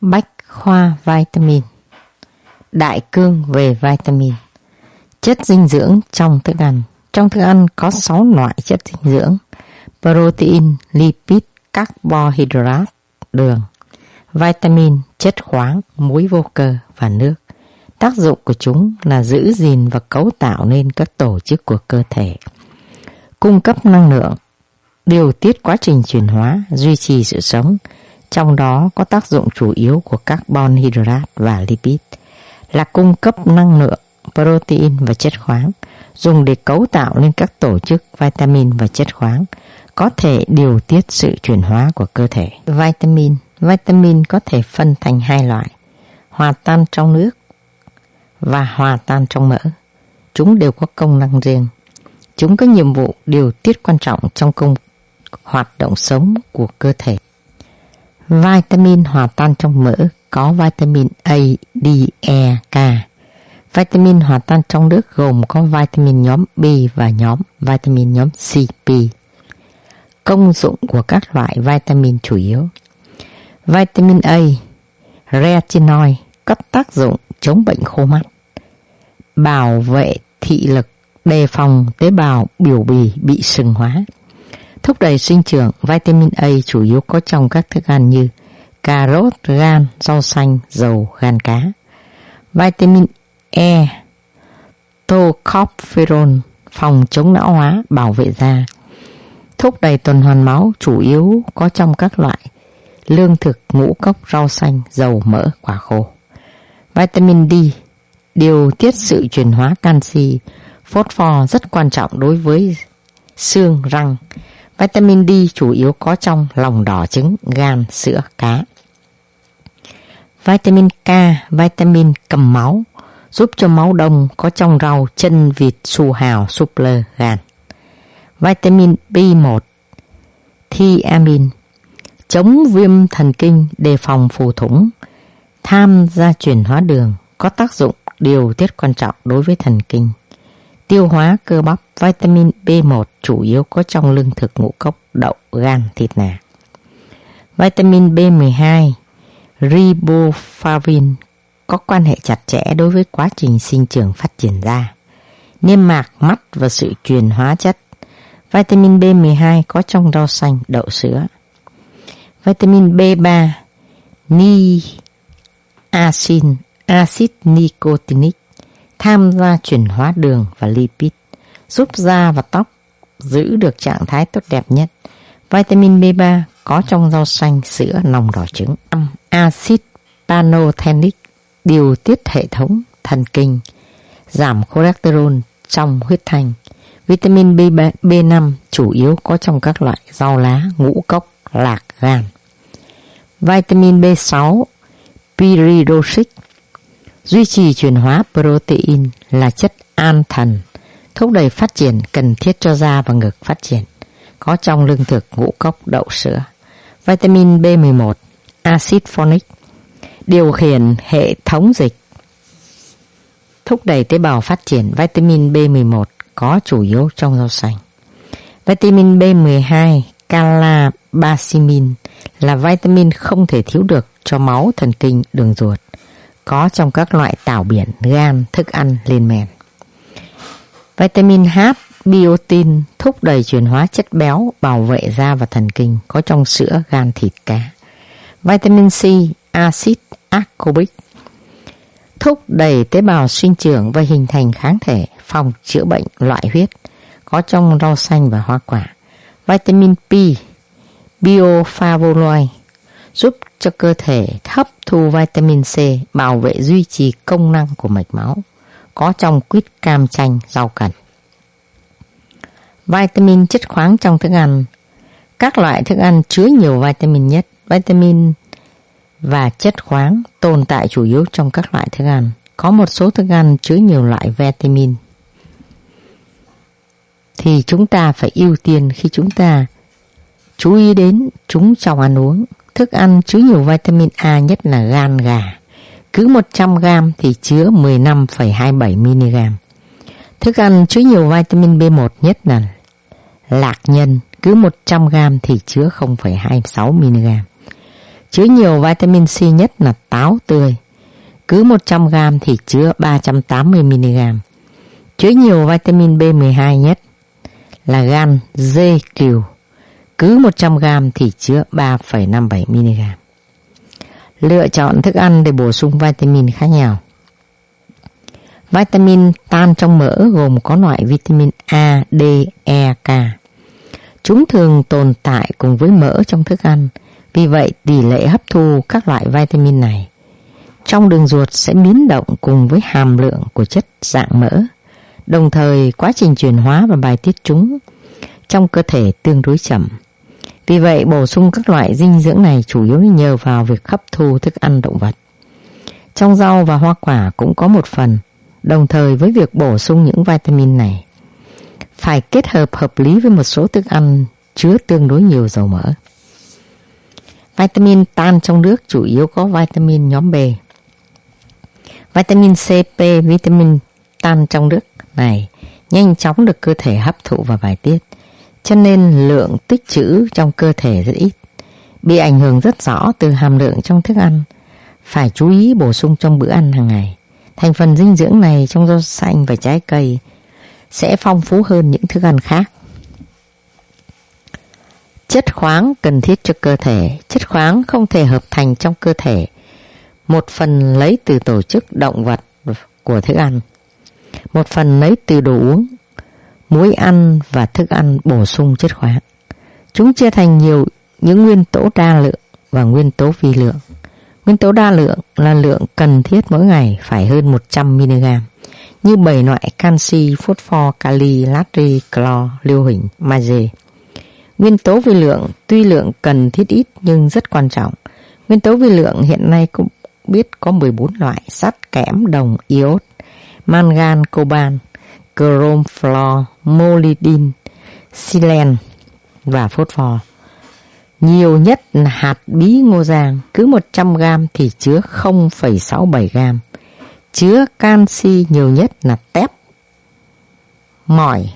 Bách khoa vitamin Đại cương về vitamin Chất dinh dưỡng trong thức ăn. Trong thức ăn có 6 loại chất dinh dưỡng Protein, lipid, carbohydrate, đường. Vitamin, chất khoáng, muối vô cơ và nước. Tác dụng của chúng là giữ gìn và cấu tạo nên các tổ chức của cơ thể. Cung cấp năng lượng Điều tiết quá trình chuyển hóa, duy trì sự sống trong đó có tác dụng chủ yếu của carbon hydrate và lipid, là cung cấp năng lượng, protein và chất khoáng, dùng để cấu tạo nên các tổ chức vitamin và chất khoáng, có thể điều tiết sự chuyển hóa của cơ thể. Vitamin Vitamin có thể phân thành hai loại, hòa tan trong nước và hòa tan trong mỡ. Chúng đều có công năng riêng. Chúng có nhiệm vụ điều tiết quan trọng trong công hoạt động sống của cơ thể. Vitamin hòa tan trong mỡ có vitamin A, D, E, K. Vitamin hòa tan trong nước gồm có vitamin nhóm B và nhóm vitamin nhóm CP. Công dụng của các loại vitamin chủ yếu Vitamin A Retinoid có tác dụng chống bệnh khô mắt Bảo vệ thị lực đề phòng tế bào biểu bì bị sừng hóa Thúc đẩy sinh trưởng, vitamin A chủ yếu có trong các thức ăn như cà rốt, gan, rau xanh, dầu, gan cá. Vitamin E, tocopherol, phòng chống não hóa, bảo vệ da. Thúc đẩy tuần hoàn máu chủ yếu có trong các loại lương thực, ngũ cốc, rau xanh, dầu, mỡ, quả khô. Vitamin D, điều tiết sự chuyển hóa canxi, phosphor rất quan trọng đối với xương, răng, Vitamin D chủ yếu có trong lòng đỏ trứng, gan, sữa, cá. Vitamin K, vitamin cầm máu, giúp cho máu đông có trong rau, chân, vịt, su hào, súp lơ, gan. Vitamin B1, thiamin, chống viêm thần kinh, đề phòng phù thủng, tham gia chuyển hóa đường, có tác dụng điều tiết quan trọng đối với thần kinh tiêu hóa cơ bắp, vitamin B1 chủ yếu có trong lương thực ngũ cốc, đậu, gan, thịt nạc. Vitamin B12, riboflavin có quan hệ chặt chẽ đối với quá trình sinh trưởng phát triển da, niêm mạc, mắt và sự truyền hóa chất. Vitamin B12 có trong rau xanh, đậu sữa. Vitamin B3, niacin, axit nicotinic tham gia chuyển hóa đường và lipid, giúp da và tóc giữ được trạng thái tốt đẹp nhất. Vitamin B3 có trong rau xanh, sữa, nòng đỏ trứng. Acid panothenic điều tiết hệ thống thần kinh, giảm cholesterol trong huyết thanh. Vitamin B3, B5 chủ yếu có trong các loại rau lá, ngũ cốc, lạc, gan. Vitamin B6 pyridoxic Duy trì chuyển hóa protein là chất an thần, thúc đẩy phát triển cần thiết cho da và ngực phát triển, có trong lương thực ngũ cốc đậu sữa. Vitamin B11, acid folic, điều khiển hệ thống dịch, thúc đẩy tế bào phát triển. Vitamin B11 có chủ yếu trong rau xanh. Vitamin B12, calabacimin là vitamin không thể thiếu được cho máu, thần kinh, đường ruột có trong các loại tảo biển, gan, thức ăn, lên men. Vitamin H, biotin thúc đẩy chuyển hóa chất béo, bảo vệ da và thần kinh, có trong sữa, gan, thịt, cá. Vitamin C, axit ascorbic thúc đẩy tế bào sinh trưởng và hình thành kháng thể, phòng chữa bệnh loại huyết, có trong rau xanh và hoa quả. Vitamin P, bioflavonoid giúp cho cơ thể hấp thu vitamin C bảo vệ duy trì công năng của mạch máu, có trong quýt cam chanh rau cần. Vitamin chất khoáng trong thức ăn Các loại thức ăn chứa nhiều vitamin nhất, vitamin và chất khoáng tồn tại chủ yếu trong các loại thức ăn. Có một số thức ăn chứa nhiều loại vitamin thì chúng ta phải ưu tiên khi chúng ta chú ý đến chúng trong ăn uống. Thức ăn chứa nhiều vitamin A nhất là gan gà. Cứ 100 gram thì chứa 15,27 mg. Thức ăn chứa nhiều vitamin B1 nhất là lạc nhân. Cứ 100 gram thì chứa 0,26 mg. Chứa nhiều vitamin C nhất là táo tươi. Cứ 100g thì chứa 380mg. Chứa nhiều vitamin B12 nhất là gan dê cừu. Cứ 100g thì chứa 3,57mg. Lựa chọn thức ăn để bổ sung vitamin khác nhau. Vitamin tan trong mỡ gồm có loại vitamin A, D, E, K. Chúng thường tồn tại cùng với mỡ trong thức ăn, vì vậy tỷ lệ hấp thu các loại vitamin này trong đường ruột sẽ biến động cùng với hàm lượng của chất dạng mỡ. Đồng thời quá trình chuyển hóa và bài tiết chúng trong cơ thể tương đối chậm. Vì vậy bổ sung các loại dinh dưỡng này chủ yếu nhờ vào việc hấp thu thức ăn động vật. Trong rau và hoa quả cũng có một phần, đồng thời với việc bổ sung những vitamin này. Phải kết hợp hợp lý với một số thức ăn chứa tương đối nhiều dầu mỡ. Vitamin tan trong nước chủ yếu có vitamin nhóm B. Vitamin C, P, vitamin tan trong nước này nhanh chóng được cơ thể hấp thụ và bài tiết, cho nên lượng tích trữ trong cơ thể rất ít, bị ảnh hưởng rất rõ từ hàm lượng trong thức ăn. Phải chú ý bổ sung trong bữa ăn hàng ngày. Thành phần dinh dưỡng này trong rau xanh và trái cây sẽ phong phú hơn những thức ăn khác. Chất khoáng cần thiết cho cơ thể, chất khoáng không thể hợp thành trong cơ thể. Một phần lấy từ tổ chức động vật của thức ăn, một phần lấy từ đồ uống, muối ăn và thức ăn bổ sung chất khoáng. Chúng chia thành nhiều những nguyên tố đa lượng và nguyên tố vi lượng. Nguyên tố đa lượng là lượng cần thiết mỗi ngày phải hơn 100mg, như 7 loại canxi, phosphor, kali, natri, clo, lưu huỳnh, magie. Nguyên tố vi lượng tuy lượng cần thiết ít nhưng rất quan trọng. Nguyên tố vi lượng hiện nay cũng biết có 14 loại sắt, kẽm, đồng, iốt, mangan, coban, chrome, fluor, molybden, silen và phosphor. Nhiều nhất là hạt bí ngô giang, cứ 100g thì chứa 0,67g. Chứa canxi nhiều nhất là tép. Mỏi,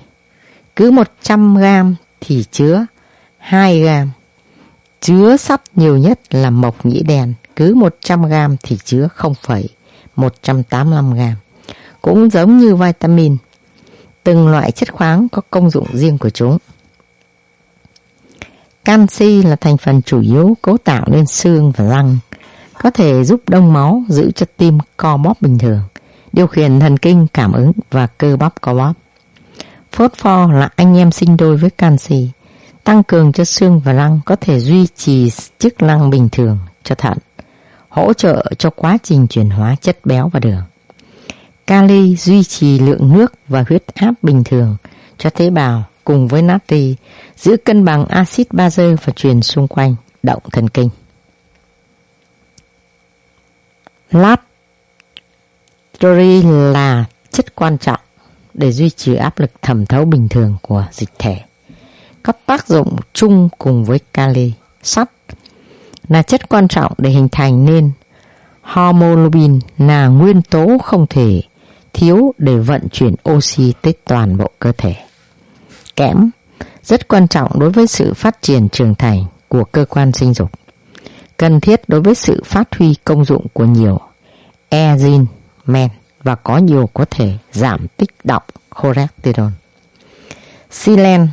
cứ 100g thì chứa 2g. Chứa sắt nhiều nhất là mộc nhĩ đèn cứ 100g thì chứa 0,185g. Cũng giống như vitamin, từng loại chất khoáng có công dụng riêng của chúng. Canxi là thành phần chủ yếu cấu tạo nên xương và răng, có thể giúp đông máu giữ cho tim co bóp bình thường, điều khiển thần kinh cảm ứng và cơ bắp co bóp. Phosphor là anh em sinh đôi với canxi, tăng cường cho xương và răng có thể duy trì chức năng bình thường cho thận, hỗ trợ cho quá trình chuyển hóa chất béo và đường. Kali duy trì lượng nước và huyết áp bình thường cho tế bào cùng với natri giữ cân bằng axit bazơ và truyền xung quanh động thần kinh. Natri là chất quan trọng để duy trì áp lực thẩm thấu bình thường của dịch thể. Có tác dụng chung cùng với kali, sắt là chất quan trọng để hình thành nên homoglobin là nguyên tố không thể thiếu để vận chuyển oxy tới toàn bộ cơ thể. Kẽm rất quan trọng đối với sự phát triển trưởng thành của cơ quan sinh dục. Cần thiết đối với sự phát huy công dụng của nhiều enzyme men và có nhiều có thể giảm tích động cholesterol. Silen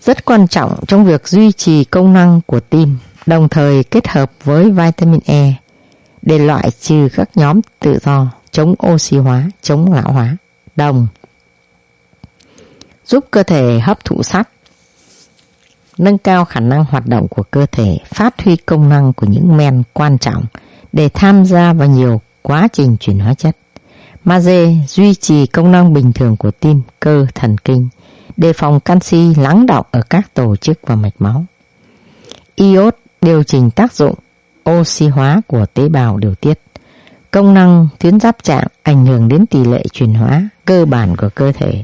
rất quan trọng trong việc duy trì công năng của tim, đồng thời kết hợp với vitamin E để loại trừ các nhóm tự do chống oxy hóa, chống lão hóa, đồng giúp cơ thể hấp thụ sắt, nâng cao khả năng hoạt động của cơ thể, phát huy công năng của những men quan trọng để tham gia vào nhiều quá trình chuyển hóa chất. Magie duy trì công năng bình thường của tim, cơ, thần kinh, đề phòng canxi lắng đọng ở các tổ chức và mạch máu. Iốt điều chỉnh tác dụng oxy hóa của tế bào điều tiết. Công năng tuyến giáp trạng ảnh hưởng đến tỷ lệ chuyển hóa cơ bản của cơ thể,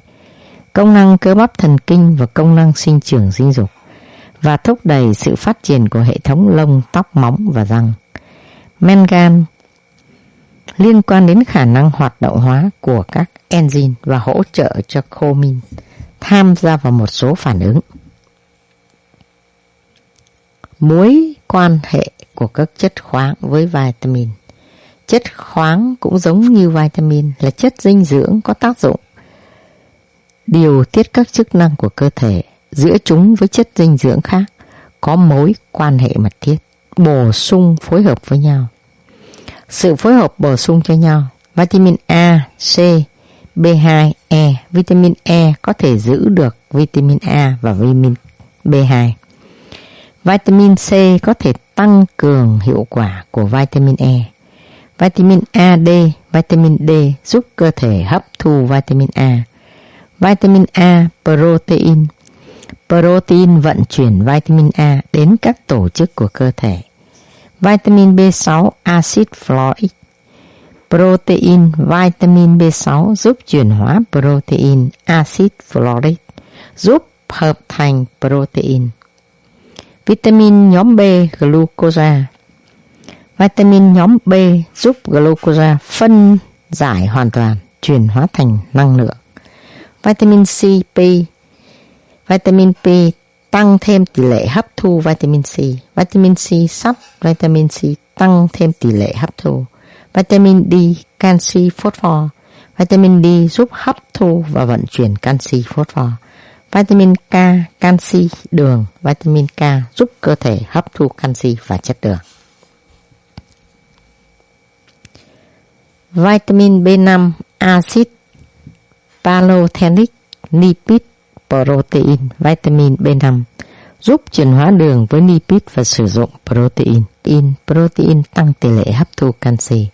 công năng cơ bắp thần kinh và công năng sinh trưởng sinh dục và thúc đẩy sự phát triển của hệ thống lông, tóc, móng và răng. Mangan liên quan đến khả năng hoạt động hóa của các enzyme và hỗ trợ cho chomin tham gia vào một số phản ứng. Mối quan hệ của các chất khoáng với vitamin. Chất khoáng cũng giống như vitamin là chất dinh dưỡng có tác dụng điều tiết các chức năng của cơ thể giữa chúng với chất dinh dưỡng khác có mối quan hệ mật thiết, bổ sung phối hợp với nhau. Sự phối hợp bổ sung cho nhau, vitamin A, C, B2, E, vitamin E có thể giữ được vitamin A và vitamin B2. Vitamin C có thể tăng cường hiệu quả của vitamin E. Vitamin A, D, vitamin D giúp cơ thể hấp thu vitamin A. Vitamin A, protein. Protein vận chuyển vitamin A đến các tổ chức của cơ thể. Vitamin B6, axit folic. Protein, vitamin B6 giúp chuyển hóa protein, axit folic, giúp hợp thành protein. Vitamin nhóm B, glucose. Vitamin nhóm B giúp glucose phân giải hoàn toàn, chuyển hóa thành năng lượng. Vitamin C, P. Vitamin P tăng thêm tỷ lệ hấp thu vitamin C. Vitamin C sắt vitamin C tăng thêm tỷ lệ hấp thu. Vitamin D, canxi, phosphor. Vitamin D giúp hấp thu và vận chuyển canxi, phosphor. Vitamin K, canxi, đường. Vitamin K giúp cơ thể hấp thu canxi và chất đường. Vitamin B5, axit palothenic, lipid, protein, vitamin B5 giúp chuyển hóa đường với lipid và sử dụng protein. In protein tăng tỷ lệ hấp thu canxi.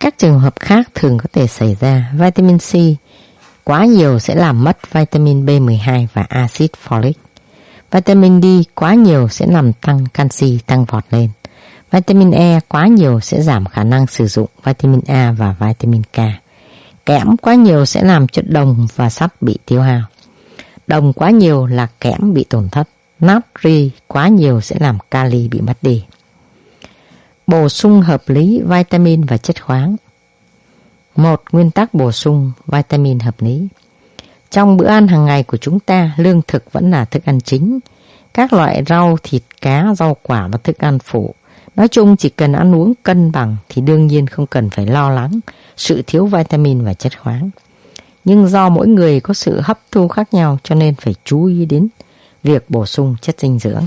Các trường hợp khác thường có thể xảy ra vitamin C quá nhiều sẽ làm mất vitamin B12 và axit folic. Vitamin D quá nhiều sẽ làm tăng canxi tăng vọt lên. Vitamin E quá nhiều sẽ giảm khả năng sử dụng vitamin A và vitamin K. Kẽm quá nhiều sẽ làm cho đồng và sắt bị tiêu hao. Đồng quá nhiều là kẽm bị tổn thất. Natri quá nhiều sẽ làm kali bị mất đi. Bổ sung hợp lý vitamin và chất khoáng. Một nguyên tắc bổ sung vitamin hợp lý. Trong bữa ăn hàng ngày của chúng ta, lương thực vẫn là thức ăn chính. Các loại rau, thịt, cá, rau quả và thức ăn phụ Nói chung chỉ cần ăn uống cân bằng thì đương nhiên không cần phải lo lắng sự thiếu vitamin và chất khoáng. Nhưng do mỗi người có sự hấp thu khác nhau cho nên phải chú ý đến việc bổ sung chất dinh dưỡng.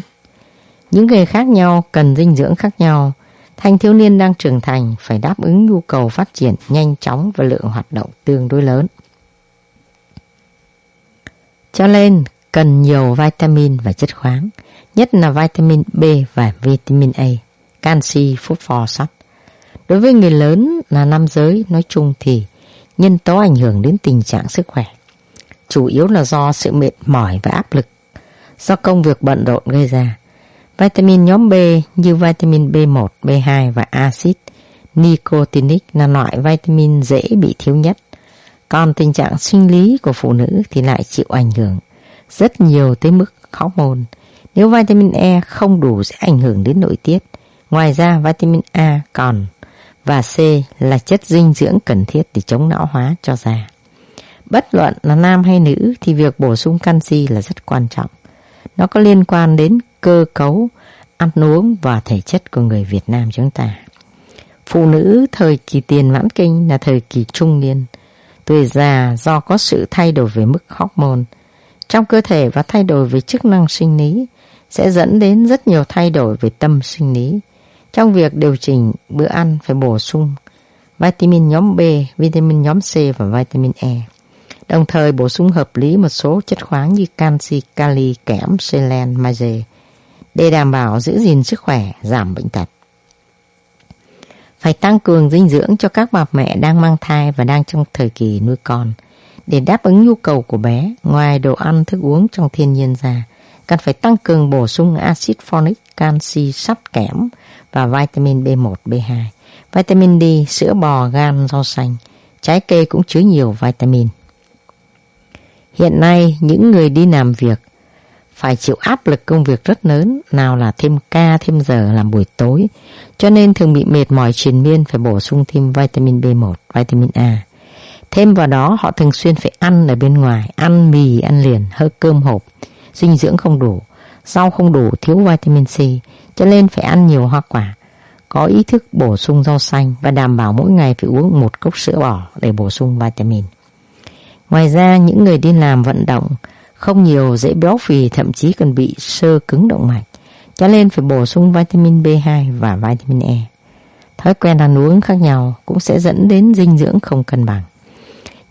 Những người khác nhau cần dinh dưỡng khác nhau. Thanh thiếu niên đang trưởng thành phải đáp ứng nhu cầu phát triển nhanh chóng và lượng hoạt động tương đối lớn. Cho nên cần nhiều vitamin và chất khoáng, nhất là vitamin B và vitamin A canxi, phosphor, sắt. Đối với người lớn là nam giới nói chung thì nhân tố ảnh hưởng đến tình trạng sức khỏe. Chủ yếu là do sự mệt mỏi và áp lực, do công việc bận rộn gây ra. Vitamin nhóm B như vitamin B1, B2 và axit nicotinic là loại vitamin dễ bị thiếu nhất. Còn tình trạng sinh lý của phụ nữ thì lại chịu ảnh hưởng rất nhiều tới mức hormone. Nếu vitamin E không đủ sẽ ảnh hưởng đến nội tiết, Ngoài ra vitamin A còn và C là chất dinh dưỡng cần thiết để chống lão hóa cho da. Bất luận là nam hay nữ thì việc bổ sung canxi là rất quan trọng. Nó có liên quan đến cơ cấu, ăn uống và thể chất của người Việt Nam chúng ta. Phụ nữ thời kỳ tiền mãn kinh là thời kỳ trung niên. Tuổi già do có sự thay đổi về mức hormone trong cơ thể và thay đổi về chức năng sinh lý sẽ dẫn đến rất nhiều thay đổi về tâm sinh lý trong việc điều chỉnh bữa ăn phải bổ sung vitamin nhóm B, vitamin nhóm C và vitamin E. Đồng thời bổ sung hợp lý một số chất khoáng như canxi, kali, kẽm, selen, magie để đảm bảo giữ gìn sức khỏe, giảm bệnh tật. Phải tăng cường dinh dưỡng cho các bà mẹ đang mang thai và đang trong thời kỳ nuôi con. Để đáp ứng nhu cầu của bé, ngoài đồ ăn thức uống trong thiên nhiên ra, cần phải tăng cường bổ sung axit folic, canxi, sắt, kẽm và vitamin B1, B2. Vitamin D, sữa bò, gan, rau xanh, trái cây cũng chứa nhiều vitamin. Hiện nay, những người đi làm việc phải chịu áp lực công việc rất lớn, nào là thêm ca, thêm giờ làm buổi tối, cho nên thường bị mệt mỏi triền miên phải bổ sung thêm vitamin B1, vitamin A. Thêm vào đó, họ thường xuyên phải ăn ở bên ngoài, ăn mì, ăn liền, hơi cơm hộp, dinh dưỡng không đủ, rau không đủ, thiếu vitamin C, cho nên phải ăn nhiều hoa quả. có ý thức bổ sung rau xanh và đảm bảo mỗi ngày phải uống một cốc sữa bò để bổ sung vitamin. Ngoài ra, những người đi làm vận động không nhiều dễ béo phì thậm chí còn bị sơ cứng động mạch, cho nên phải bổ sung vitamin B2 và vitamin E. Thói quen ăn uống khác nhau cũng sẽ dẫn đến dinh dưỡng không cân bằng.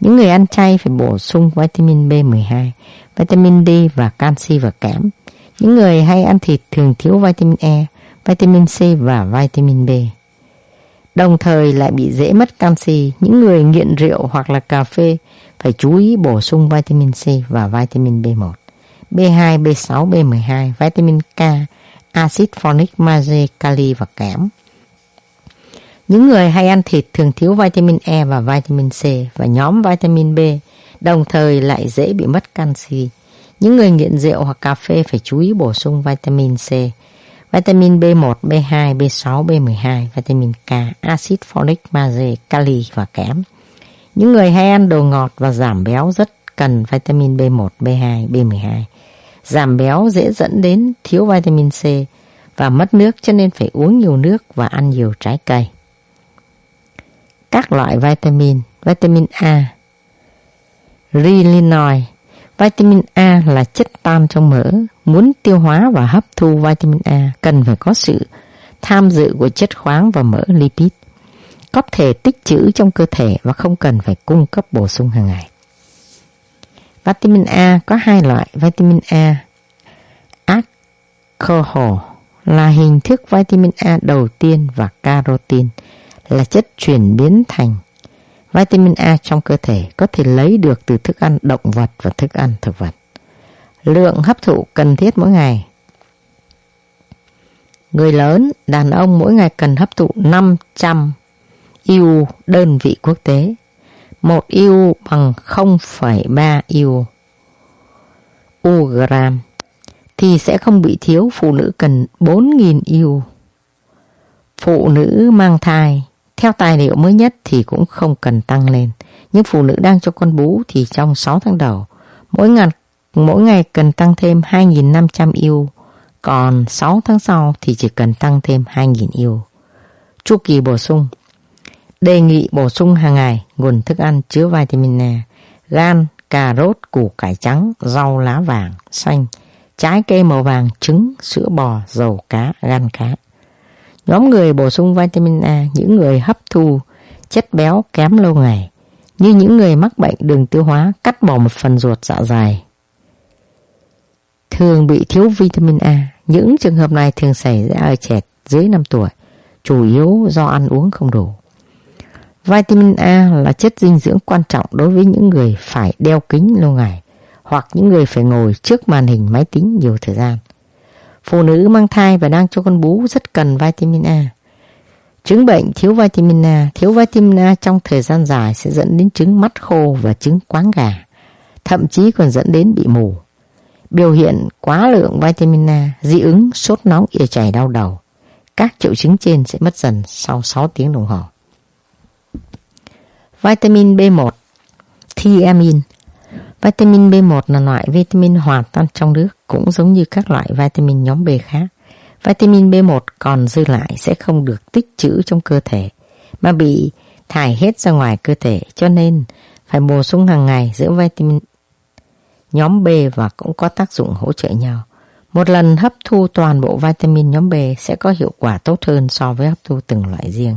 Những người ăn chay phải bổ sung vitamin B12, vitamin D và canxi và kẽm. Những người hay ăn thịt thường thiếu vitamin E, vitamin C và vitamin B. Đồng thời lại bị dễ mất canxi, những người nghiện rượu hoặc là cà phê phải chú ý bổ sung vitamin C và vitamin B1, B2, B6, B12, vitamin K, axit folic, magie, kali và kẽm. Những người hay ăn thịt thường thiếu vitamin E và vitamin C và nhóm vitamin B, đồng thời lại dễ bị mất canxi. Những người nghiện rượu hoặc cà phê phải chú ý bổ sung vitamin C, vitamin B1, B2, B6, B12, vitamin K, axit folic, magie, kali và kẽm. Những người hay ăn đồ ngọt và giảm béo rất cần vitamin B1, B2, B12. Giảm béo dễ dẫn đến thiếu vitamin C và mất nước cho nên phải uống nhiều nước và ăn nhiều trái cây. Các loại vitamin, vitamin A, Rilinoid, vitamin A là chất tan trong mỡ, muốn tiêu hóa và hấp thu vitamin A cần phải có sự tham dự của chất khoáng và mỡ lipid có thể tích trữ trong cơ thể và không cần phải cung cấp bổ sung hàng ngày. Vitamin A có hai loại vitamin A alcohol là hình thức vitamin A đầu tiên và carotin là chất chuyển biến thành vitamin A trong cơ thể có thể lấy được từ thức ăn động vật và thức ăn thực vật. Lượng hấp thụ cần thiết mỗi ngày Người lớn, đàn ông mỗi ngày cần hấp thụ 500 IU đơn vị quốc tế. 1 IU bằng 0,3 IU U gram thì sẽ không bị thiếu phụ nữ cần 4.000 IU. Phụ nữ mang thai theo tài liệu mới nhất thì cũng không cần tăng lên. Nhưng phụ nữ đang cho con bú thì trong 6 tháng đầu mỗi ngày mỗi ngày cần tăng thêm 2.500 IU. Còn 6 tháng sau thì chỉ cần tăng thêm 2.000 IU. Chu kỳ bổ sung Đề nghị bổ sung hàng ngày nguồn thức ăn chứa vitamin A, gan, cà rốt, củ cải trắng, rau lá vàng, xanh, trái cây màu vàng, trứng, sữa bò, dầu cá, gan cá. Nhóm người bổ sung vitamin A, những người hấp thu chất béo kém lâu ngày, như những người mắc bệnh đường tiêu hóa cắt bỏ một phần ruột dạ dày. Thường bị thiếu vitamin A, những trường hợp này thường xảy ra ở trẻ dưới 5 tuổi, chủ yếu do ăn uống không đủ. Vitamin A là chất dinh dưỡng quan trọng đối với những người phải đeo kính lâu ngày hoặc những người phải ngồi trước màn hình máy tính nhiều thời gian. Phụ nữ mang thai và đang cho con bú rất cần vitamin A. Chứng bệnh thiếu vitamin A, thiếu vitamin A trong thời gian dài sẽ dẫn đến chứng mắt khô và chứng quáng gà, thậm chí còn dẫn đến bị mù. Biểu hiện quá lượng vitamin A, dị ứng, sốt nóng, ỉa chảy đau đầu. Các triệu chứng trên sẽ mất dần sau 6 tiếng đồng hồ. Vitamin B1 Thiamin Vitamin B1 là loại vitamin hòa tan trong nước cũng giống như các loại vitamin nhóm B khác. Vitamin B1 còn dư lại sẽ không được tích trữ trong cơ thể mà bị thải hết ra ngoài cơ thể cho nên phải bổ sung hàng ngày giữa vitamin nhóm B và cũng có tác dụng hỗ trợ nhau. Một lần hấp thu toàn bộ vitamin nhóm B sẽ có hiệu quả tốt hơn so với hấp thu từng loại riêng.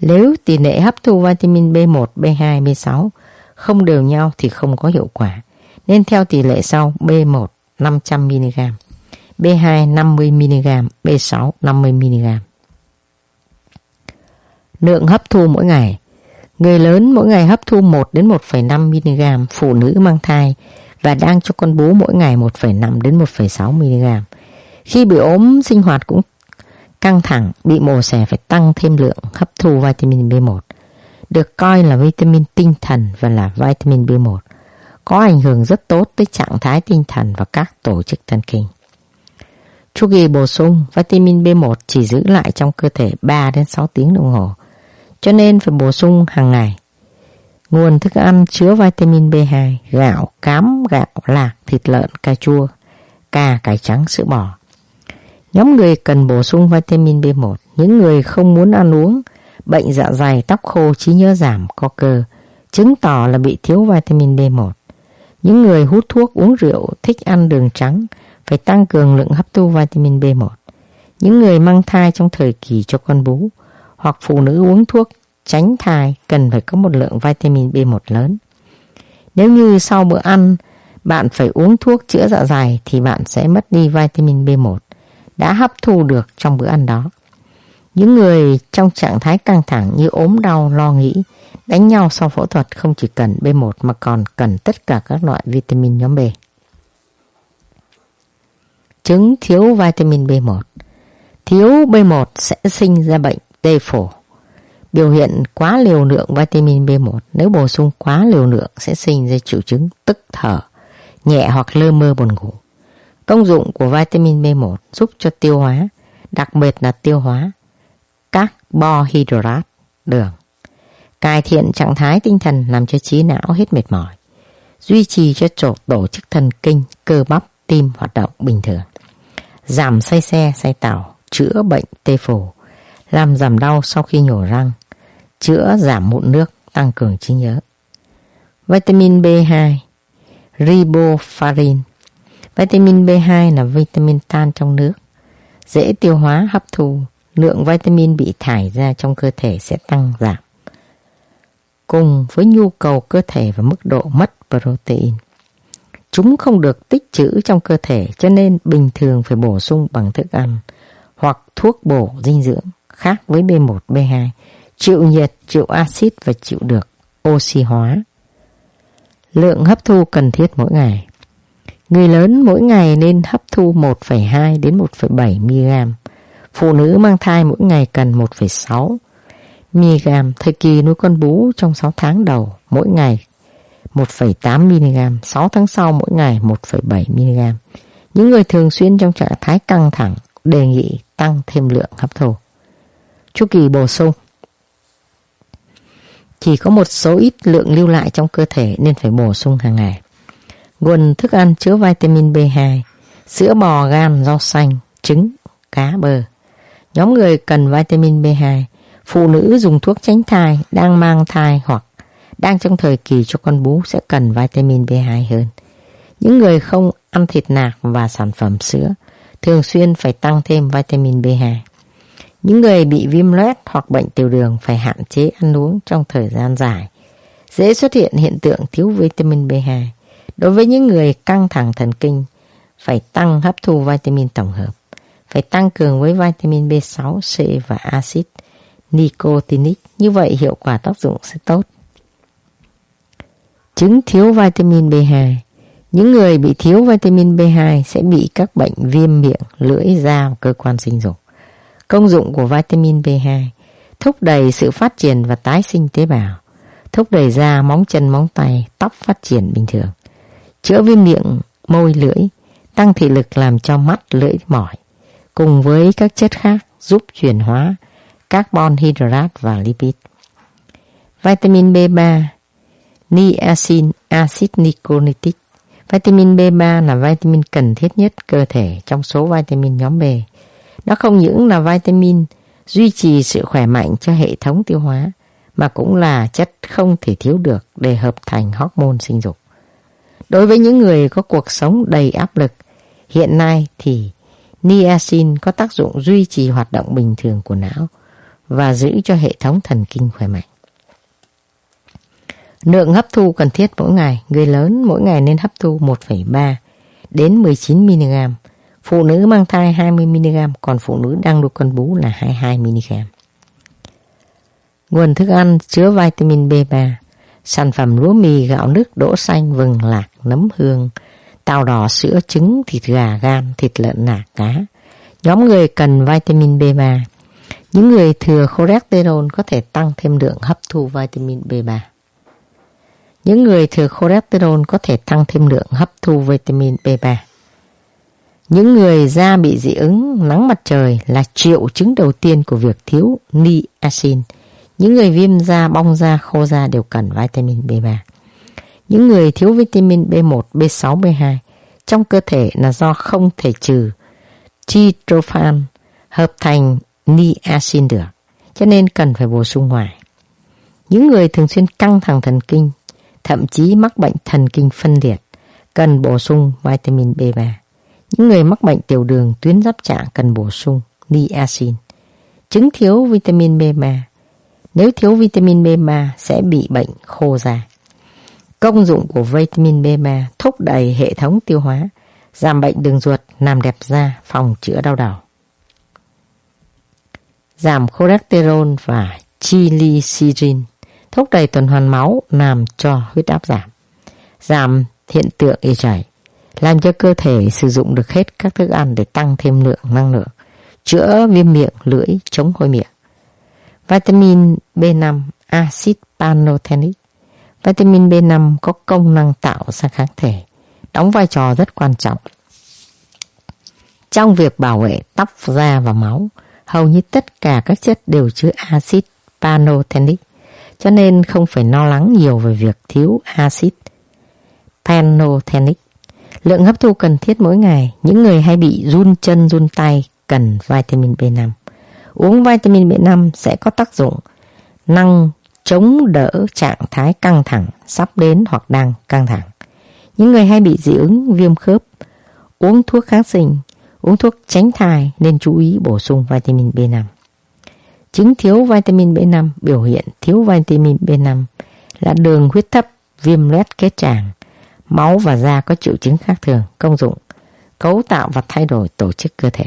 Nếu tỷ lệ hấp thu vitamin B1, B2, B6 không đều nhau thì không có hiệu quả. Nên theo tỷ lệ sau B1 500mg, B2 50mg, B6 50mg. Lượng hấp thu mỗi ngày Người lớn mỗi ngày hấp thu 1 đến 1,5mg, phụ nữ mang thai và đang cho con bú mỗi ngày 1,5 đến 1,6mg. Khi bị ốm, sinh hoạt cũng căng thẳng, bị mổ xẻ phải tăng thêm lượng hấp thu vitamin B1, được coi là vitamin tinh thần và là vitamin B1, có ảnh hưởng rất tốt tới trạng thái tinh thần và các tổ chức thần kinh. Chu kỳ bổ sung vitamin B1 chỉ giữ lại trong cơ thể 3 đến 6 tiếng đồng hồ, cho nên phải bổ sung hàng ngày. Nguồn thức ăn chứa vitamin B2, gạo, cám, gạo, lạc, thịt lợn, cà chua, cà, cải trắng, sữa bò Nhóm người cần bổ sung vitamin B1 những người không muốn ăn uống, bệnh dạ dày, tóc khô, trí nhớ giảm, co cơ, chứng tỏ là bị thiếu vitamin B1. Những người hút thuốc, uống rượu, thích ăn đường trắng, phải tăng cường lượng hấp thu vitamin B1. Những người mang thai trong thời kỳ cho con bú, hoặc phụ nữ uống thuốc tránh thai cần phải có một lượng vitamin B1 lớn. Nếu như sau bữa ăn bạn phải uống thuốc chữa dạ dày thì bạn sẽ mất đi vitamin B1 đã hấp thu được trong bữa ăn đó. Những người trong trạng thái căng thẳng như ốm đau, lo nghĩ, đánh nhau sau phẫu thuật không chỉ cần B1 mà còn cần tất cả các loại vitamin nhóm B. Chứng thiếu vitamin B1 Thiếu B1 sẽ sinh ra bệnh tê phổ. Biểu hiện quá liều lượng vitamin B1 nếu bổ sung quá liều lượng sẽ sinh ra triệu chứng tức thở, nhẹ hoặc lơ mơ buồn ngủ. Công dụng của vitamin B1 giúp cho tiêu hóa, đặc biệt là tiêu hóa carbohydrate, đường. Cải thiện trạng thái tinh thần làm cho trí não hết mệt mỏi. Duy trì cho chỗ tổ chức thần kinh, cơ bắp, tim hoạt động bình thường. Giảm say xe, say tàu, chữa bệnh tê phổ, làm giảm đau sau khi nhổ răng, chữa giảm mụn nước, tăng cường trí nhớ. Vitamin B2 Riboflavin Vitamin B2 là vitamin tan trong nước, dễ tiêu hóa hấp thu, lượng vitamin bị thải ra trong cơ thể sẽ tăng giảm. Cùng với nhu cầu cơ thể và mức độ mất protein. Chúng không được tích trữ trong cơ thể cho nên bình thường phải bổ sung bằng thức ăn hoặc thuốc bổ dinh dưỡng khác với B1, B2, chịu nhiệt, chịu axit và chịu được oxy hóa. Lượng hấp thu cần thiết mỗi ngày Người lớn mỗi ngày nên hấp thu 1,2 đến 1,7 mg. Phụ nữ mang thai mỗi ngày cần 1,6 mg. Thời kỳ nuôi con bú trong 6 tháng đầu mỗi ngày 1,8 mg, 6 tháng sau mỗi ngày 1,7 mg. Những người thường xuyên trong trạng thái căng thẳng đề nghị tăng thêm lượng hấp thu. Chu kỳ bổ sung Chỉ có một số ít lượng lưu lại trong cơ thể nên phải bổ sung hàng ngày. Nguồn thức ăn chứa vitamin B2, sữa bò, gan, rau xanh, trứng, cá, bơ. Nhóm người cần vitamin B2, phụ nữ dùng thuốc tránh thai, đang mang thai hoặc đang trong thời kỳ cho con bú sẽ cần vitamin B2 hơn. Những người không ăn thịt nạc và sản phẩm sữa thường xuyên phải tăng thêm vitamin B2. Những người bị viêm loét hoặc bệnh tiểu đường phải hạn chế ăn uống trong thời gian dài. Dễ xuất hiện hiện tượng thiếu vitamin B2. Đối với những người căng thẳng thần kinh, phải tăng hấp thu vitamin tổng hợp. Phải tăng cường với vitamin B6, C và axit nicotinic. Như vậy hiệu quả tác dụng sẽ tốt. Chứng thiếu vitamin B2 Những người bị thiếu vitamin B2 sẽ bị các bệnh viêm miệng, lưỡi, da và cơ quan sinh dục. Công dụng của vitamin B2 thúc đẩy sự phát triển và tái sinh tế bào, thúc đẩy da, móng chân, móng tay, tóc phát triển bình thường, chữa viêm miệng, môi, lưỡi, tăng thị lực làm cho mắt, lưỡi mỏi, cùng với các chất khác giúp chuyển hóa carbon hydrate và lipid. Vitamin B3 Niacin acid nicotinic. Vitamin B3 là vitamin cần thiết nhất cơ thể trong số vitamin nhóm B. Nó không những là vitamin duy trì sự khỏe mạnh cho hệ thống tiêu hóa, mà cũng là chất không thể thiếu được để hợp thành hormone sinh dục. Đối với những người có cuộc sống đầy áp lực, hiện nay thì niacin có tác dụng duy trì hoạt động bình thường của não và giữ cho hệ thống thần kinh khỏe mạnh. Lượng hấp thu cần thiết mỗi ngày, người lớn mỗi ngày nên hấp thu 1,3 đến 19mg, phụ nữ mang thai 20mg, còn phụ nữ đang nuôi con bú là 22mg. Nguồn thức ăn chứa vitamin B3, sản phẩm lúa mì, gạo nước, đỗ xanh, vừng, lạc, nấm hương, tàu đỏ, sữa, trứng, thịt gà, gan, thịt lợn, nạc, cá. Nhóm người cần vitamin B3. Những người thừa cholesterol có thể tăng thêm lượng hấp thu vitamin B3. Những người thừa cholesterol có thể tăng thêm lượng hấp thu vitamin B3. Những người da bị dị ứng nắng mặt trời là triệu chứng đầu tiên của việc thiếu niacin. Những người viêm da, bong da, khô da đều cần vitamin B3. Những người thiếu vitamin B1, B6, B2 trong cơ thể là do không thể trừ tryptophan hợp thành niacin được, cho nên cần phải bổ sung ngoài. Những người thường xuyên căng thẳng thần kinh, thậm chí mắc bệnh thần kinh phân liệt, cần bổ sung vitamin B3. Những người mắc bệnh tiểu đường tuyến giáp trạng cần bổ sung niacin. Chứng thiếu vitamin B3. Nếu thiếu vitamin B3 sẽ bị bệnh khô da. Công dụng của vitamin B3 thúc đẩy hệ thống tiêu hóa, giảm bệnh đường ruột, làm đẹp da, phòng chữa đau đầu. Giảm cholesterol và triglycerin, thúc đẩy tuần hoàn máu, làm cho huyết áp giảm. Giảm hiện tượng y chảy, làm cho cơ thể sử dụng được hết các thức ăn để tăng thêm lượng năng lượng, chữa viêm miệng, lưỡi, chống hôi miệng. Vitamin B5, axit panothenic Vitamin B5 có công năng tạo ra kháng thể, đóng vai trò rất quan trọng. Trong việc bảo vệ tóc, da và máu, hầu như tất cả các chất đều chứa axit pantothenic, cho nên không phải lo lắng nhiều về việc thiếu axit pantothenic. Lượng hấp thu cần thiết mỗi ngày, những người hay bị run chân run tay cần vitamin B5. Uống vitamin B5 sẽ có tác dụng năng chống đỡ trạng thái căng thẳng sắp đến hoặc đang căng thẳng. Những người hay bị dị ứng viêm khớp, uống thuốc kháng sinh, uống thuốc tránh thai nên chú ý bổ sung vitamin B5. Chứng thiếu vitamin B5 biểu hiện thiếu vitamin B5 là đường huyết thấp, viêm loét kết tràng, máu và da có triệu chứng khác thường, công dụng, cấu tạo và thay đổi tổ chức cơ thể.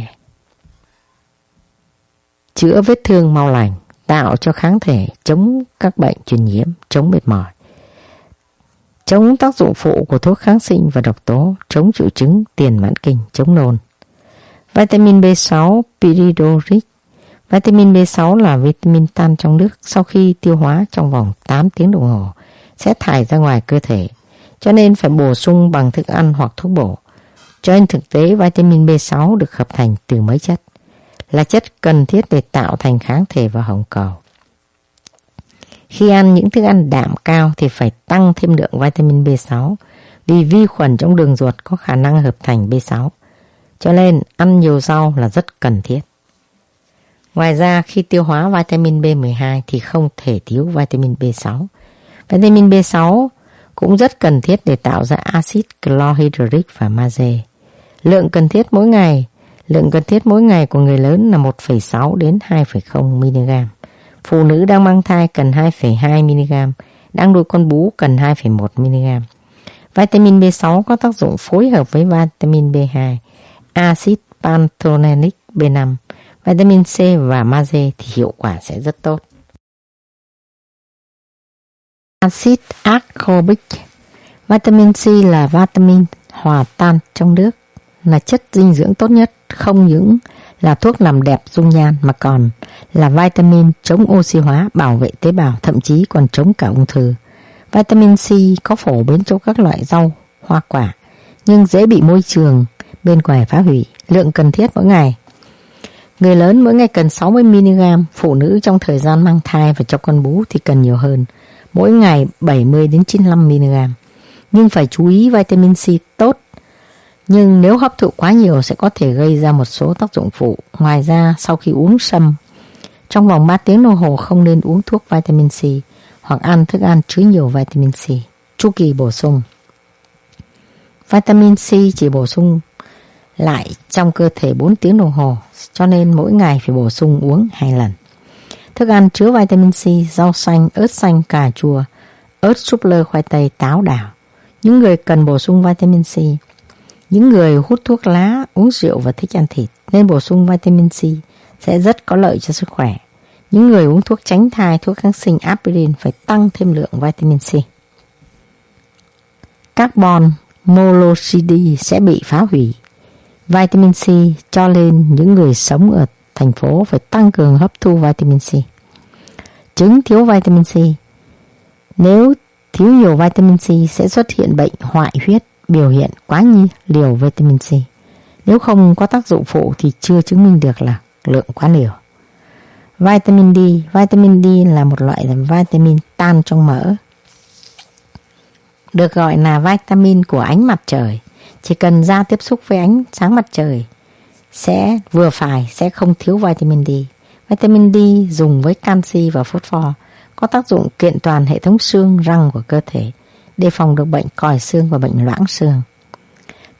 Chữa vết thương mau lành, tạo cho kháng thể chống các bệnh truyền nhiễm, chống mệt mỏi. Chống tác dụng phụ của thuốc kháng sinh và độc tố, chống triệu chứng tiền mãn kinh, chống nôn. Vitamin B6 Pyridoric Vitamin B6 là vitamin tan trong nước sau khi tiêu hóa trong vòng 8 tiếng đồng hồ sẽ thải ra ngoài cơ thể cho nên phải bổ sung bằng thức ăn hoặc thuốc bổ. Cho nên thực tế vitamin B6 được hợp thành từ mấy chất, là chất cần thiết để tạo thành kháng thể và hồng cầu. Khi ăn những thức ăn đạm cao thì phải tăng thêm lượng vitamin B6 vì vi khuẩn trong đường ruột có khả năng hợp thành B6. Cho nên ăn nhiều rau là rất cần thiết. Ngoài ra khi tiêu hóa vitamin B12 thì không thể thiếu vitamin B6. Vitamin B6 cũng rất cần thiết để tạo ra axit chlorhydric và magie. Lượng cần thiết mỗi ngày, lượng cần thiết mỗi ngày của người lớn là 1,6 đến 2,0 mg. Phụ nữ đang mang thai cần 2,2 mg, đang nuôi con bú cần 2,1 mg. Vitamin B6 có tác dụng phối hợp với vitamin B2, axit pantothenic B5, vitamin C và magie thì hiệu quả sẽ rất tốt. Axit ascorbic Vitamin C là vitamin hòa tan trong nước, là chất dinh dưỡng tốt nhất, không những là thuốc làm đẹp dung nhan mà còn là vitamin chống oxy hóa, bảo vệ tế bào, thậm chí còn chống cả ung thư. Vitamin C có phổ biến trong các loại rau, hoa quả, nhưng dễ bị môi trường bên ngoài phá hủy, lượng cần thiết mỗi ngày. Người lớn mỗi ngày cần 60mg, phụ nữ trong thời gian mang thai và cho con bú thì cần nhiều hơn mỗi ngày 70 đến 95 mg. Nhưng phải chú ý vitamin C tốt. Nhưng nếu hấp thụ quá nhiều sẽ có thể gây ra một số tác dụng phụ. Ngoài ra, sau khi uống sâm, trong vòng 3 tiếng đồng hồ không nên uống thuốc vitamin C hoặc ăn thức ăn chứa nhiều vitamin C. Chu kỳ bổ sung Vitamin C chỉ bổ sung lại trong cơ thể 4 tiếng đồng hồ, cho nên mỗi ngày phải bổ sung uống 2 lần. Thức ăn chứa vitamin C, rau xanh, ớt xanh, cà chua, ớt súp lơ, khoai tây, táo đảo. Những người cần bổ sung vitamin C. Những người hút thuốc lá, uống rượu và thích ăn thịt nên bổ sung vitamin C sẽ rất có lợi cho sức khỏe. Những người uống thuốc tránh thai, thuốc kháng sinh aspirin phải tăng thêm lượng vitamin C. Carbon monoxide sẽ bị phá hủy. Vitamin C cho lên những người sống ở thành phố phải tăng cường hấp thu vitamin C. Chứng thiếu vitamin C Nếu thiếu nhiều vitamin C sẽ xuất hiện bệnh hoại huyết biểu hiện quá nhi liều vitamin C. Nếu không có tác dụng phụ thì chưa chứng minh được là lượng quá liều. Vitamin D Vitamin D là một loại vitamin tan trong mỡ. Được gọi là vitamin của ánh mặt trời. Chỉ cần da tiếp xúc với ánh sáng mặt trời sẽ vừa phải, sẽ không thiếu vitamin D. Vitamin D dùng với canxi và phosphor có tác dụng kiện toàn hệ thống xương răng của cơ thể, để phòng được bệnh còi xương và bệnh loãng xương.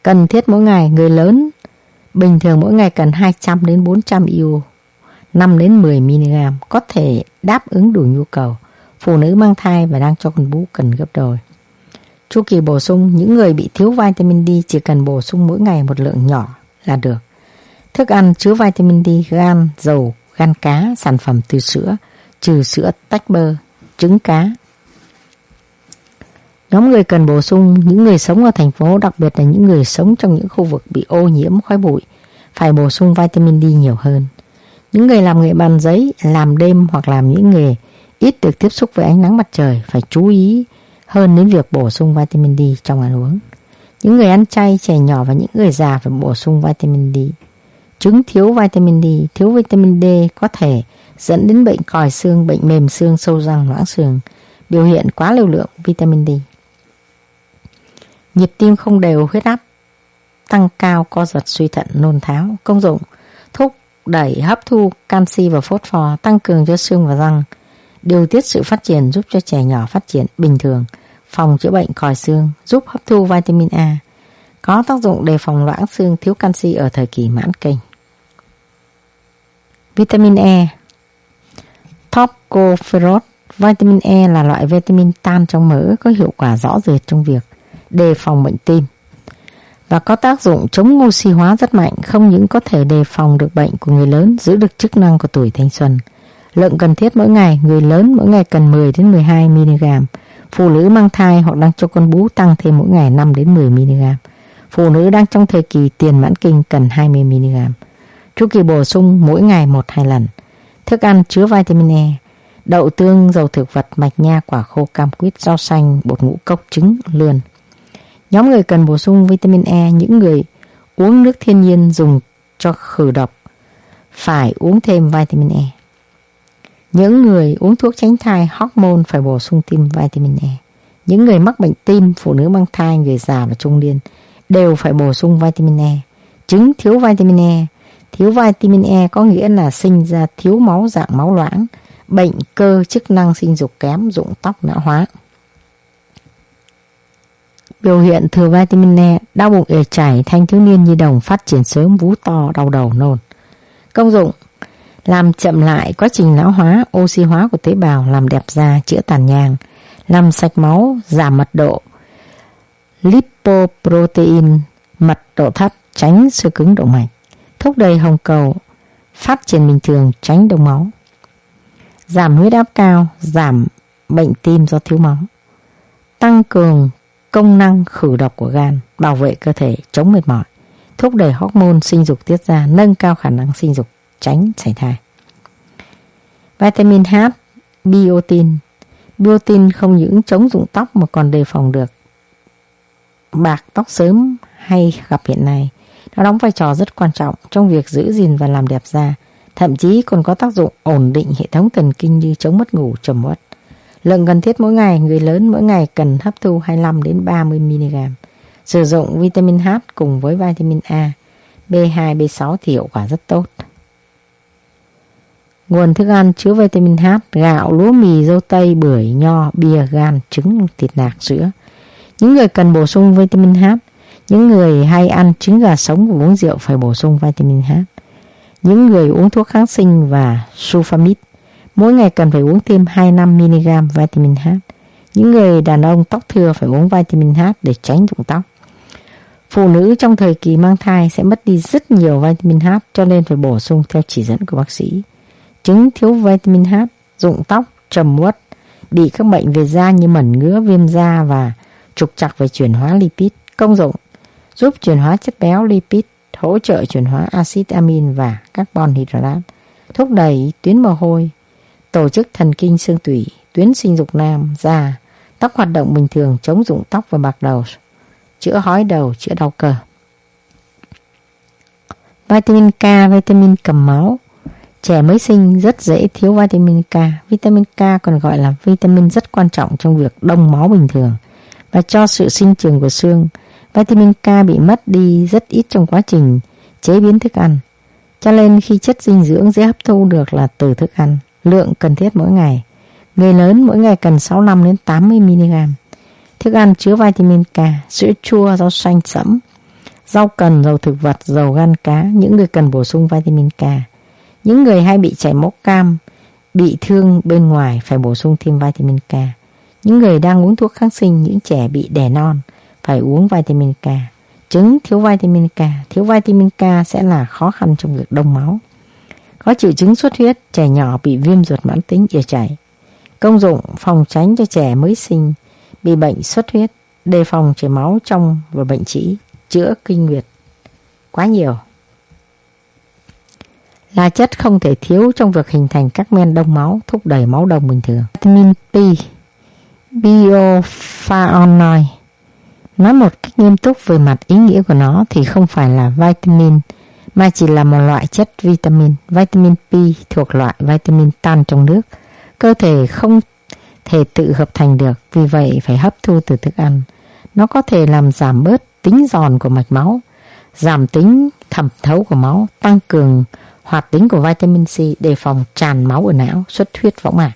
Cần thiết mỗi ngày người lớn bình thường mỗi ngày cần 200 đến 400 IU, 5 đến 10 mg có thể đáp ứng đủ nhu cầu. Phụ nữ mang thai và đang cho con bú cần gấp đôi. Chu kỳ bổ sung, những người bị thiếu vitamin D chỉ cần bổ sung mỗi ngày một lượng nhỏ là được. Thức ăn chứa vitamin D, gan, dầu, gan cá, sản phẩm từ sữa, trừ sữa tách bơ, trứng cá. Nhóm người cần bổ sung những người sống ở thành phố, đặc biệt là những người sống trong những khu vực bị ô nhiễm khói bụi, phải bổ sung vitamin D nhiều hơn. Những người làm nghề bàn giấy, làm đêm hoặc làm những nghề ít được tiếp xúc với ánh nắng mặt trời phải chú ý hơn đến việc bổ sung vitamin D trong ăn uống. Những người ăn chay, trẻ nhỏ và những người già phải bổ sung vitamin D. chứng thiếu vitamin D, thiếu vitamin D có thể dẫn đến bệnh còi xương, bệnh mềm xương, sâu răng, loãng xương, biểu hiện quá lưu lượng vitamin D. Nhịp tim không đều, huyết áp. Tăng cao, co giật, suy thận, nôn tháo, công dụng, thúc đẩy hấp thu canxi và phosphor, tăng cường cho xương và răng, điều tiết sự phát triển giúp cho trẻ nhỏ phát triển bình thường, phòng chữa bệnh còi xương, giúp hấp thu vitamin A, có tác dụng đề phòng loãng xương thiếu canxi ở thời kỳ mãn kinh. Vitamin E. Tocopherol Vitamin E là loại vitamin tan trong mỡ có hiệu quả rõ rệt trong việc đề phòng bệnh tim và có tác dụng chống oxy hóa rất mạnh, không những có thể đề phòng được bệnh của người lớn, giữ được chức năng của tuổi thanh xuân. Lượng cần thiết mỗi ngày, người lớn mỗi ngày cần 10 đến 12 mg. Phụ nữ mang thai hoặc đang cho con bú tăng thêm mỗi ngày 5 đến 10 mg. Phụ nữ đang trong thời kỳ tiền mãn kinh cần 20 mg. Chu kỳ bổ sung mỗi ngày 1-2 lần. Thức ăn chứa vitamin E, đậu tương, dầu thực vật, mạch nha, quả khô, cam quýt, rau xanh, bột ngũ cốc, trứng, lươn. Nhóm người cần bổ sung vitamin E, những người uống nước thiên nhiên dùng cho khử độc, phải uống thêm vitamin E. Những người uống thuốc tránh thai hormone phải bổ sung thêm vitamin E. Những người mắc bệnh tim, phụ nữ mang thai, người già và trung niên đều phải bổ sung vitamin E. Trứng thiếu vitamin E. Thiếu vitamin E có nghĩa là sinh ra thiếu máu dạng máu loãng, bệnh cơ chức năng sinh dục kém, rụng tóc não hóa. Biểu hiện thừa vitamin E, đau bụng ỉa chảy, thanh thiếu niên nhi đồng phát triển sớm, vú to, đau đầu, nôn. Công dụng làm chậm lại quá trình lão hóa, oxy hóa của tế bào, làm đẹp da, chữa tàn nhang, làm sạch máu, giảm mật độ, lipoprotein, mật độ thấp, tránh sơ cứng động mạch, thúc đẩy hồng cầu, phát triển bình thường, tránh đông máu, giảm huyết áp cao, giảm bệnh tim do thiếu máu, tăng cường công năng khử độc của gan, bảo vệ cơ thể, chống mệt mỏi, thúc đẩy hormone sinh dục tiết ra, nâng cao khả năng sinh dục, tránh sảy thai. Vitamin H, biotin. Biotin không những chống rụng tóc mà còn đề phòng được bạc tóc sớm hay gặp hiện nay. Nó đóng vai trò rất quan trọng trong việc giữ gìn và làm đẹp da, thậm chí còn có tác dụng ổn định hệ thống thần kinh như chống mất ngủ, trầm uất. Lượng cần thiết mỗi ngày, người lớn mỗi ngày cần hấp thu 25 đến 30 mg. Sử dụng vitamin H cùng với vitamin A, B2, B6 thì hiệu quả rất tốt. Nguồn thức ăn chứa vitamin H, gạo, lúa mì, dâu tây, bưởi, nho, bia, gan, trứng, thịt nạc, sữa. Những người cần bổ sung vitamin H, những người hay ăn trứng gà sống và uống rượu phải bổ sung vitamin H. Những người uống thuốc kháng sinh và sulfamide mỗi ngày cần phải uống thêm 25mg vitamin H. Những người đàn ông tóc thừa phải uống vitamin H để tránh rụng tóc. Phụ nữ trong thời kỳ mang thai sẽ mất đi rất nhiều vitamin H cho nên phải bổ sung theo chỉ dẫn của bác sĩ. chứng thiếu vitamin H, rụng tóc, trầm uất, bị các bệnh về da như mẩn ngứa, viêm da và trục trặc về chuyển hóa lipid. Công dụng giúp chuyển hóa chất béo lipid, hỗ trợ chuyển hóa axit amin và carbon hydrate, thúc đẩy tuyến mồ hôi, tổ chức thần kinh xương tủy, tuyến sinh dục nam, da, tóc hoạt động bình thường, chống rụng tóc và bạc đầu, chữa hói đầu, chữa đau cơ. Vitamin K, vitamin cầm máu. Trẻ mới sinh rất dễ thiếu vitamin K. Vitamin K còn gọi là vitamin rất quan trọng trong việc đông máu bình thường và cho sự sinh trưởng của xương. Vitamin K bị mất đi rất ít trong quá trình chế biến thức ăn. Cho nên khi chất dinh dưỡng dễ hấp thu được là từ thức ăn, lượng cần thiết mỗi ngày. Người lớn mỗi ngày cần 65 đến 80 mg. Thức ăn chứa vitamin K, sữa chua, rau xanh sẫm, rau cần, dầu thực vật, dầu gan cá, những người cần bổ sung vitamin K. Những người hay bị chảy máu cam, bị thương bên ngoài phải bổ sung thêm vitamin K. Những người đang uống thuốc kháng sinh, những trẻ bị đẻ non phải uống vitamin K. Trứng thiếu vitamin K, thiếu vitamin K sẽ là khó khăn trong việc đông máu. Có triệu chứng xuất huyết, trẻ nhỏ bị viêm ruột mãn tính tiêu chảy. Công dụng phòng tránh cho trẻ mới sinh bị bệnh xuất huyết, đề phòng chảy máu trong và bệnh trĩ, chữa kinh nguyệt. Quá nhiều. Là chất không thể thiếu trong việc hình thành các men đông máu, thúc đẩy máu đông bình thường. Vitamin P, bioflavonoid Nói một cách nghiêm túc về mặt ý nghĩa của nó thì không phải là vitamin mà chỉ là một loại chất vitamin. Vitamin P thuộc loại vitamin tan trong nước. Cơ thể không thể tự hợp thành được, vì vậy phải hấp thu từ thức ăn. Nó có thể làm giảm bớt tính giòn của mạch máu, giảm tính thẩm thấu của máu, tăng cường hoạt tính của vitamin C để phòng tràn máu ở não, xuất huyết võng mạc.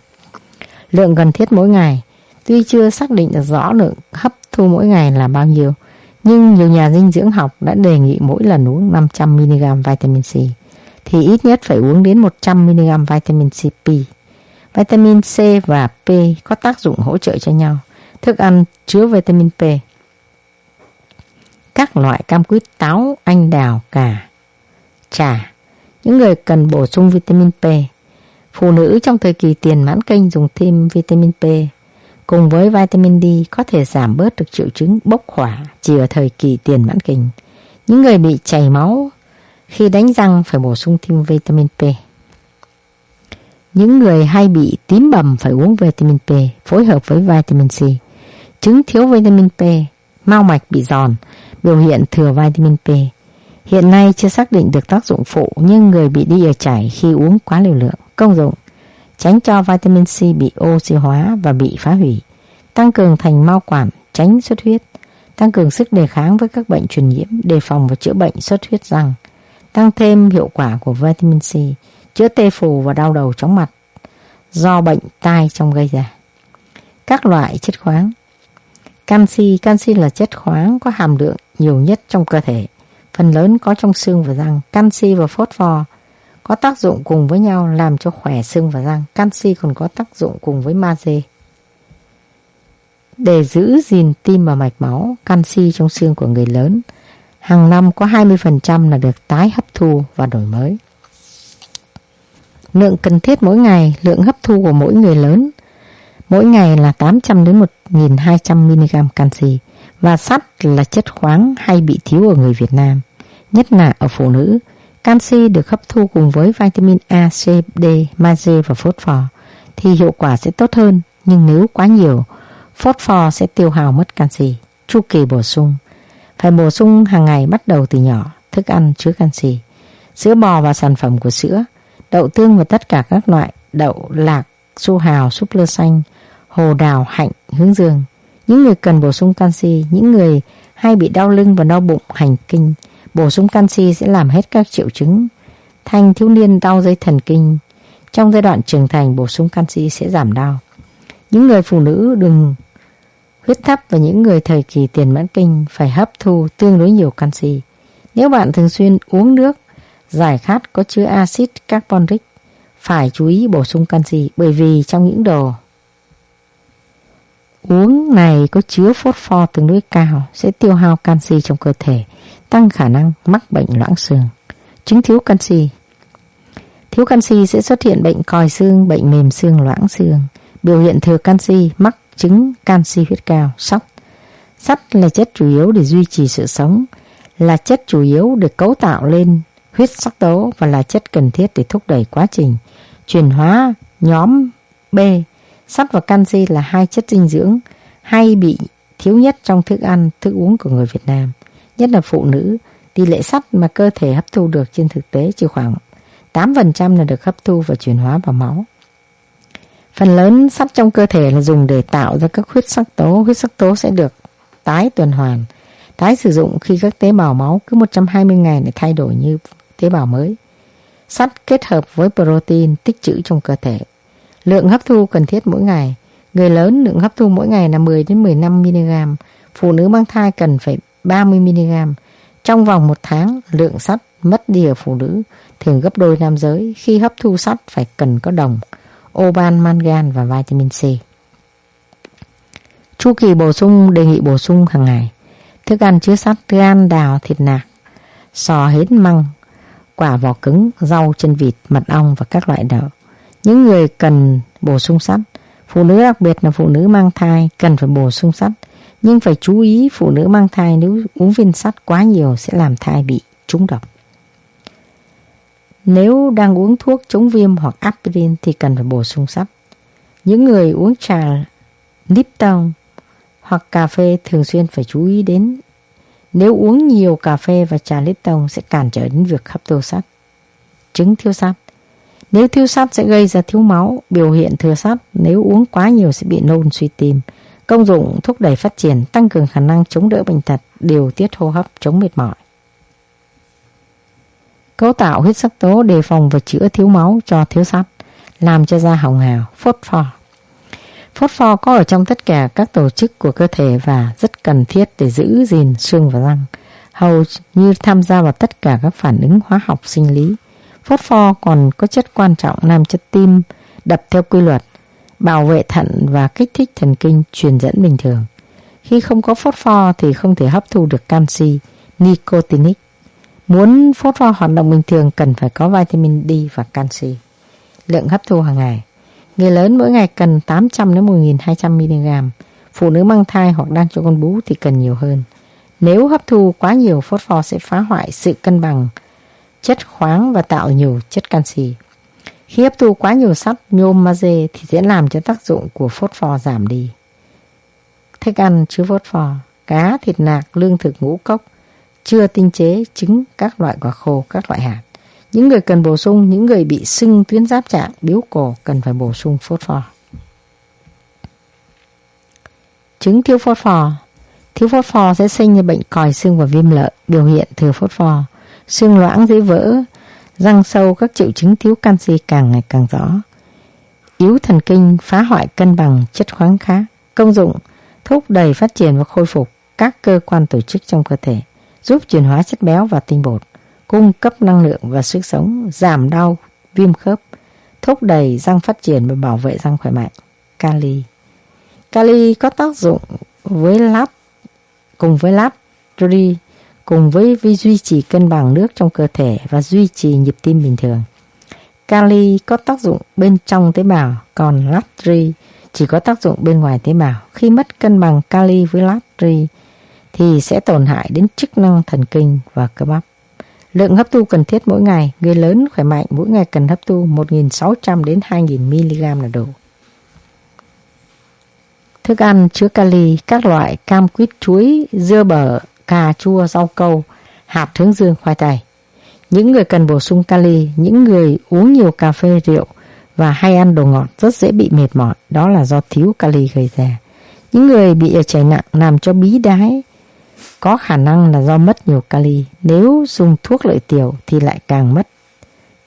Lượng cần thiết mỗi ngày Tuy chưa xác định được rõ lượng hấp thu mỗi ngày là bao nhiêu, nhưng nhiều nhà dinh dưỡng học đã đề nghị mỗi lần uống 500mg vitamin C, thì ít nhất phải uống đến 100mg vitamin C Vitamin C và P có tác dụng hỗ trợ cho nhau. Thức ăn chứa vitamin P. Các loại cam quýt, táo, anh đào, cà, trà. Những người cần bổ sung vitamin P. Phụ nữ trong thời kỳ tiền mãn kinh dùng thêm vitamin P cùng với vitamin D có thể giảm bớt được triệu chứng bốc hỏa chỉ ở thời kỳ tiền mãn kinh. Những người bị chảy máu khi đánh răng phải bổ sung thêm vitamin P. Những người hay bị tím bầm phải uống vitamin P phối hợp với vitamin C. chứng thiếu vitamin P, mau mạch bị giòn, biểu hiện thừa vitamin P. Hiện nay chưa xác định được tác dụng phụ nhưng người bị đi ở chảy khi uống quá liều lượng. Công dụng tránh cho vitamin C bị oxy hóa và bị phá hủy, tăng cường thành mao quản, tránh xuất huyết, tăng cường sức đề kháng với các bệnh truyền nhiễm, đề phòng và chữa bệnh xuất huyết răng, tăng thêm hiệu quả của vitamin C, chữa tê phù và đau đầu chóng mặt do bệnh tai trong gây ra. Các loại chất khoáng Canxi, canxi là chất khoáng có hàm lượng nhiều nhất trong cơ thể, phần lớn có trong xương và răng. Canxi và phosphor có tác dụng cùng với nhau làm cho khỏe xương và răng. Canxi còn có tác dụng cùng với magie. Để giữ gìn tim và mạch máu, canxi trong xương của người lớn hàng năm có 20% là được tái hấp thu và đổi mới. Lượng cần thiết mỗi ngày, lượng hấp thu của mỗi người lớn mỗi ngày là 800 đến 1200 mg canxi và sắt là chất khoáng hay bị thiếu ở người Việt Nam, nhất là ở phụ nữ. Canxi được hấp thu cùng với vitamin A, C, D, magie và phosphor thì hiệu quả sẽ tốt hơn, nhưng nếu quá nhiều, phosphor sẽ tiêu hao mất canxi. Chu kỳ bổ sung Phải bổ sung hàng ngày bắt đầu từ nhỏ, thức ăn chứa canxi. Sữa bò và sản phẩm của sữa, đậu tương và tất cả các loại đậu, lạc, su hào, súp lơ xanh, hồ đào, hạnh, hướng dương. Những người cần bổ sung canxi, những người hay bị đau lưng và đau bụng, hành kinh, Bổ sung canxi sẽ làm hết các triệu chứng. Thanh thiếu niên đau dây thần kinh. Trong giai đoạn trưởng thành bổ sung canxi sẽ giảm đau. Những người phụ nữ đừng huyết thấp và những người thời kỳ tiền mãn kinh phải hấp thu tương đối nhiều canxi. Nếu bạn thường xuyên uống nước, giải khát có chứa axit carbonic, phải chú ý bổ sung canxi bởi vì trong những đồ uống này có chứa phosphor tương đối cao sẽ tiêu hao canxi trong cơ thể tăng khả năng mắc bệnh loãng xương. Chứng thiếu canxi Thiếu canxi sẽ xuất hiện bệnh còi xương, bệnh mềm xương, loãng xương. Biểu hiện thừa canxi, mắc chứng canxi huyết cao, sắt. Sắt là chất chủ yếu để duy trì sự sống, là chất chủ yếu để cấu tạo lên huyết sắc tố và là chất cần thiết để thúc đẩy quá trình chuyển hóa nhóm B. Sắt và canxi là hai chất dinh dưỡng hay bị thiếu nhất trong thức ăn, thức uống của người Việt Nam nhất là phụ nữ, tỷ lệ sắt mà cơ thể hấp thu được trên thực tế chỉ khoảng 8% là được hấp thu và chuyển hóa vào máu. Phần lớn sắt trong cơ thể là dùng để tạo ra các huyết sắc tố. Huyết sắc tố sẽ được tái tuần hoàn, tái sử dụng khi các tế bào máu cứ 120 ngày để thay đổi như tế bào mới. Sắt kết hợp với protein tích trữ trong cơ thể. Lượng hấp thu cần thiết mỗi ngày. Người lớn lượng hấp thu mỗi ngày là 10 đến 15 mg, phụ nữ mang thai cần phải 30 mg. Trong vòng một tháng, lượng sắt mất đi ở phụ nữ thường gấp đôi nam giới khi hấp thu sắt phải cần có đồng, oban, mangan và vitamin C. Chu kỳ bổ sung đề nghị bổ sung hàng ngày. Thức ăn chứa sắt, gan, đào, thịt nạc, sò hến măng, quả vỏ cứng, rau, chân vịt, mật ong và các loại đậu. Những người cần bổ sung sắt, phụ nữ đặc biệt là phụ nữ mang thai cần phải bổ sung sắt, nhưng phải chú ý phụ nữ mang thai nếu uống viên sắt quá nhiều sẽ làm thai bị trúng độc. Nếu đang uống thuốc chống viêm hoặc aspirin thì cần phải bổ sung sắt. Những người uống trà Lipton hoặc cà phê thường xuyên phải chú ý đến nếu uống nhiều cà phê và trà Lipton sẽ cản trở đến việc hấp thu sắt. Chứng thiếu sắt nếu thiếu sắt sẽ gây ra thiếu máu, biểu hiện thừa sắt, nếu uống quá nhiều sẽ bị nôn suy tim. Công dụng thúc đẩy phát triển, tăng cường khả năng chống đỡ bệnh tật, điều tiết hô hấp, chống mệt mỏi. Cấu tạo huyết sắc tố đề phòng và chữa thiếu máu cho thiếu sắt, làm cho da hồng hào, phốt phò. Phốt pho có ở trong tất cả các tổ chức của cơ thể và rất cần thiết để giữ gìn xương và răng, hầu như tham gia vào tất cả các phản ứng hóa học sinh lý. Phốt pho còn có chất quan trọng làm cho tim đập theo quy luật, bảo vệ thận và kích thích thần kinh truyền dẫn bình thường. Khi không có phốt pho thì không thể hấp thu được canxi, nicotinic. Muốn phốt pho hoạt động bình thường cần phải có vitamin D và canxi. Lượng hấp thu hàng ngày Người lớn mỗi ngày cần 800 đến 1200 mg. Phụ nữ mang thai hoặc đang cho con bú thì cần nhiều hơn. Nếu hấp thu quá nhiều phốt pho sẽ phá hoại sự cân bằng chất khoáng và tạo nhiều chất canxi. Khi hấp thu quá nhiều sắt, nhôm, magie thì sẽ làm cho tác dụng của phốt pho giảm đi. Thức ăn chứa phốt pho, cá, thịt nạc, lương thực ngũ cốc, chưa tinh chế, trứng, các loại quả khô, các loại hạt. Những người cần bổ sung, những người bị sưng tuyến giáp trạng, biếu cổ cần phải bổ sung phốt pho. Trứng thiếu phốt pho Thiếu phốt pho sẽ sinh ra bệnh còi xương và viêm lợi, biểu hiện thừa phốt pho. Xương loãng dễ vỡ, răng sâu các triệu chứng thiếu canxi càng ngày càng rõ. Yếu thần kinh phá hoại cân bằng chất khoáng khác. Công dụng thúc đẩy phát triển và khôi phục các cơ quan tổ chức trong cơ thể, giúp chuyển hóa chất béo và tinh bột cung cấp năng lượng và sức sống, giảm đau, viêm khớp, thúc đẩy răng phát triển và bảo vệ răng khỏe mạnh. Kali Kali có tác dụng với lát cùng với lát tri cùng với với duy trì cân bằng nước trong cơ thể và duy trì nhịp tim bình thường. Kali có tác dụng bên trong tế bào, còn natri chỉ có tác dụng bên ngoài tế bào. Khi mất cân bằng kali với natri thì sẽ tổn hại đến chức năng thần kinh và cơ bắp. Lượng hấp thu cần thiết mỗi ngày, người lớn khỏe mạnh mỗi ngày cần hấp thu 1.600 đến 2.000 mg là đủ. Thức ăn chứa kali, các loại cam quýt, chuối, dưa bở, cà chua, rau câu, hạt hướng dương, khoai tây. Những người cần bổ sung kali, những người uống nhiều cà phê, rượu và hay ăn đồ ngọt rất dễ bị mệt mỏi, đó là do thiếu kali gây ra. Những người bị ở chảy nặng làm cho bí đái, có khả năng là do mất nhiều kali. Nếu dùng thuốc lợi tiểu thì lại càng mất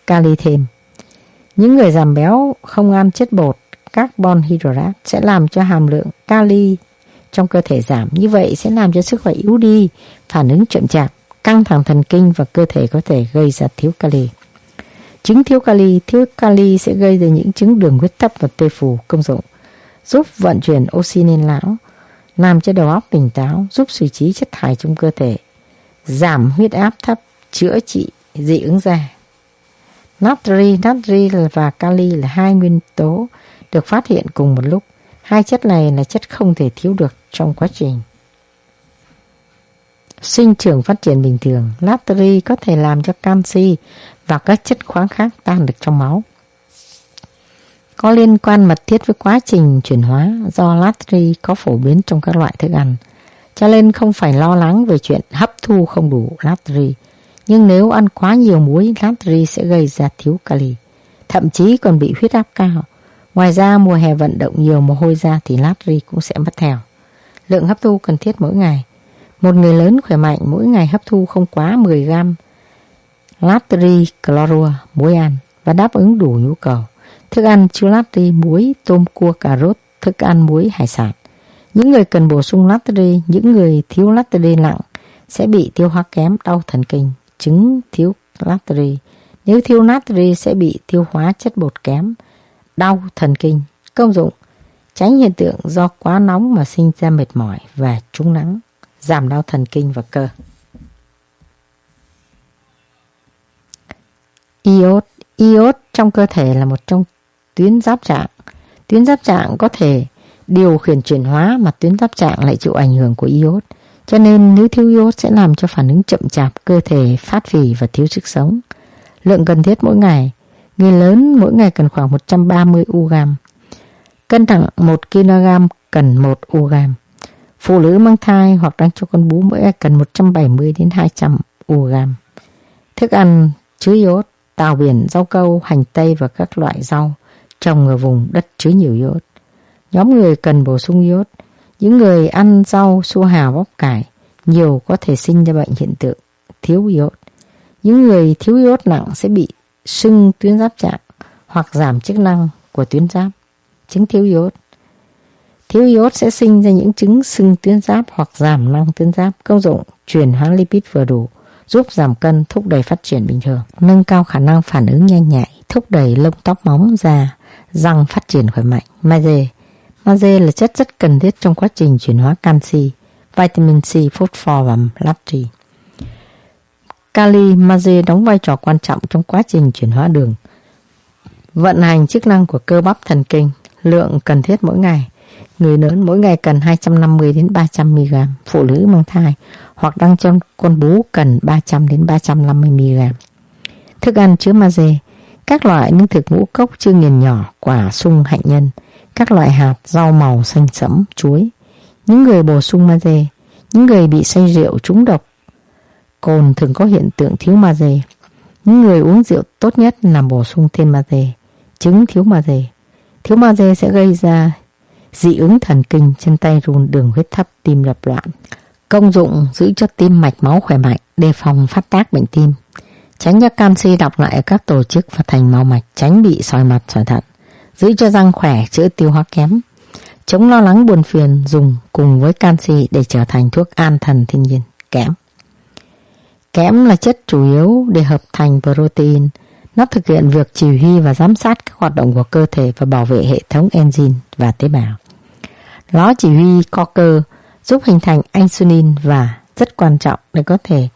kali thêm. Những người giảm béo không ăn chất bột, carbon hydrate sẽ làm cho hàm lượng kali trong cơ thể giảm. Như vậy sẽ làm cho sức khỏe yếu đi, phản ứng chậm chạp, căng thẳng thần kinh và cơ thể có thể gây ra thiếu kali. Chứng thiếu kali, thiếu kali sẽ gây ra những chứng đường huyết thấp và tê phù công dụng, giúp vận chuyển oxy lên não, làm cho đầu óc tỉnh táo, giúp xử trí chất thải trong cơ thể, giảm huyết áp thấp, chữa trị dị ứng da. Natri, natri và kali là hai nguyên tố được phát hiện cùng một lúc. Hai chất này là chất không thể thiếu được trong quá trình sinh trưởng phát triển bình thường. Natri có thể làm cho canxi và các chất khoáng khác tan được trong máu có liên quan mật thiết với quá trình chuyển hóa do natri có phổ biến trong các loại thức ăn. Cho nên không phải lo lắng về chuyện hấp thu không đủ natri. Nhưng nếu ăn quá nhiều muối, natri sẽ gây ra thiếu kali. Thậm chí còn bị huyết áp cao. Ngoài ra mùa hè vận động nhiều mồ hôi ra thì natri cũng sẽ mất theo. Lượng hấp thu cần thiết mỗi ngày. Một người lớn khỏe mạnh mỗi ngày hấp thu không quá 10 gram natri chlorua, muối ăn và đáp ứng đủ nhu cầu. Thức ăn chứa natri, muối, tôm, cua, cà rốt, thức ăn muối, hải sản. Những người cần bổ sung natri, những người thiếu natri nặng sẽ bị tiêu hóa kém, đau thần kinh, chứng thiếu natri. Nếu thiếu natri sẽ bị tiêu hóa chất bột kém, đau thần kinh. Công dụng tránh hiện tượng do quá nóng mà sinh ra mệt mỏi và trúng nắng, giảm đau thần kinh và cơ. Iốt Iốt trong cơ thể là một trong tuyến giáp trạng. Tuyến giáp trạng có thể điều khiển chuyển hóa mà tuyến giáp trạng lại chịu ảnh hưởng của iốt. Cho nên nếu thiếu iốt sẽ làm cho phản ứng chậm chạp cơ thể phát phì và thiếu sức sống. Lượng cần thiết mỗi ngày Người lớn mỗi ngày cần khoảng 130 UG. Cân nặng 1 kg cần 1 UG. Phụ nữ mang thai hoặc đang cho con bú mỗi ngày cần 170 đến 200 UG. Thức ăn chứa iốt, tàu biển, rau câu, hành tây và các loại rau trồng ở vùng đất chứa nhiều iốt. Nhóm người cần bổ sung iốt. Những người ăn rau, su hào, bắp cải nhiều có thể sinh ra bệnh hiện tượng thiếu iốt. Những người thiếu iốt nặng sẽ bị sưng tuyến giáp trạng hoặc giảm chức năng của tuyến giáp, chứng thiếu iốt. Thiếu iốt sẽ sinh ra những chứng sưng tuyến giáp hoặc giảm năng tuyến giáp, công dụng chuyển hóa lipid vừa đủ, giúp giảm cân, thúc đẩy phát triển bình thường, nâng cao khả năng phản ứng nhanh nhạy, thúc đẩy lông tóc móng da, răng phát triển khỏe mạnh. Magie Magie là chất rất cần thiết trong quá trình chuyển hóa canxi, vitamin C, phosphor và natri. Kali magie đóng vai trò quan trọng trong quá trình chuyển hóa đường. Vận hành chức năng của cơ bắp thần kinh, lượng cần thiết mỗi ngày. Người lớn mỗi ngày cần 250 đến 300 mg, phụ nữ mang thai hoặc đang trong con bú cần 300 đến 350 mg. Thức ăn chứa magie, các loại lương thực ngũ cốc chưa nghiền nhỏ, quả sung hạnh nhân, các loại hạt, rau màu xanh sẫm, chuối. Những người bổ sung magie, những người bị say rượu trúng độc Cồn thường có hiện tượng thiếu magie. Những người uống rượu tốt nhất là bổ sung thêm magie. trứng thiếu magie. Thiếu magie sẽ gây ra dị ứng thần kinh, chân tay run, đường huyết thấp, tim đập loạn. Công dụng giữ cho tim mạch máu khỏe mạnh, đề phòng phát tác bệnh tim. Tránh cho canxi đọc lại ở các tổ chức và thành máu mạch, tránh bị sỏi mặt, sỏi thận. Giữ cho răng khỏe, chữa tiêu hóa kém. Chống lo lắng buồn phiền dùng cùng với canxi để trở thành thuốc an thần thiên nhiên. Kẽm Kẽm là chất chủ yếu để hợp thành protein. Nó thực hiện việc chỉ huy và giám sát các hoạt động của cơ thể và bảo vệ hệ thống enzyme và tế bào. Nó chỉ huy co cơ, giúp hình thành insulin và rất quan trọng để có thể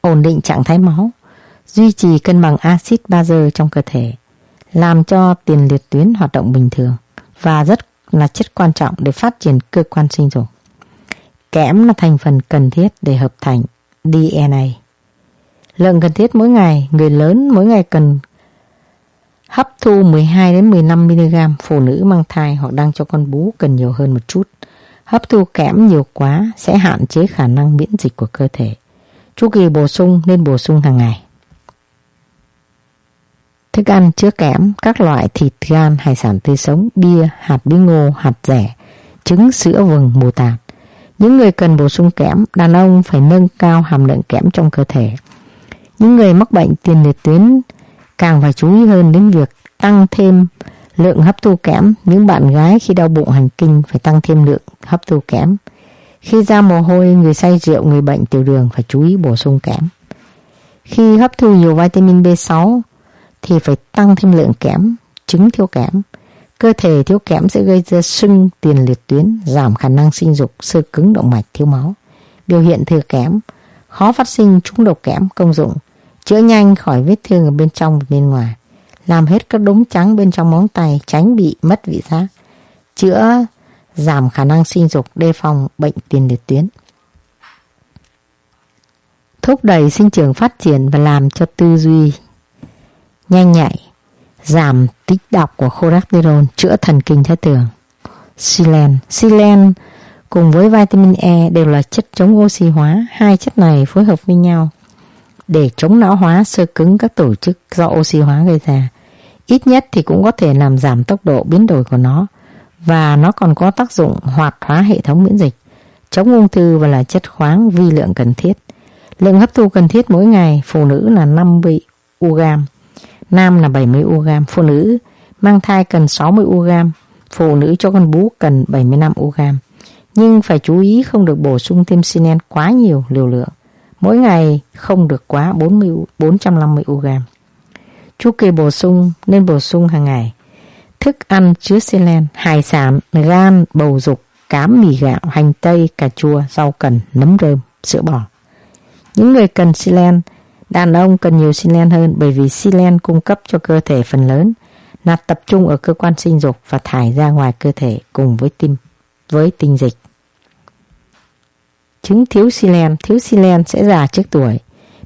ổn định trạng thái máu, duy trì cân bằng axit bazơ trong cơ thể, làm cho tiền liệt tuyến hoạt động bình thường và rất là chất quan trọng để phát triển cơ quan sinh dục. Kẽm là thành phần cần thiết để hợp thành DNA. Lượng cần thiết mỗi ngày, người lớn mỗi ngày cần hấp thu 12 đến 15 mg, phụ nữ mang thai hoặc đang cho con bú cần nhiều hơn một chút. Hấp thu kẽm nhiều quá sẽ hạn chế khả năng miễn dịch của cơ thể. Chu kỳ bổ sung nên bổ sung hàng ngày. Thức ăn chứa kẽm, các loại thịt, gan, hải sản tươi sống, bia, hạt bí ngô, hạt rẻ, trứng, sữa, vừng, mù tạt. Những người cần bổ sung kẽm, đàn ông phải nâng cao hàm lượng kẽm trong cơ thể. Những người mắc bệnh tiền liệt tuyến càng phải chú ý hơn đến việc tăng thêm lượng hấp thu kẽm. Những bạn gái khi đau bụng hành kinh phải tăng thêm lượng hấp thu kẽm. Khi ra mồ hôi, người say rượu, người bệnh tiểu đường phải chú ý bổ sung kẽm. Khi hấp thu nhiều vitamin B6 thì phải tăng thêm lượng kẽm, trứng thiếu kẽm. Cơ thể thiếu kẽm sẽ gây ra sưng tiền liệt tuyến, giảm khả năng sinh dục, sơ cứng động mạch, thiếu máu. Biểu hiện thừa kẽm, khó phát sinh trúng độc kẽm công dụng chữa nhanh khỏi vết thương ở bên trong và bên ngoài, làm hết các đốm trắng bên trong móng tay, tránh bị mất vị giác, chữa giảm khả năng sinh dục, đề phòng bệnh tiền liệt tuyến. Thúc đẩy sinh trưởng phát triển và làm cho tư duy nhanh nhạy, giảm tích độc của cholesterol, chữa thần kinh thái tường. Silen, silen cùng với vitamin E đều là chất chống oxy hóa, hai chất này phối hợp với nhau để chống não hóa sơ cứng các tổ chức do oxy hóa gây ra. Ít nhất thì cũng có thể làm giảm tốc độ biến đổi của nó và nó còn có tác dụng hoạt hóa hệ thống miễn dịch, chống ung thư và là chất khoáng vi lượng cần thiết. Lượng hấp thu cần thiết mỗi ngày phụ nữ là 50 UG, nam là 70 UG, phụ nữ mang thai cần 60 UG, phụ nữ cho con bú cần 75 UG. Nhưng phải chú ý không được bổ sung thêm sinen quá nhiều liều lượng. Mỗi ngày không được quá 40, 450 UG. Chu kỳ bổ sung nên bổ sung hàng ngày. Thức ăn chứa selen, hải sản, gan, bầu dục, cám mì gạo, hành tây, cà chua, rau cần, nấm rơm, sữa bò. Những người cần selen, đàn ông cần nhiều selen hơn bởi vì selen cung cấp cho cơ thể phần lớn là tập trung ở cơ quan sinh dục và thải ra ngoài cơ thể cùng với tim với tinh dịch. Chứng thiếu selen, thiếu selen sẽ già trước tuổi.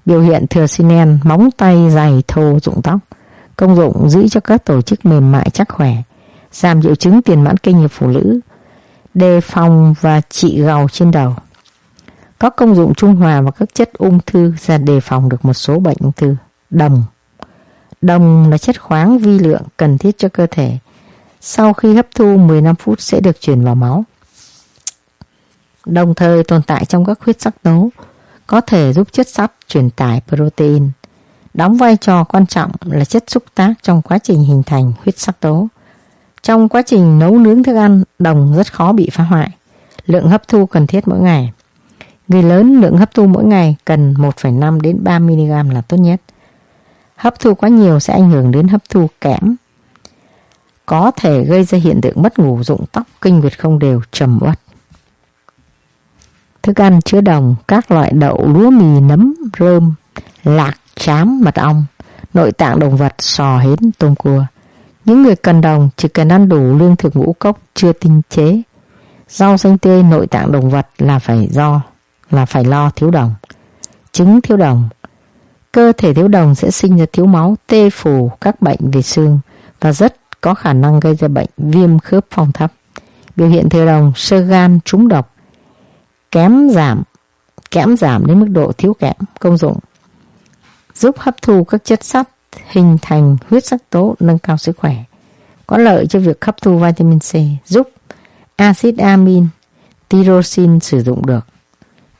Biểu hiện thừa selen, móng tay dày thô rụng tóc. Công dụng giữ cho các tổ chức mềm mại chắc khỏe, giảm triệu chứng tiền mãn kinh ở phụ nữ, đề phòng và trị gầu trên đầu. Có công dụng trung hòa và các chất ung thư ra đề phòng được một số bệnh ung thư. Đồng Đồng là chất khoáng vi lượng cần thiết cho cơ thể. Sau khi hấp thu 15 phút sẽ được chuyển vào máu. Đồng thời tồn tại trong các huyết sắc tố, có thể giúp chất sắt truyền tải protein, đóng vai trò quan trọng là chất xúc tác trong quá trình hình thành huyết sắc tố. Trong quá trình nấu nướng thức ăn, đồng rất khó bị phá hoại. Lượng hấp thu cần thiết mỗi ngày. Người lớn lượng hấp thu mỗi ngày cần 1,5 đến 3 mg là tốt nhất. Hấp thu quá nhiều sẽ ảnh hưởng đến hấp thu kẽm. Có thể gây ra hiện tượng mất ngủ, rụng tóc, kinh nguyệt không đều, trầm uất. Thức ăn chứa đồng, các loại đậu, lúa mì, nấm, rơm, lạc, chám, mật ong, nội tạng động vật, sò hến, tôm cua. Những người cần đồng chỉ cần ăn đủ lương thực ngũ cốc chưa tinh chế. Rau xanh tươi nội tạng động vật là phải do là phải lo thiếu đồng. Trứng thiếu đồng. Cơ thể thiếu đồng sẽ sinh ra thiếu máu, tê phù, các bệnh về xương và rất có khả năng gây ra bệnh viêm khớp phong thấp. Biểu hiện thiếu đồng, sơ gan, trúng độc, kém giảm, kém giảm đến mức độ thiếu kẽm, công dụng. Giúp hấp thu các chất sắt, hình thành huyết sắc tố, nâng cao sức khỏe. Có lợi cho việc hấp thu vitamin C, giúp axit amin, tyrosine sử dụng được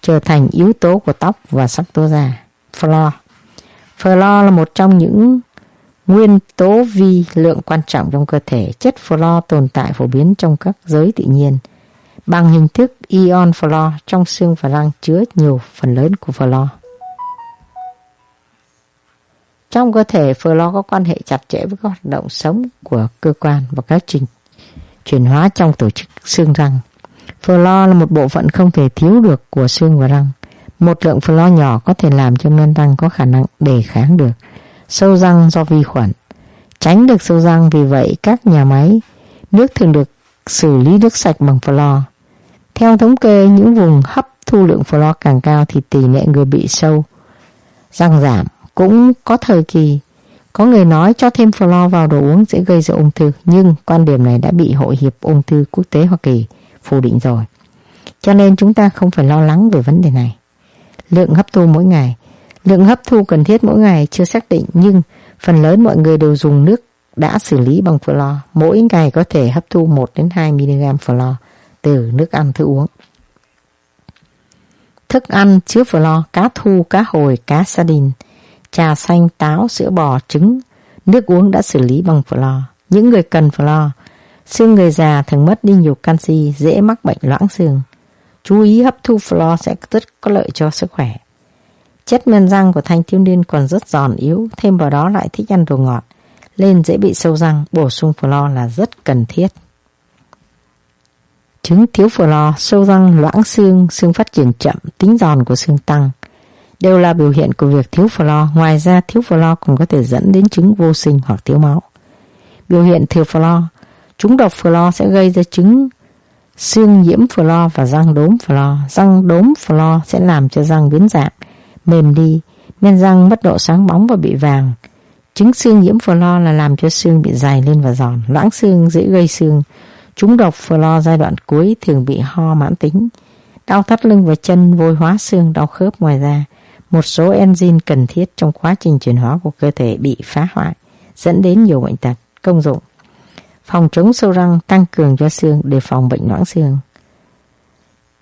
trở thành yếu tố của tóc và sắc tố da. Flor Flor là một trong những nguyên tố vi lượng quan trọng trong cơ thể. Chất flor tồn tại phổ biến trong các giới tự nhiên. Bằng hình thức ion fluor trong xương và răng chứa nhiều phần lớn của fluor. Trong cơ thể, fluor có quan hệ chặt chẽ với các hoạt động sống của cơ quan và các trình chuyển hóa trong tổ chức xương răng. Fluor là một bộ phận không thể thiếu được của xương và răng. Một lượng fluor nhỏ có thể làm cho men răng có khả năng đề kháng được sâu răng do vi khuẩn. Tránh được sâu răng vì vậy các nhà máy nước thường được xử lý nước sạch bằng fluor. Theo thống kê, những vùng hấp thu lượng flo càng cao thì tỷ lệ người bị sâu răng giảm. Cũng có thời kỳ có người nói cho thêm flo vào đồ uống sẽ gây ra ung thư, nhưng quan điểm này đã bị Hội hiệp ung thư quốc tế Hoa Kỳ phủ định rồi. Cho nên chúng ta không phải lo lắng về vấn đề này. Lượng hấp thu mỗi ngày Lượng hấp thu cần thiết mỗi ngày chưa xác định nhưng phần lớn mọi người đều dùng nước đã xử lý bằng flo. Mỗi ngày có thể hấp thu 1 đến 2 mg flo từ nước ăn thức uống. Thức ăn chứa flo, cá thu, cá hồi, cá sardine, trà xanh, táo, sữa bò, trứng, nước uống đã xử lý bằng flo. Những người cần flo, xương người già thường mất đi nhiều canxi, dễ mắc bệnh loãng xương. Chú ý hấp thu flo sẽ rất có lợi cho sức khỏe. Chất men răng của thanh thiếu niên còn rất giòn yếu, thêm vào đó lại thích ăn đồ ngọt, nên dễ bị sâu răng, bổ sung flo là rất cần thiết. Chứng thiếu flo, sâu răng, loãng xương, xương phát triển chậm, tính giòn của xương tăng, đều là biểu hiện của việc thiếu flo. Ngoài ra, thiếu flo còn có thể dẫn đến chứng vô sinh hoặc thiếu máu. Biểu hiện thiếu flo, chúng độc flo sẽ gây ra chứng xương nhiễm flo và răng đốm flo. Răng đốm flo sẽ làm cho răng biến dạng, mềm đi, men răng mất độ sáng bóng và bị vàng. Chứng xương nhiễm flo là làm cho xương bị dày lên và giòn, loãng xương dễ gây xương. Chúng độc flo giai đoạn cuối thường bị ho mãn tính, đau thắt lưng và chân, vôi hóa xương, đau khớp ngoài ra. Một số enzyme cần thiết trong quá trình chuyển hóa của cơ thể bị phá hoại, dẫn đến nhiều bệnh tật, công dụng. Phòng chống sâu răng tăng cường cho xương để phòng bệnh loãng xương.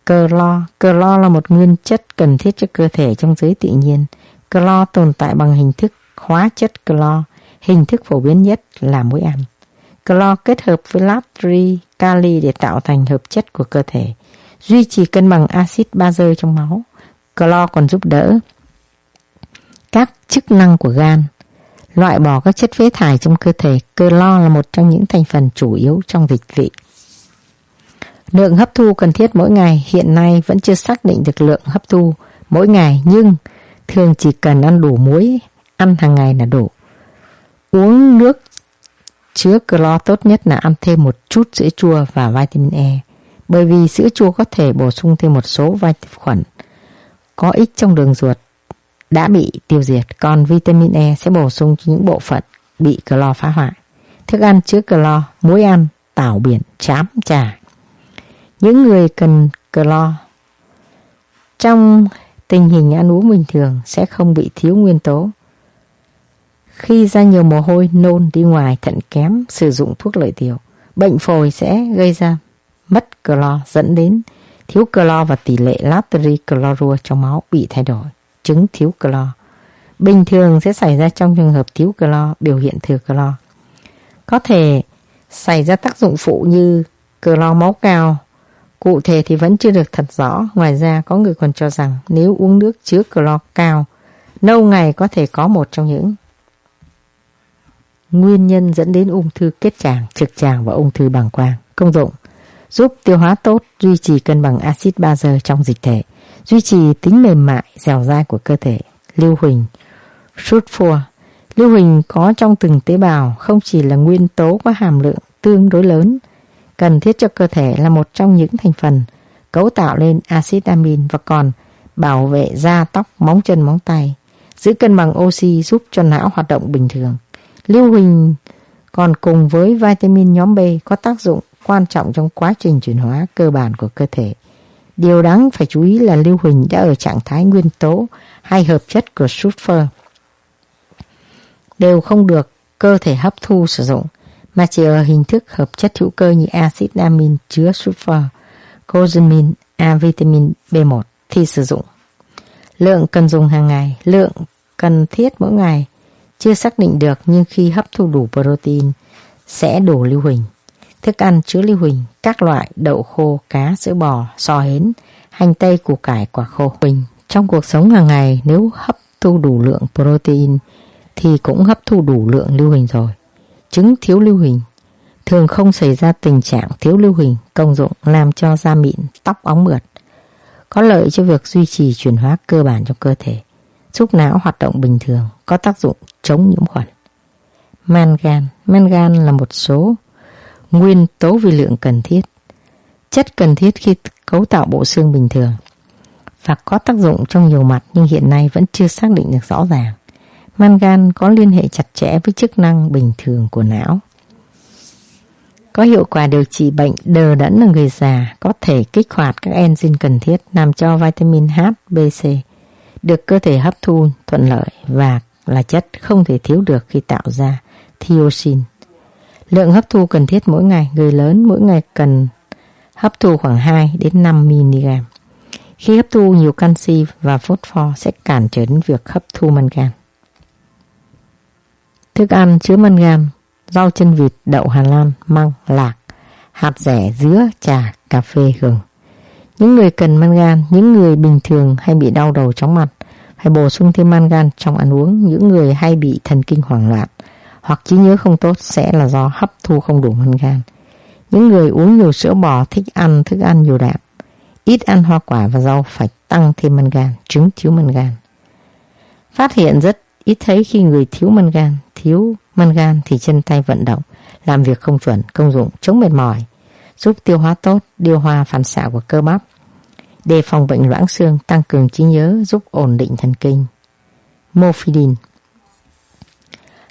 cờ lo cờ lo là một nguyên chất cần thiết cho cơ thể trong giới tự nhiên. Clo tồn tại bằng hình thức hóa chất clo, hình thức phổ biến nhất là muối ăn. Clo kết hợp với natri, kali để tạo thành hợp chất của cơ thể, duy trì cân bằng axit bazơ trong máu. Clo còn giúp đỡ các chức năng của gan, loại bỏ các chất phế thải trong cơ thể. Clo là một trong những thành phần chủ yếu trong dịch vị. Lượng hấp thu cần thiết mỗi ngày hiện nay vẫn chưa xác định được lượng hấp thu mỗi ngày nhưng thường chỉ cần ăn đủ muối, ăn hàng ngày là đủ. Uống nước chứa clo tốt nhất là ăn thêm một chút sữa chua và vitamin E bởi vì sữa chua có thể bổ sung thêm một số vi khuẩn có ích trong đường ruột đã bị tiêu diệt, còn vitamin E sẽ bổ sung cho những bộ phận bị clo phá hoại. Thức ăn chứa clo, muối ăn, tảo biển, chám, trà. Những người cần clo trong tình hình ăn uống bình thường sẽ không bị thiếu nguyên tố. Khi ra nhiều mồ hôi, nôn, đi ngoài, thận kém, sử dụng thuốc lợi tiểu, bệnh phổi sẽ gây ra mất clo dẫn đến thiếu clo và tỷ lệ natri clorua trong máu bị thay đổi, chứng thiếu clo. Bình thường sẽ xảy ra trong trường hợp thiếu clo, biểu hiện thừa clo. Có thể xảy ra tác dụng phụ như clo máu cao, Cụ thể thì vẫn chưa được thật rõ, ngoài ra có người còn cho rằng nếu uống nước chứa clo cao, lâu ngày có thể có một trong những nguyên nhân dẫn đến ung thư kết tràng, trực tràng và ung thư bàng quang. Công dụng giúp tiêu hóa tốt, duy trì cân bằng axit bazơ trong dịch thể, duy trì tính mềm mại, dẻo dai của cơ thể. Lưu huỳnh, sulfur. Lưu huỳnh có trong từng tế bào không chỉ là nguyên tố có hàm lượng tương đối lớn, cần thiết cho cơ thể là một trong những thành phần cấu tạo lên axit amin và còn bảo vệ da, tóc, móng chân, móng tay, giữ cân bằng oxy giúp cho não hoạt động bình thường. Lưu huỳnh còn cùng với vitamin nhóm B có tác dụng quan trọng trong quá trình chuyển hóa cơ bản của cơ thể. Điều đáng phải chú ý là lưu huỳnh đã ở trạng thái nguyên tố hay hợp chất của sulfur đều không được cơ thể hấp thu sử dụng mà chỉ ở hình thức hợp chất hữu cơ như axit amin chứa sulfur, cosamin, A vitamin B1 thì sử dụng. Lượng cần dùng hàng ngày, lượng cần thiết mỗi ngày chưa xác định được nhưng khi hấp thu đủ protein sẽ đủ lưu huỳnh. Thức ăn chứa lưu huỳnh, các loại đậu khô, cá, sữa bò, sò hến, hành tây, củ cải, quả khô. Huỳnh trong cuộc sống hàng ngày nếu hấp thu đủ lượng protein thì cũng hấp thu đủ lượng lưu huỳnh rồi chứng thiếu lưu huỳnh thường không xảy ra tình trạng thiếu lưu huỳnh công dụng làm cho da mịn, tóc óng mượt, có lợi cho việc duy trì chuyển hóa cơ bản trong cơ thể, giúp não hoạt động bình thường, có tác dụng chống nhiễm khuẩn. Mangan, mangan là một số nguyên tố vi lượng cần thiết, chất cần thiết khi cấu tạo bộ xương bình thường và có tác dụng trong nhiều mặt nhưng hiện nay vẫn chưa xác định được rõ ràng. Mangan có liên hệ chặt chẽ với chức năng bình thường của não. Có hiệu quả điều trị bệnh đờ đẫn ở người già, có thể kích hoạt các enzyme cần thiết làm cho vitamin H, B, C được cơ thể hấp thu thuận lợi và là chất không thể thiếu được khi tạo ra thiosin. Lượng hấp thu cần thiết mỗi ngày, người lớn mỗi ngày cần hấp thu khoảng 2 đến 5 mg. Khi hấp thu nhiều canxi và phosphor sẽ cản trở đến việc hấp thu mangan. Thức ăn chứa mangan, rau chân vịt, đậu Hà Lan, măng, lạc, hạt rẻ, dứa, trà, cà phê, gừng. Những người cần mangan, những người bình thường hay bị đau đầu chóng mặt, hay bổ sung thêm mangan trong ăn uống. Những người hay bị thần kinh hoảng loạn hoặc trí nhớ không tốt sẽ là do hấp thu không đủ mangan. Những người uống nhiều sữa bò thích ăn thức ăn nhiều đạm, ít ăn hoa quả và rau phải tăng thêm mangan, trứng thiếu mangan. Phát hiện rất ít thấy khi người thiếu mangan, thiếu mangan thì chân tay vận động, làm việc không chuẩn, công dụng chống mệt mỏi, giúp tiêu hóa tốt, điều hòa phản xạ của cơ bắp, đề phòng bệnh loãng xương, tăng cường trí nhớ, giúp ổn định thần kinh. Mofidin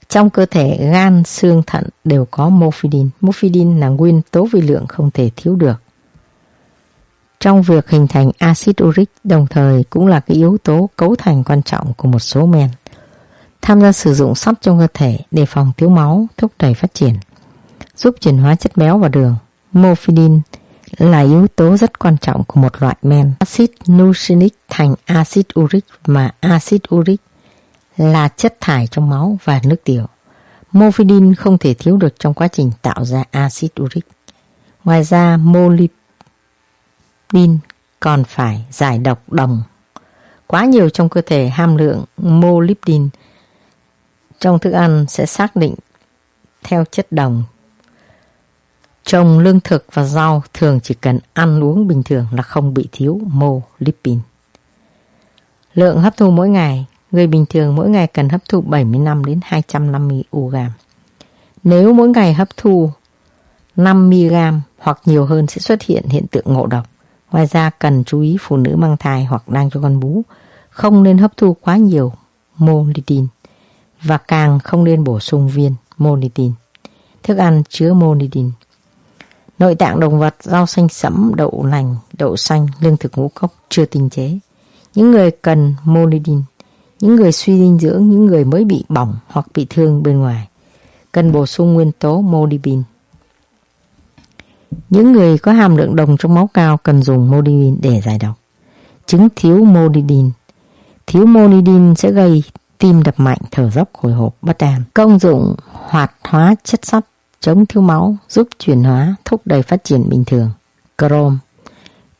Trong cơ thể gan, xương, thận đều có mofidin. Mofidin là nguyên tố vi lượng không thể thiếu được. Trong việc hình thành axit uric đồng thời cũng là cái yếu tố cấu thành quan trọng của một số men tham gia sử dụng sắt trong cơ thể để phòng thiếu máu, thúc đẩy phát triển, giúp chuyển hóa chất béo và đường. Mofidin là yếu tố rất quan trọng của một loại men axit nucleic thành axit uric mà axit uric là chất thải trong máu và nước tiểu. Morphidin không thể thiếu được trong quá trình tạo ra axit uric. Ngoài ra, molybden còn phải giải độc đồng. Quá nhiều trong cơ thể hàm lượng molybden trong thức ăn sẽ xác định theo chất đồng. Trồng lương thực và rau thường chỉ cần ăn uống bình thường là không bị thiếu molybden. Lượng hấp thu mỗi ngày, người bình thường mỗi ngày cần hấp thụ 75 đến 250 mg. Nếu mỗi ngày hấp thu 5 mg hoặc nhiều hơn sẽ xuất hiện hiện tượng ngộ độc. Ngoài ra cần chú ý phụ nữ mang thai hoặc đang cho con bú không nên hấp thu quá nhiều molybden và càng không nên bổ sung viên molybden. Thức ăn chứa molybden. Nội tạng động vật, rau xanh sẫm, đậu lành, đậu xanh, lương thực ngũ cốc chưa tinh chế. Những người cần molybden, những người suy dinh dưỡng, những người mới bị bỏng hoặc bị thương bên ngoài, cần bổ sung nguyên tố molybden. Những người có hàm lượng đồng trong máu cao cần dùng molybden để giải độc. Chứng thiếu molybden Thiếu molybden sẽ gây tim đập mạnh, thở dốc, hồi hộp, bất an. Công dụng hoạt hóa chất sắt, chống thiếu máu, giúp chuyển hóa, thúc đẩy phát triển bình thường. Chrome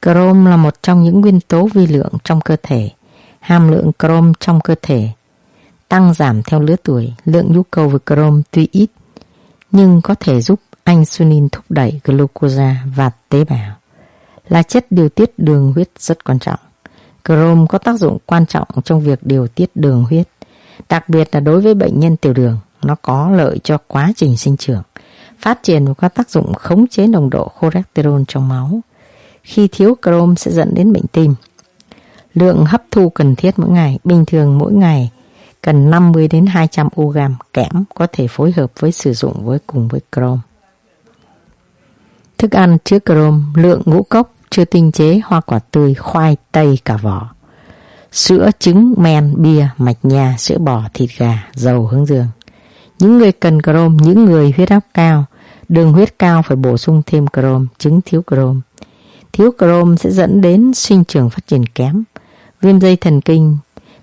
Chrome là một trong những nguyên tố vi lượng trong cơ thể. Hàm lượng chrome trong cơ thể tăng giảm theo lứa tuổi. Lượng nhu cầu về chrome tuy ít, nhưng có thể giúp insulin thúc đẩy glucose và tế bào. Là chất điều tiết đường huyết rất quan trọng. Chrome có tác dụng quan trọng trong việc điều tiết đường huyết, đặc biệt là đối với bệnh nhân tiểu đường. Nó có lợi cho quá trình sinh trưởng, phát triển và có tác dụng khống chế nồng độ cholesterol trong máu. Khi thiếu chrome sẽ dẫn đến bệnh tim. Lượng hấp thu cần thiết mỗi ngày, bình thường mỗi ngày cần 50 đến 200 mg kẽm có thể phối hợp với sử dụng với cùng với chrome. Thức ăn chứa chrome, lượng ngũ cốc chưa tinh chế, hoa quả tươi, khoai, tây, cả vỏ. Sữa, trứng, men, bia, mạch nhà, sữa bò, thịt gà, dầu hướng dương. Những người cần chrome, những người huyết áp cao, đường huyết cao phải bổ sung thêm crom, chứng thiếu crom. Thiếu crom sẽ dẫn đến sinh trưởng phát triển kém, viêm dây thần kinh.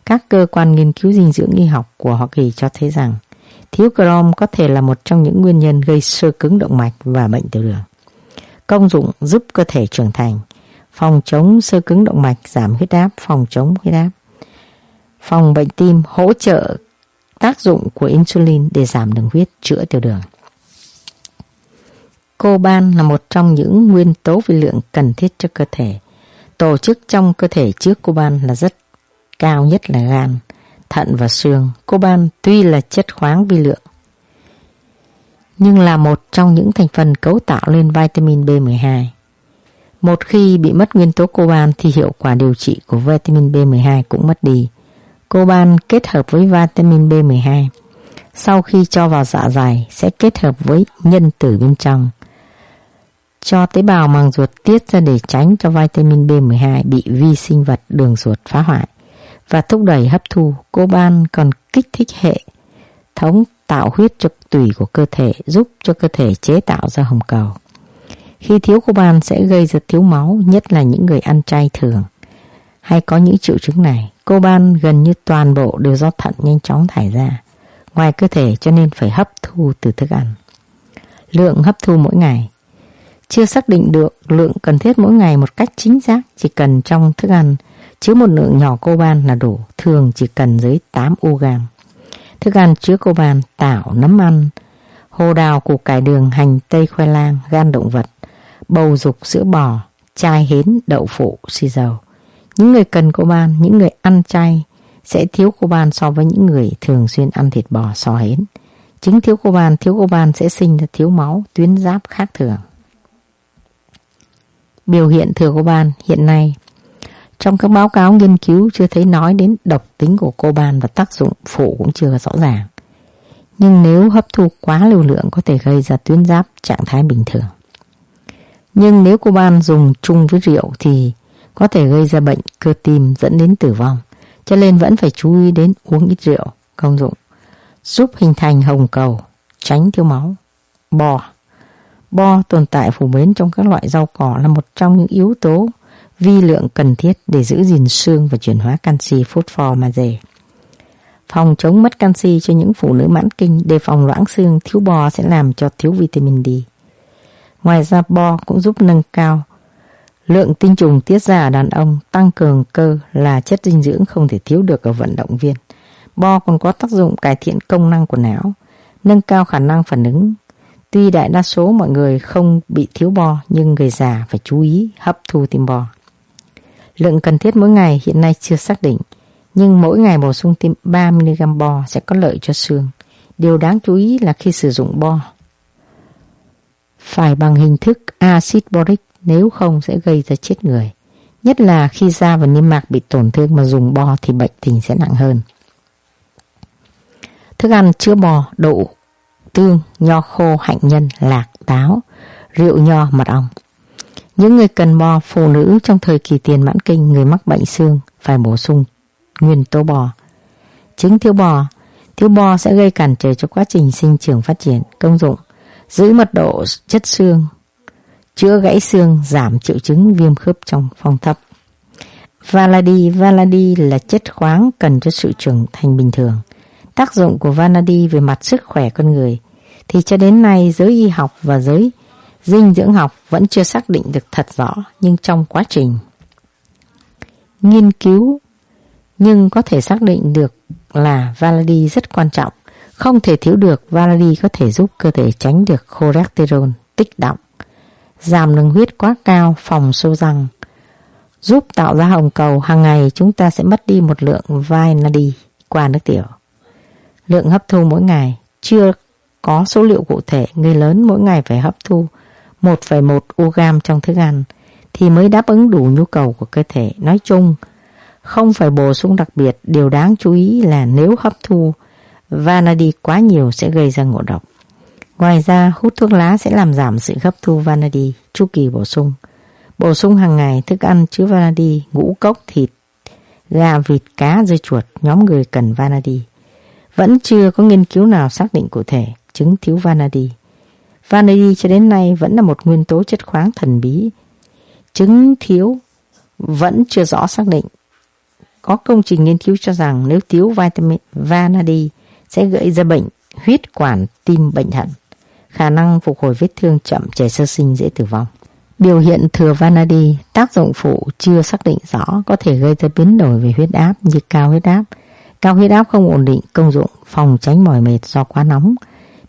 Các cơ quan nghiên cứu dinh dưỡng y học của Hoa Kỳ cho thấy rằng thiếu crom có thể là một trong những nguyên nhân gây sơ cứng động mạch và bệnh tiểu đường. Công dụng giúp cơ thể trưởng thành, phòng chống sơ cứng động mạch, giảm huyết áp, phòng chống huyết áp, phòng bệnh tim, hỗ trợ tác dụng của insulin để giảm đường huyết, chữa tiểu đường. Coban là một trong những nguyên tố vi lượng cần thiết cho cơ thể. Tổ chức trong cơ thể trước coban là rất cao nhất là gan, thận và xương. Coban tuy là chất khoáng vi lượng nhưng là một trong những thành phần cấu tạo lên vitamin B12. Một khi bị mất nguyên tố coban thì hiệu quả điều trị của vitamin B12 cũng mất đi. Coban kết hợp với vitamin B12 sau khi cho vào dạ dày sẽ kết hợp với nhân tử bên trong cho tế bào màng ruột tiết ra để tránh cho vitamin B12 bị vi sinh vật đường ruột phá hoại và thúc đẩy hấp thu. Coban còn kích thích hệ thống tạo huyết cho tủy của cơ thể giúp cho cơ thể chế tạo ra hồng cầu. Khi thiếu coban sẽ gây ra thiếu máu, nhất là những người ăn chay thường hay có những triệu chứng này. Coban gần như toàn bộ đều do thận nhanh chóng thải ra ngoài cơ thể cho nên phải hấp thu từ thức ăn. Lượng hấp thu mỗi ngày chưa xác định được lượng cần thiết mỗi ngày một cách chính xác, chỉ cần trong thức ăn chứa một lượng nhỏ coban là đủ, thường chỉ cần dưới 8 u Thức ăn chứa coban, tảo, nấm ăn, hồ đào, củ cải đường, hành, tây, khoai lang, gan động vật, bầu dục, sữa bò, chai hến, đậu phụ, xì dầu. Những người cần coban, những người ăn chay sẽ thiếu coban so với những người thường xuyên ăn thịt bò, sò hến. Chứng thiếu coban, thiếu coban sẽ sinh ra thiếu máu, tuyến giáp khác thường. Biểu hiện thừa coban hiện nay trong các báo cáo nghiên cứu chưa thấy nói đến độc tính của coban và tác dụng phụ cũng chưa rõ ràng. Nhưng nếu hấp thu quá liều lượng có thể gây ra tuyến giáp trạng thái bình thường. Nhưng nếu coban dùng chung với rượu thì có thể gây ra bệnh cơ tim dẫn đến tử vong. Cho nên vẫn phải chú ý đến uống ít rượu, công dụng. Giúp hình thành hồng cầu, tránh thiếu máu. Bò Bo tồn tại phổ biến trong các loại rau cỏ là một trong những yếu tố vi lượng cần thiết để giữ gìn xương và chuyển hóa canxi phốt pho magie. phòng chống mất canxi cho những phụ nữ mãn kinh, đề phòng loãng xương, thiếu bò sẽ làm cho thiếu vitamin D. Ngoài ra bo cũng giúp nâng cao lượng tinh trùng tiết ra ở đàn ông, tăng cường cơ là chất dinh dưỡng không thể thiếu được ở vận động viên. Bo còn có tác dụng cải thiện công năng của não, nâng cao khả năng phản ứng. Tuy đại đa số mọi người không bị thiếu bo nhưng người già phải chú ý hấp thu tim bo. Lượng cần thiết mỗi ngày hiện nay chưa xác định, nhưng mỗi ngày bổ sung thêm 3mg bo sẽ có lợi cho xương. Điều đáng chú ý là khi sử dụng bo, phải bằng hình thức axit boric nếu không sẽ gây ra chết người. Nhất là khi da và niêm mạc bị tổn thương mà dùng bo thì bệnh tình sẽ nặng hơn. Thức ăn chứa bò, đậu, tương, nho khô, hạnh nhân, lạc, táo, rượu nho, mật ong. Những người cần bò, phụ nữ trong thời kỳ tiền mãn kinh, người mắc bệnh xương phải bổ sung nguyên tố bò. Trứng thiếu bò, thiếu bò sẽ gây cản trở cho quá trình sinh trưởng phát triển, công dụng, giữ mật độ chất xương, chữa gãy xương, giảm triệu chứng viêm khớp trong phong thấp. Valadi, Valadi là chất khoáng cần cho sự trưởng thành bình thường. Tác dụng của Vanadi về mặt sức khỏe con người thì cho đến nay giới y học và giới dinh dưỡng học vẫn chưa xác định được thật rõ nhưng trong quá trình nghiên cứu nhưng có thể xác định được là Valadi rất quan trọng. Không thể thiếu được Valadi có thể giúp cơ thể tránh được cholesterol tích động, giảm đường huyết quá cao, phòng sâu răng, giúp tạo ra hồng cầu hàng ngày chúng ta sẽ mất đi một lượng valadi qua nước tiểu. Lượng hấp thu mỗi ngày chưa có số liệu cụ thể, người lớn mỗi ngày phải hấp thu 1,1 ugam trong thức ăn thì mới đáp ứng đủ nhu cầu của cơ thể. Nói chung, không phải bổ sung đặc biệt, điều đáng chú ý là nếu hấp thu vanadi quá nhiều sẽ gây ra ngộ độc. Ngoài ra, hút thuốc lá sẽ làm giảm sự hấp thu vanadi, chu kỳ bổ sung. Bổ sung hàng ngày thức ăn chứa vanadi, ngũ cốc, thịt, gà, vịt, cá, dưa chuột, nhóm người cần vanadi. Vẫn chưa có nghiên cứu nào xác định cụ thể chứng thiếu vanadi. Vanadi cho đến nay vẫn là một nguyên tố chất khoáng thần bí. Chứng thiếu vẫn chưa rõ xác định. Có công trình nghiên cứu cho rằng nếu thiếu vitamin vanadi sẽ gây ra bệnh huyết quản tim bệnh thận. Khả năng phục hồi vết thương chậm trẻ sơ sinh dễ tử vong. Biểu hiện thừa vanadi, tác dụng phụ chưa xác định rõ có thể gây ra biến đổi về huyết áp như cao huyết áp, Cao huyết áp không ổn định công dụng phòng tránh mỏi mệt do quá nóng,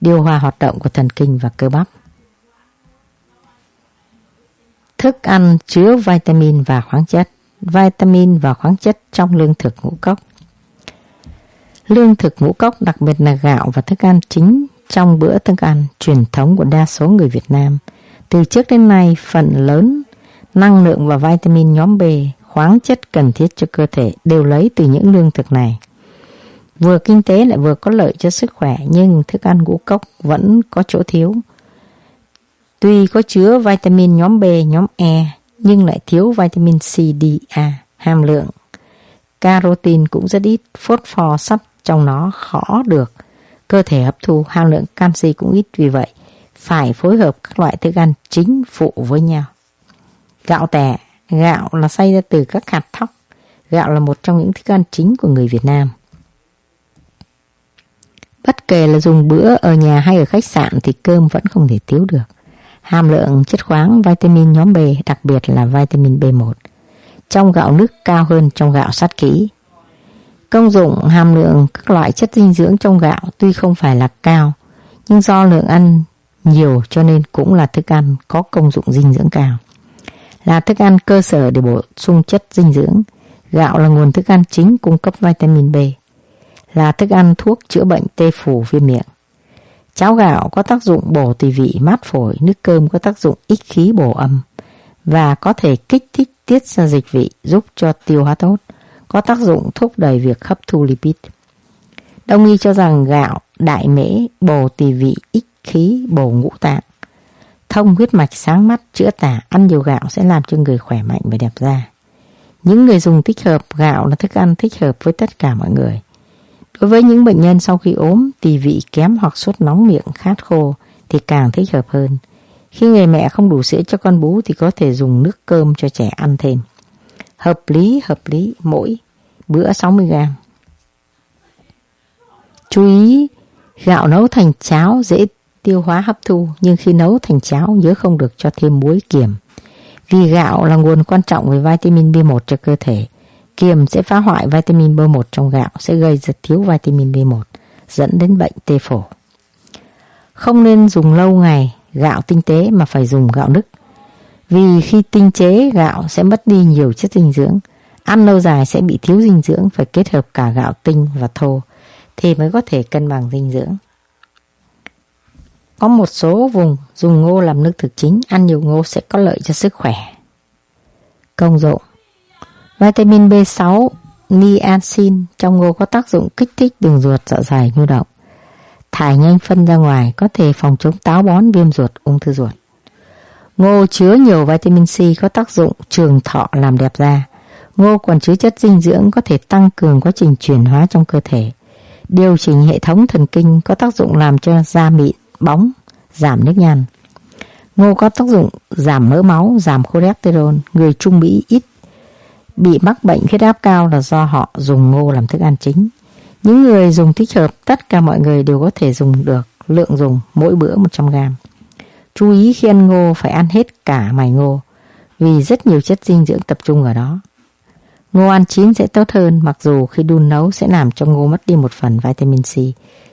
điều hòa hoạt động của thần kinh và cơ bắp. Thức ăn chứa vitamin và khoáng chất Vitamin và khoáng chất trong lương thực ngũ cốc Lương thực ngũ cốc đặc biệt là gạo và thức ăn chính trong bữa thức ăn truyền thống của đa số người Việt Nam. Từ trước đến nay, phần lớn năng lượng và vitamin nhóm B, khoáng chất cần thiết cho cơ thể đều lấy từ những lương thực này. Vừa kinh tế lại vừa có lợi cho sức khỏe nhưng thức ăn ngũ cốc vẫn có chỗ thiếu. Tuy có chứa vitamin nhóm B, nhóm E nhưng lại thiếu vitamin C, D, A, hàm lượng. Carotin cũng rất ít, phốt pho sắt trong nó khó được. Cơ thể hấp thu hàm lượng canxi cũng ít vì vậy phải phối hợp các loại thức ăn chính phụ với nhau. Gạo tẻ, gạo là xay ra từ các hạt thóc. Gạo là một trong những thức ăn chính của người Việt Nam. Bất kể là dùng bữa ở nhà hay ở khách sạn thì cơm vẫn không thể thiếu được. Hàm lượng chất khoáng vitamin nhóm B, đặc biệt là vitamin B1. Trong gạo nước cao hơn trong gạo sắt kỹ. Công dụng hàm lượng các loại chất dinh dưỡng trong gạo tuy không phải là cao, nhưng do lượng ăn nhiều cho nên cũng là thức ăn có công dụng dinh dưỡng cao. Là thức ăn cơ sở để bổ sung chất dinh dưỡng. Gạo là nguồn thức ăn chính cung cấp vitamin B là thức ăn thuốc chữa bệnh tê phủ viêm miệng. Cháo gạo có tác dụng bổ tỳ vị mát phổi, nước cơm có tác dụng ích khí bổ âm và có thể kích thích tiết ra dịch vị giúp cho tiêu hóa tốt, có tác dụng thúc đẩy việc hấp thu lipid. Đông y cho rằng gạo, đại mễ, bổ tỳ vị, ích khí, bổ ngũ tạng, thông huyết mạch sáng mắt, chữa tả, ăn nhiều gạo sẽ làm cho người khỏe mạnh và đẹp da. Những người dùng thích hợp gạo là thức ăn thích hợp với tất cả mọi người. Đối với những bệnh nhân sau khi ốm, tỳ vị kém hoặc sốt nóng miệng khát khô thì càng thích hợp hơn. Khi người mẹ không đủ sữa cho con bú thì có thể dùng nước cơm cho trẻ ăn thêm. Hợp lý, hợp lý, mỗi bữa 60 gram. Chú ý, gạo nấu thành cháo dễ tiêu hóa hấp thu, nhưng khi nấu thành cháo nhớ không được cho thêm muối kiềm. Vì gạo là nguồn quan trọng về vitamin B1 cho cơ thể. Kiềm sẽ phá hoại vitamin B1 trong gạo, sẽ gây ra thiếu vitamin B1, dẫn đến bệnh tê phổ. Không nên dùng lâu ngày gạo tinh tế mà phải dùng gạo nức. Vì khi tinh chế gạo sẽ mất đi nhiều chất dinh dưỡng. Ăn lâu dài sẽ bị thiếu dinh dưỡng phải kết hợp cả gạo tinh và thô thì mới có thể cân bằng dinh dưỡng. Có một số vùng dùng ngô làm nước thực chính, ăn nhiều ngô sẽ có lợi cho sức khỏe. Công dụng Vitamin B6, niacin trong ngô có tác dụng kích thích đường ruột dạ dày nhu động. Thải nhanh phân ra ngoài có thể phòng chống táo bón viêm ruột, ung thư ruột. Ngô chứa nhiều vitamin C có tác dụng trường thọ làm đẹp da. Ngô còn chứa chất dinh dưỡng có thể tăng cường quá trình chuyển hóa trong cơ thể. Điều chỉnh hệ thống thần kinh có tác dụng làm cho da mịn, bóng, giảm nếp nhăn. Ngô có tác dụng giảm mỡ máu, giảm cholesterol. Người Trung Mỹ ít bị mắc bệnh huyết áp cao là do họ dùng ngô làm thức ăn chính. Những người dùng thích hợp, tất cả mọi người đều có thể dùng được lượng dùng mỗi bữa 100g. Chú ý khi ăn ngô phải ăn hết cả mài ngô, vì rất nhiều chất dinh dưỡng tập trung ở đó. Ngô ăn chín sẽ tốt hơn mặc dù khi đun nấu sẽ làm cho ngô mất đi một phần vitamin C,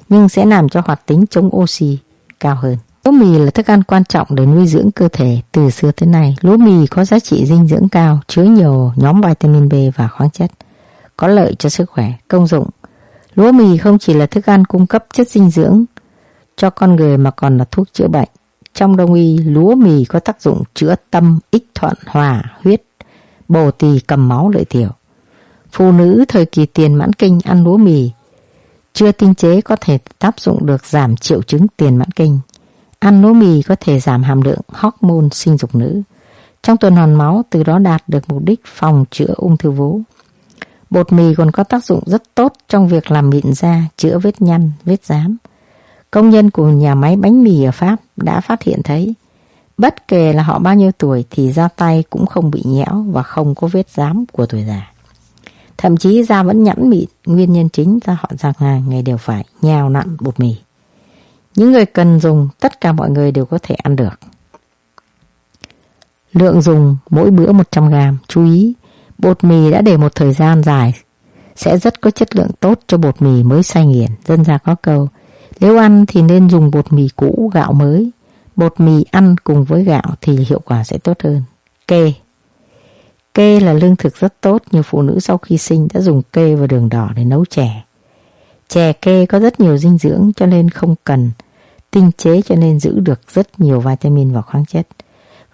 nhưng sẽ làm cho hoạt tính chống oxy cao hơn. Lúa mì là thức ăn quan trọng để nuôi dưỡng cơ thể từ xưa tới nay. Lúa mì có giá trị dinh dưỡng cao, chứa nhiều nhóm vitamin B và khoáng chất, có lợi cho sức khỏe, công dụng. Lúa mì không chỉ là thức ăn cung cấp chất dinh dưỡng cho con người mà còn là thuốc chữa bệnh. Trong đông y, lúa mì có tác dụng chữa tâm, ích thuận, hòa, huyết, bổ tỳ cầm máu lợi tiểu. Phụ nữ thời kỳ tiền mãn kinh ăn lúa mì chưa tinh chế có thể tác dụng được giảm triệu chứng tiền mãn kinh. Ăn lúa mì có thể giảm hàm lượng hormone sinh dục nữ. Trong tuần hoàn máu từ đó đạt được mục đích phòng chữa ung thư vú. Bột mì còn có tác dụng rất tốt trong việc làm mịn da, chữa vết nhăn, vết rám. Công nhân của nhà máy bánh mì ở Pháp đã phát hiện thấy bất kể là họ bao nhiêu tuổi thì da tay cũng không bị nhẽo và không có vết rám của tuổi già. Thậm chí da vẫn nhẵn mịn, nguyên nhân chính là họ rằng ngày ngày đều phải nhào nặn bột mì. Những người cần dùng, tất cả mọi người đều có thể ăn được. Lượng dùng mỗi bữa 100g, chú ý, bột mì đã để một thời gian dài sẽ rất có chất lượng tốt cho bột mì mới xay nghiền. Dân ra có câu, nếu ăn thì nên dùng bột mì cũ, gạo mới. Bột mì ăn cùng với gạo thì hiệu quả sẽ tốt hơn. Kê Kê là lương thực rất tốt, nhiều phụ nữ sau khi sinh đã dùng kê và đường đỏ để nấu chè. Chè kê có rất nhiều dinh dưỡng cho nên không cần tinh chế cho nên giữ được rất nhiều vitamin và khoáng chất.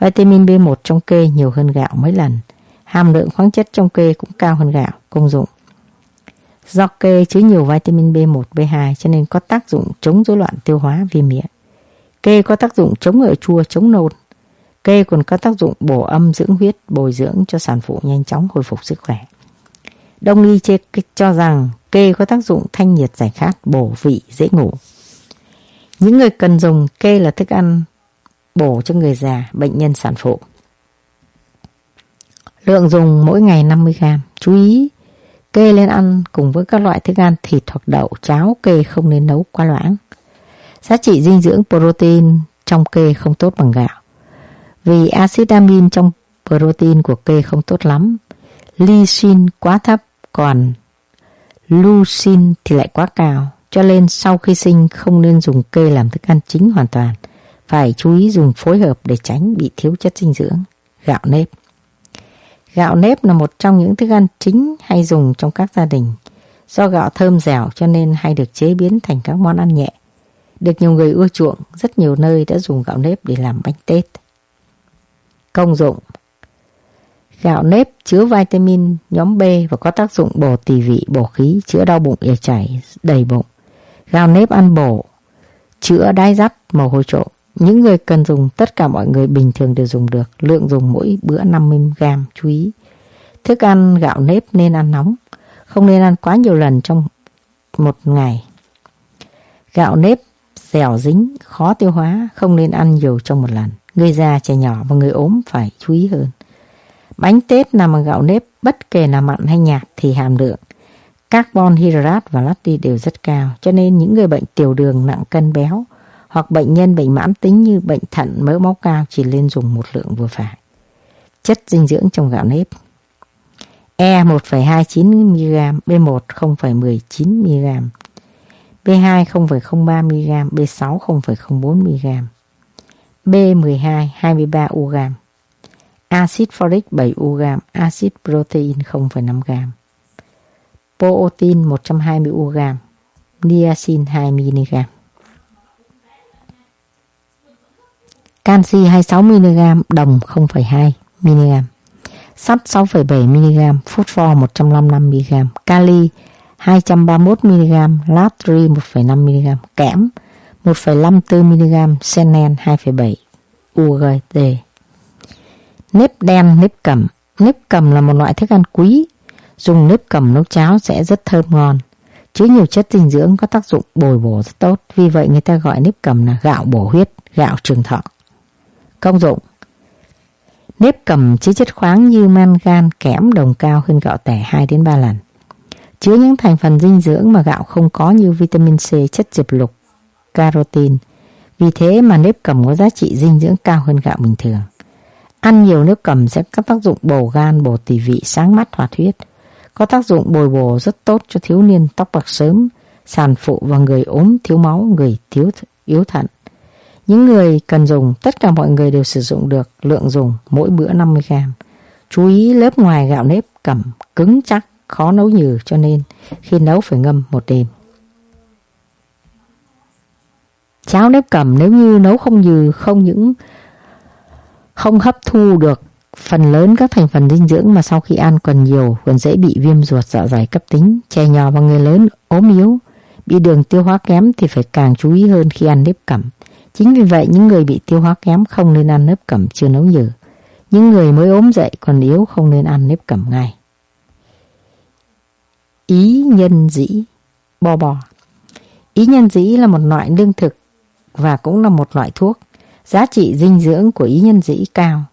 Vitamin B1 trong kê nhiều hơn gạo mấy lần. Hàm lượng khoáng chất trong kê cũng cao hơn gạo, công dụng. Do kê chứa nhiều vitamin B1, B2 cho nên có tác dụng chống rối loạn tiêu hóa viêm miệng. Kê có tác dụng chống ở chua, chống nôn. Kê còn có tác dụng bổ âm dưỡng huyết, bồi dưỡng cho sản phụ nhanh chóng hồi phục sức khỏe. Đông y chê cho rằng kê có tác dụng thanh nhiệt giải khát, bổ vị, dễ ngủ. Những người cần dùng kê là thức ăn bổ cho người già, bệnh nhân sản phụ. Lượng dùng mỗi ngày 50g. Chú ý, kê lên ăn cùng với các loại thức ăn thịt hoặc đậu, cháo kê không nên nấu quá loãng. Giá trị dinh dưỡng protein trong kê không tốt bằng gạo. Vì axit amin trong protein của kê không tốt lắm. Lysin quá thấp, còn leucin thì lại quá cao. Cho nên sau khi sinh không nên dùng kê làm thức ăn chính hoàn toàn. Phải chú ý dùng phối hợp để tránh bị thiếu chất dinh dưỡng. Gạo nếp Gạo nếp là một trong những thức ăn chính hay dùng trong các gia đình. Do gạo thơm dẻo cho nên hay được chế biến thành các món ăn nhẹ. Được nhiều người ưa chuộng, rất nhiều nơi đã dùng gạo nếp để làm bánh tết. Công dụng Gạo nếp chứa vitamin nhóm B và có tác dụng bổ tỳ vị, bổ khí, chữa đau bụng ỉa chảy, đầy bụng. Gạo nếp ăn bổ, chữa đái dắt, mồ hôi trộn. Những người cần dùng, tất cả mọi người bình thường đều dùng được. Lượng dùng mỗi bữa 50g, chú ý. Thức ăn gạo nếp nên ăn nóng, không nên ăn quá nhiều lần trong một ngày. Gạo nếp dẻo dính, khó tiêu hóa, không nên ăn nhiều trong một lần. Người già, trẻ nhỏ và người ốm phải chú ý hơn. Bánh Tết nằm bằng gạo nếp, bất kể là mặn hay nhạt thì hàm lượng Carbon hydrate và lacti đều rất cao, cho nên những người bệnh tiểu đường nặng cân béo hoặc bệnh nhân bệnh mãn tính như bệnh thận mỡ máu cao chỉ nên dùng một lượng vừa phải. Chất dinh dưỡng trong gạo nếp. E 1,29mg, B1 0,19mg, B2 0,03mg, B6 0,04mg, B12 23 ug, axit folic 7 ug, axit protein 0,5g, protein 120 mg, niacin 2mg. Canxi 26mg, đồng 0,2mg sắt 6,7mg, phosphor 155mg, kali 231mg, natri 1,5mg, kẽm 1,54mg, selen 2,7 UGT. Nếp đen, nếp cẩm, Nếp cẩm là một loại thức ăn quý, dùng nếp cầm nấu cháo sẽ rất thơm ngon. Chứa nhiều chất dinh dưỡng có tác dụng bồi bổ rất tốt, vì vậy người ta gọi nếp cầm là gạo bổ huyết, gạo trường thọ. Công dụng Nếp cầm chứa chất khoáng như mangan, kẽm đồng cao hơn gạo tẻ 2 đến 3 lần. Chứa những thành phần dinh dưỡng mà gạo không có như vitamin C, chất diệp lục, carotin. Vì thế mà nếp cầm có giá trị dinh dưỡng cao hơn gạo bình thường. Ăn nhiều nếp cầm sẽ có tác dụng bổ gan, bổ tỳ vị, sáng mắt, hoạt huyết. Có tác dụng bồi bổ rất tốt cho thiếu niên tóc bạc sớm, sản phụ và người ốm thiếu máu, người thiếu yếu thận. Những người cần dùng, tất cả mọi người đều sử dụng được lượng dùng mỗi bữa 50 gram. Chú ý lớp ngoài gạo nếp cẩm cứng chắc, khó nấu nhừ cho nên khi nấu phải ngâm một đêm. Cháo nếp cẩm nếu như nấu không nhừ không những không hấp thu được phần lớn các thành phần dinh dưỡng mà sau khi ăn còn nhiều còn dễ bị viêm ruột dạ dày cấp tính, trẻ nhỏ và người lớn ốm yếu, bị đường tiêu hóa kém thì phải càng chú ý hơn khi ăn nếp cẩm. Chính vì vậy những người bị tiêu hóa kém không nên ăn nếp cẩm chưa nấu nhừ. Những người mới ốm dậy còn yếu không nên ăn nếp cẩm ngay. Ý nhân dĩ Bò bò Ý nhân dĩ là một loại lương thực và cũng là một loại thuốc. Giá trị dinh dưỡng của ý nhân dĩ cao.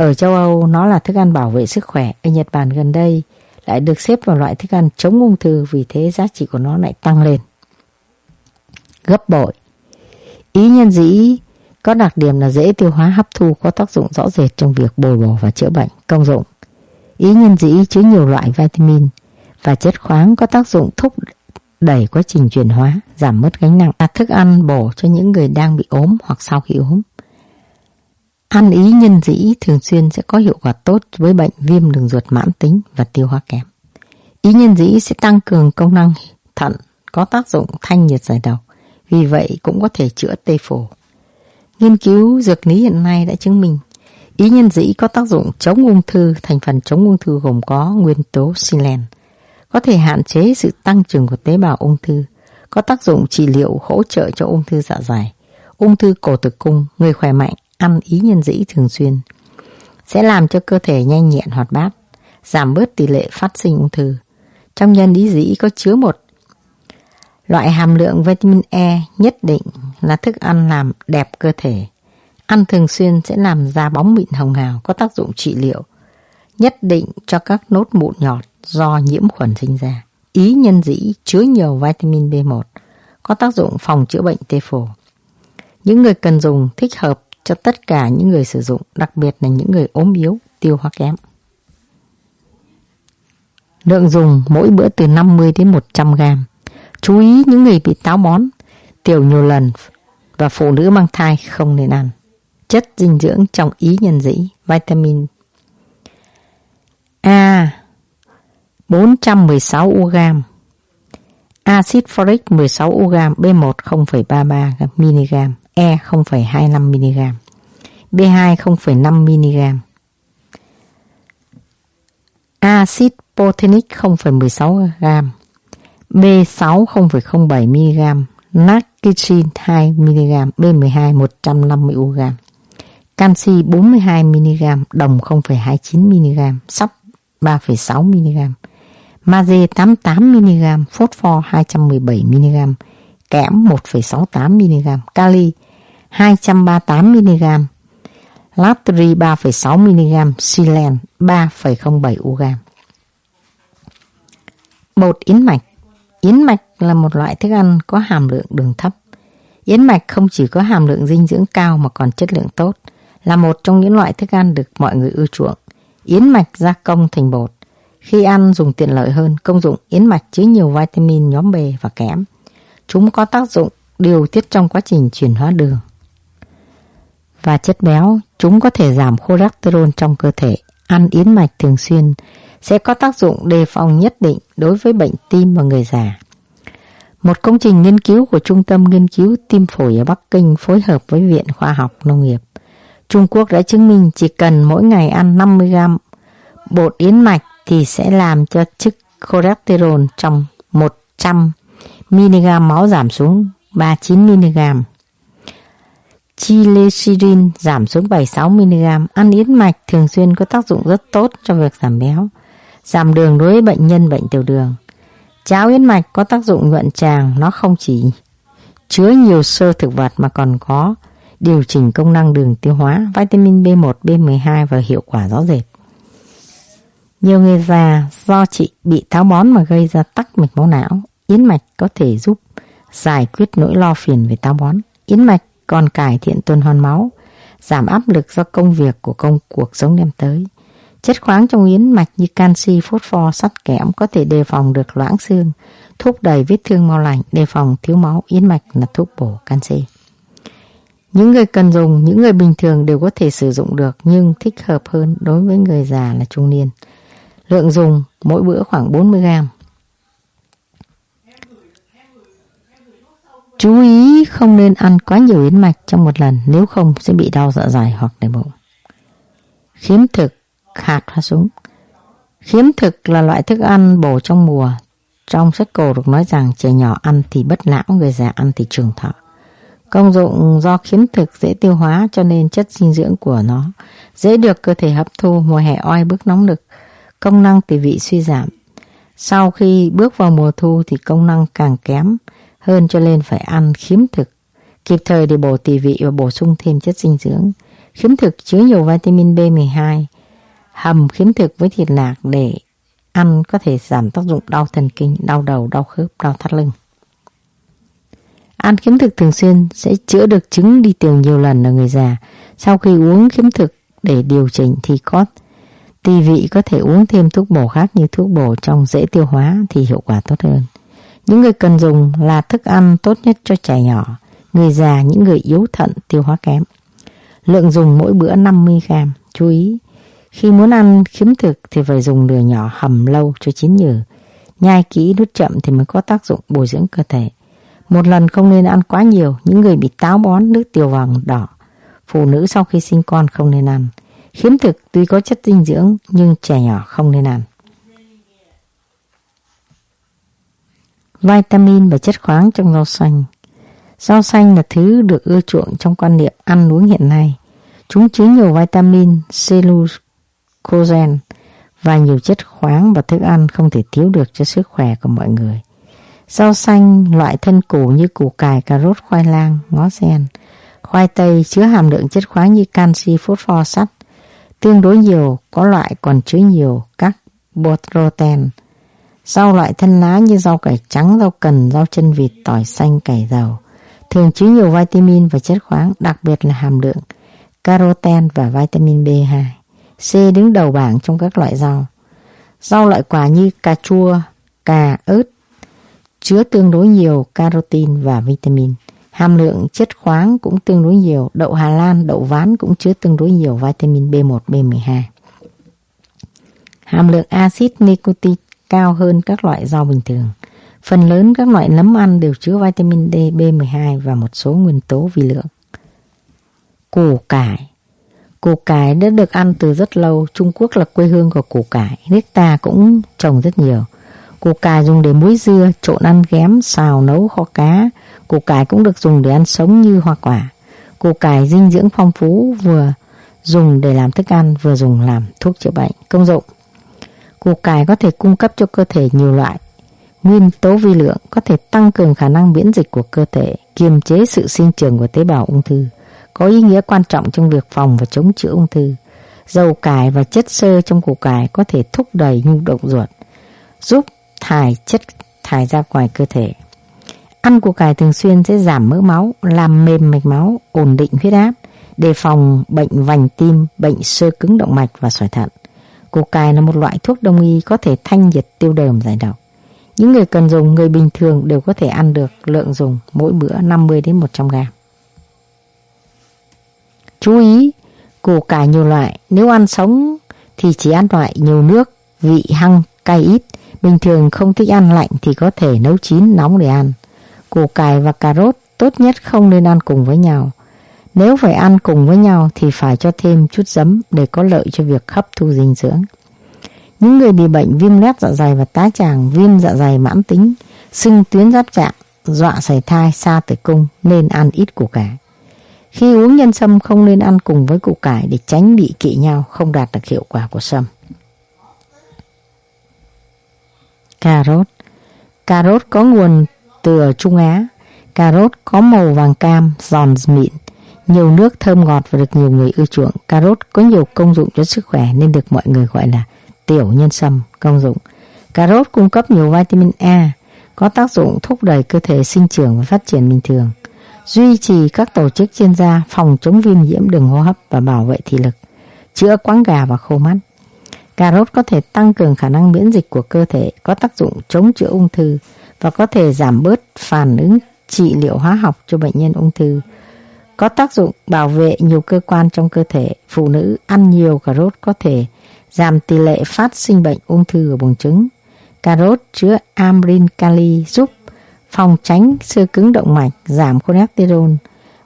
Ở châu Âu nó là thức ăn bảo vệ sức khỏe. Ở Nhật Bản gần đây lại được xếp vào loại thức ăn chống ung thư vì thế giá trị của nó lại tăng lên. Gấp bội Ý nhân dĩ có đặc điểm là dễ tiêu hóa hấp thu có tác dụng rõ rệt trong việc bồi bổ và chữa bệnh. Công dụng Ý nhân dĩ chứa nhiều loại vitamin và chất khoáng có tác dụng thúc đẩy quá trình chuyển hóa, giảm mất gánh nặng, là thức ăn bổ cho những người đang bị ốm hoặc sau khi ốm. Ăn ý nhân dĩ thường xuyên sẽ có hiệu quả tốt với bệnh viêm đường ruột mãn tính và tiêu hóa kém. Ý nhân dĩ sẽ tăng cường công năng thận, có tác dụng thanh nhiệt giải độc, vì vậy cũng có thể chữa tê phổ. Nghiên cứu dược lý hiện nay đã chứng minh ý nhân dĩ có tác dụng chống ung thư, thành phần chống ung thư gồm có nguyên tố silen, có thể hạn chế sự tăng trưởng của tế bào ung thư, có tác dụng trị liệu hỗ trợ cho ung thư dạ dày, ung thư cổ tử cung, người khỏe mạnh, ăn ý nhân dĩ thường xuyên, sẽ làm cho cơ thể nhanh nhẹn hoạt bát, giảm bớt tỷ lệ phát sinh ung thư. Trong nhân ý dĩ có chứa một Loại hàm lượng vitamin E nhất định là thức ăn làm đẹp cơ thể. Ăn thường xuyên sẽ làm da bóng mịn hồng hào có tác dụng trị liệu, nhất định cho các nốt mụn nhọt do nhiễm khuẩn sinh ra. Ý nhân dĩ chứa nhiều vitamin B1, có tác dụng phòng chữa bệnh tê phổ. Những người cần dùng thích hợp cho tất cả những người sử dụng, đặc biệt là những người ốm yếu, tiêu hóa kém. Lượng dùng mỗi bữa từ 50 đến 100 gram. Chú ý những người bị táo bón, tiểu nhiều lần và phụ nữ mang thai không nên ăn. Chất dinh dưỡng trong ý nhân dĩ, vitamin A 416 UG Acid folic 16 UG B1 0,33 mg E 0,25 mg B2 0,5 mg Acid proteinic 0,16 g B6 0,07mg, natritrin 2mg, B12 150ug, canxi 42mg, đồng 0,29mg, sóc 3,6mg, magie 88mg, phosphor 217mg, kẽm 1,68mg, kali 238mg, Latri 3,6mg, silen 3,07 ug. Bột yến mạch Yến mạch là một loại thức ăn có hàm lượng đường thấp. Yến mạch không chỉ có hàm lượng dinh dưỡng cao mà còn chất lượng tốt, là một trong những loại thức ăn được mọi người ưa chuộng. Yến mạch gia công thành bột. Khi ăn dùng tiện lợi hơn, công dụng yến mạch chứa nhiều vitamin nhóm B và kẽm. Chúng có tác dụng điều tiết trong quá trình chuyển hóa đường và chất béo. Chúng có thể giảm cholesterol trong cơ thể. Ăn yến mạch thường xuyên sẽ có tác dụng đề phòng nhất định đối với bệnh tim và người già. Một công trình nghiên cứu của Trung tâm Nghiên cứu Tim phổi ở Bắc Kinh phối hợp với Viện Khoa học Nông nghiệp. Trung Quốc đã chứng minh chỉ cần mỗi ngày ăn 50 gram bột yến mạch thì sẽ làm cho chức cholesterol trong 100mg máu giảm xuống 39mg. Chilecithin giảm xuống 76mg. Ăn yến mạch thường xuyên có tác dụng rất tốt cho việc giảm béo, giảm đường đối với bệnh nhân bệnh tiểu đường. Cháo yến mạch có tác dụng nhuận tràng, nó không chỉ chứa nhiều sơ thực vật mà còn có điều chỉnh công năng đường tiêu hóa, vitamin B1, B12 và hiệu quả rõ rệt. Nhiều người già do chị bị táo bón mà gây ra tắc mạch máu não, yến mạch có thể giúp giải quyết nỗi lo phiền về táo bón. Yến mạch còn cải thiện tuần hoàn máu, giảm áp lực do công việc của công cuộc sống đem tới. Chất khoáng trong yến mạch như canxi, phốt pho, sắt kẽm có thể đề phòng được loãng xương, thúc đẩy vết thương mau lành, đề phòng thiếu máu, yến mạch là thuốc bổ canxi. Những người cần dùng, những người bình thường đều có thể sử dụng được nhưng thích hợp hơn đối với người già là trung niên. Lượng dùng mỗi bữa khoảng 40 gram. Chú ý không nên ăn quá nhiều yến mạch trong một lần nếu không sẽ bị đau dạ dày hoặc đầy bụng. Khiếm thực, hạt hoa súng. Khiếm thực là loại thức ăn bổ trong mùa. Trong sách cổ được nói rằng trẻ nhỏ ăn thì bất lão, người già ăn thì trường thọ. Công dụng do khiếm thực dễ tiêu hóa cho nên chất dinh dưỡng của nó dễ được cơ thể hấp thu mùa hè oi bức nóng nực, công năng tỳ vị suy giảm. Sau khi bước vào mùa thu thì công năng càng kém hơn cho nên phải ăn khiếm thực, kịp thời để bổ tỳ vị và bổ sung thêm chất dinh dưỡng. Khiếm thực chứa nhiều vitamin B12, hầm khiếm thực với thịt nạc để ăn có thể giảm tác dụng đau thần kinh, đau đầu, đau khớp, đau thắt lưng. Ăn khiếm thực thường xuyên sẽ chữa được chứng đi tiểu nhiều lần ở người già. Sau khi uống khiếm thực để điều chỉnh thì có tỳ vị có thể uống thêm thuốc bổ khác như thuốc bổ trong dễ tiêu hóa thì hiệu quả tốt hơn. Những người cần dùng là thức ăn tốt nhất cho trẻ nhỏ, người già, những người yếu thận, tiêu hóa kém. Lượng dùng mỗi bữa 50g. Chú ý, khi muốn ăn khiếm thực thì phải dùng lửa nhỏ hầm lâu cho chín nhừ. Nhai kỹ nuốt chậm thì mới có tác dụng bồi dưỡng cơ thể. Một lần không nên ăn quá nhiều, những người bị táo bón nước tiểu vàng đỏ. Phụ nữ sau khi sinh con không nên ăn. Khiếm thực tuy có chất dinh dưỡng nhưng trẻ nhỏ không nên ăn. Vitamin và chất khoáng trong rau xanh Rau xanh là thứ được ưa chuộng trong quan niệm ăn uống hiện nay. Chúng chứa nhiều vitamin, cellucogen và nhiều chất khoáng và thức ăn không thể thiếu được cho sức khỏe của mọi người. Rau xanh loại thân củ như củ cải, cà rốt, khoai lang, ngó sen. Khoai tây chứa hàm lượng chất khoáng như canxi, phốt pho, sắt. Tương đối nhiều, có loại còn chứa nhiều các protein. Rau loại thân lá như rau cải trắng, rau cần, rau chân vịt, tỏi xanh, cải dầu. Thường chứa nhiều vitamin và chất khoáng, đặc biệt là hàm lượng caroten và vitamin B2. C đứng đầu bảng trong các loại rau. Rau loại quả như cà chua, cà, ớt, chứa tương đối nhiều carotin và vitamin. Hàm lượng chất khoáng cũng tương đối nhiều, đậu Hà Lan, đậu ván cũng chứa tương đối nhiều vitamin B1, B12. Hàm lượng axit nicotinic cao hơn các loại rau bình thường. Phần lớn các loại nấm ăn đều chứa vitamin D, B12 và một số nguyên tố vi lượng. Củ cải Củ cải đã được ăn từ rất lâu, Trung Quốc là quê hương của củ cải, nước ta cũng trồng rất nhiều. Củ cải dùng để muối dưa, trộn ăn ghém, xào nấu kho cá. Củ cải cũng được dùng để ăn sống như hoa quả. Củ cải dinh dưỡng phong phú vừa dùng để làm thức ăn vừa dùng làm thuốc chữa bệnh. Công dụng Củ cải có thể cung cấp cho cơ thể nhiều loại nguyên tố vi lượng có thể tăng cường khả năng miễn dịch của cơ thể, kiềm chế sự sinh trưởng của tế bào ung thư, có ý nghĩa quan trọng trong việc phòng và chống chữa ung thư. Dầu cải và chất xơ trong củ cải có thể thúc đẩy nhu động ruột, giúp thải chất thải ra ngoài cơ thể. Ăn củ cải thường xuyên sẽ giảm mỡ máu, làm mềm mạch máu, ổn định huyết áp, đề phòng bệnh vành tim, bệnh sơ cứng động mạch và sỏi thận. Củ cải là một loại thuốc đông y có thể thanh nhiệt tiêu đờm giải độc. Những người cần dùng, người bình thường đều có thể ăn được lượng dùng mỗi bữa 50 đến 100 gram. Chú ý, củ cải nhiều loại, nếu ăn sống thì chỉ ăn loại nhiều nước, vị hăng, cay ít. Bình thường không thích ăn lạnh thì có thể nấu chín nóng để ăn. Củ cải và cà rốt tốt nhất không nên ăn cùng với nhau. Nếu phải ăn cùng với nhau thì phải cho thêm chút giấm để có lợi cho việc hấp thu dinh dưỡng. Những người bị bệnh viêm loét dạ dày và tá tràng, viêm dạ dày mãn tính, sưng tuyến giáp trạng, dọa sảy thai, xa tử cung nên ăn ít củ cải. Khi uống nhân sâm không nên ăn cùng với củ cải để tránh bị kỵ nhau, không đạt được hiệu quả của sâm. Cà rốt Cà rốt có nguồn từ ở Trung Á. Cà rốt có màu vàng cam, giòn mịn, nhiều nước thơm ngọt và được nhiều người ưa chuộng. Cà rốt có nhiều công dụng cho sức khỏe nên được mọi người gọi là tiểu nhân sâm công dụng. Cà rốt cung cấp nhiều vitamin A, có tác dụng thúc đẩy cơ thể sinh trưởng và phát triển bình thường, duy trì các tổ chức trên da, phòng chống viêm nhiễm đường hô hấp và bảo vệ thị lực, chữa quáng gà và khô mắt. Cà rốt có thể tăng cường khả năng miễn dịch của cơ thể, có tác dụng chống chữa ung thư và có thể giảm bớt phản ứng trị liệu hóa học cho bệnh nhân ung thư. Có tác dụng bảo vệ nhiều cơ quan trong cơ thể. Phụ nữ ăn nhiều cà rốt có thể giảm tỷ lệ phát sinh bệnh ung thư ở buồng trứng. Cà rốt chứa amrin kali giúp phòng tránh sơ cứng động mạch, giảm cholesterol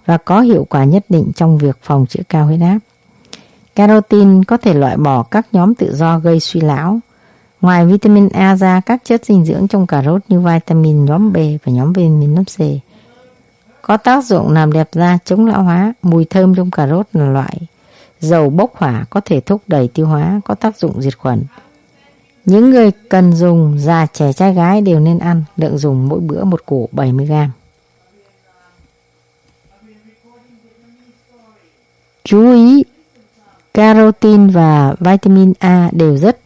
và có hiệu quả nhất định trong việc phòng chữa cao huyết áp. Carotin có thể loại bỏ các nhóm tự do gây suy lão. Ngoài vitamin A ra, các chất dinh dưỡng trong cà rốt như vitamin nhóm B và nhóm vitamin nhóm C có tác dụng làm đẹp da chống lão hóa. Mùi thơm trong cà rốt là loại dầu bốc hỏa có thể thúc đẩy tiêu hóa, có tác dụng diệt khuẩn. Những người cần dùng già trẻ trai gái đều nên ăn, lượng dùng mỗi bữa một củ 70g. Chú ý, carotin và vitamin A đều rất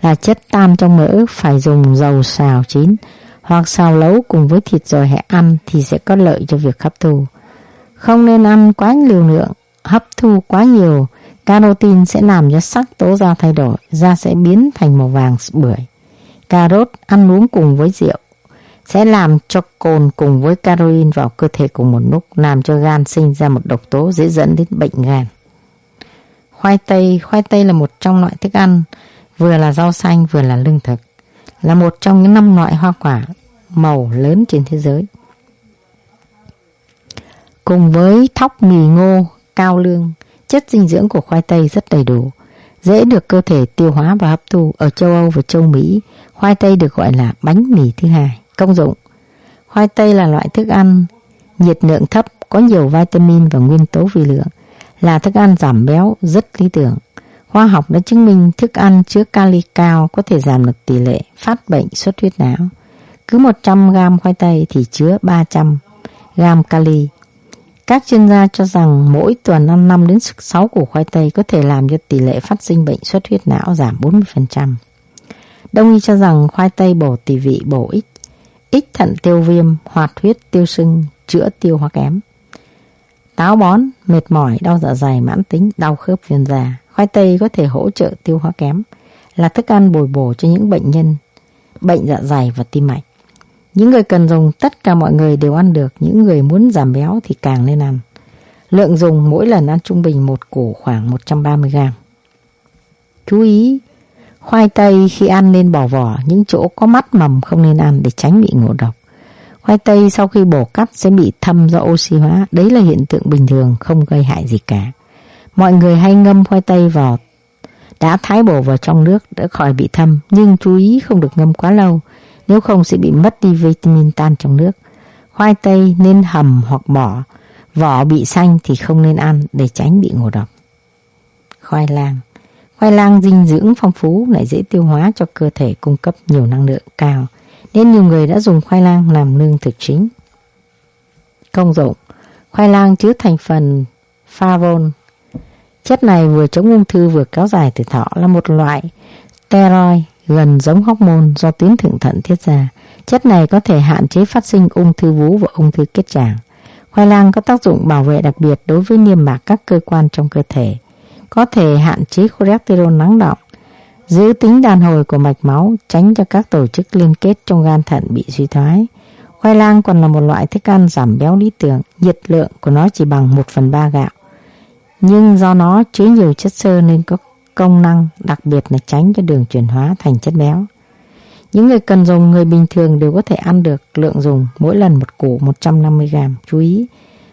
là chất tan trong mỡ, phải dùng dầu xào chín hoặc xào lấu cùng với thịt rồi hãy ăn thì sẽ có lợi cho việc hấp thu. Không nên ăn quá liều lượng, hấp thu quá nhiều, carotin sẽ làm cho sắc tố da thay đổi, da sẽ biến thành màu vàng bưởi. Cà rốt ăn uống cùng với rượu sẽ làm cho cồn cùng với caroin vào cơ thể cùng một lúc, làm cho gan sinh ra một độc tố dễ dẫn đến bệnh gan. Khoai tây, khoai tây là một trong loại thức ăn, vừa là rau xanh vừa là lương thực, là một trong những năm loại hoa quả màu lớn trên thế giới. Cùng với thóc mì ngô, cao lương, chất dinh dưỡng của khoai tây rất đầy đủ, dễ được cơ thể tiêu hóa và hấp thu. Ở châu Âu và châu Mỹ, khoai tây được gọi là bánh mì thứ hai. Công dụng Khoai tây là loại thức ăn nhiệt lượng thấp, có nhiều vitamin và nguyên tố vi lượng, là thức ăn giảm béo rất lý tưởng. Khoa học đã chứng minh thức ăn chứa kali cao có thể giảm được tỷ lệ phát bệnh xuất huyết não. Cứ 100 gram khoai tây thì chứa 300 gram kali. Các chuyên gia cho rằng mỗi tuần ăn 5 đến 6 củ khoai tây có thể làm cho tỷ lệ phát sinh bệnh xuất huyết não giảm 40%. Đông y cho rằng khoai tây bổ tỳ vị bổ ích, ích thận tiêu viêm, hoạt huyết tiêu sưng, chữa tiêu hóa kém. Táo bón, mệt mỏi, đau dạ dày mãn tính, đau khớp viêm da. Khoai tây có thể hỗ trợ tiêu hóa kém, là thức ăn bồi bổ cho những bệnh nhân bệnh dạ dày và tim mạch. Những người cần dùng tất cả mọi người đều ăn được, những người muốn giảm béo thì càng nên ăn. Lượng dùng mỗi lần ăn trung bình một củ khoảng 130 gram. Chú ý, khoai tây khi ăn nên bỏ vỏ, những chỗ có mắt mầm không nên ăn để tránh bị ngộ độc. Khoai tây sau khi bổ cắt sẽ bị thâm do oxy hóa, đấy là hiện tượng bình thường, không gây hại gì cả. Mọi người hay ngâm khoai tây vào đã thái bổ vào trong nước để khỏi bị thâm, nhưng chú ý không được ngâm quá lâu, nếu không sẽ bị mất đi vitamin tan trong nước. Khoai tây nên hầm hoặc bỏ, vỏ bị xanh thì không nên ăn để tránh bị ngộ độc. Khoai lang Khoai lang dinh dưỡng phong phú lại dễ tiêu hóa cho cơ thể cung cấp nhiều năng lượng cao, nên nhiều người đã dùng khoai lang làm lương thực chính. Công dụng Khoai lang chứa thành phần favon. Chất này vừa chống ung thư vừa kéo dài tuổi thọ là một loại steroid gần giống hormone do tuyến thượng thận tiết ra. Chất này có thể hạn chế phát sinh ung thư vú và ung thư kết tràng. Khoai lang có tác dụng bảo vệ đặc biệt đối với niêm mạc các cơ quan trong cơ thể, có thể hạn chế cholesterol nắng động, giữ tính đàn hồi của mạch máu, tránh cho các tổ chức liên kết trong gan thận bị suy thoái. Khoai lang còn là một loại thức ăn giảm béo lý tưởng, nhiệt lượng của nó chỉ bằng 1 phần 3 gạo. Nhưng do nó chứa nhiều chất xơ nên có công năng đặc biệt là tránh cho đường chuyển hóa thành chất béo. Những người cần dùng người bình thường đều có thể ăn được lượng dùng mỗi lần một củ 150g. Chú ý,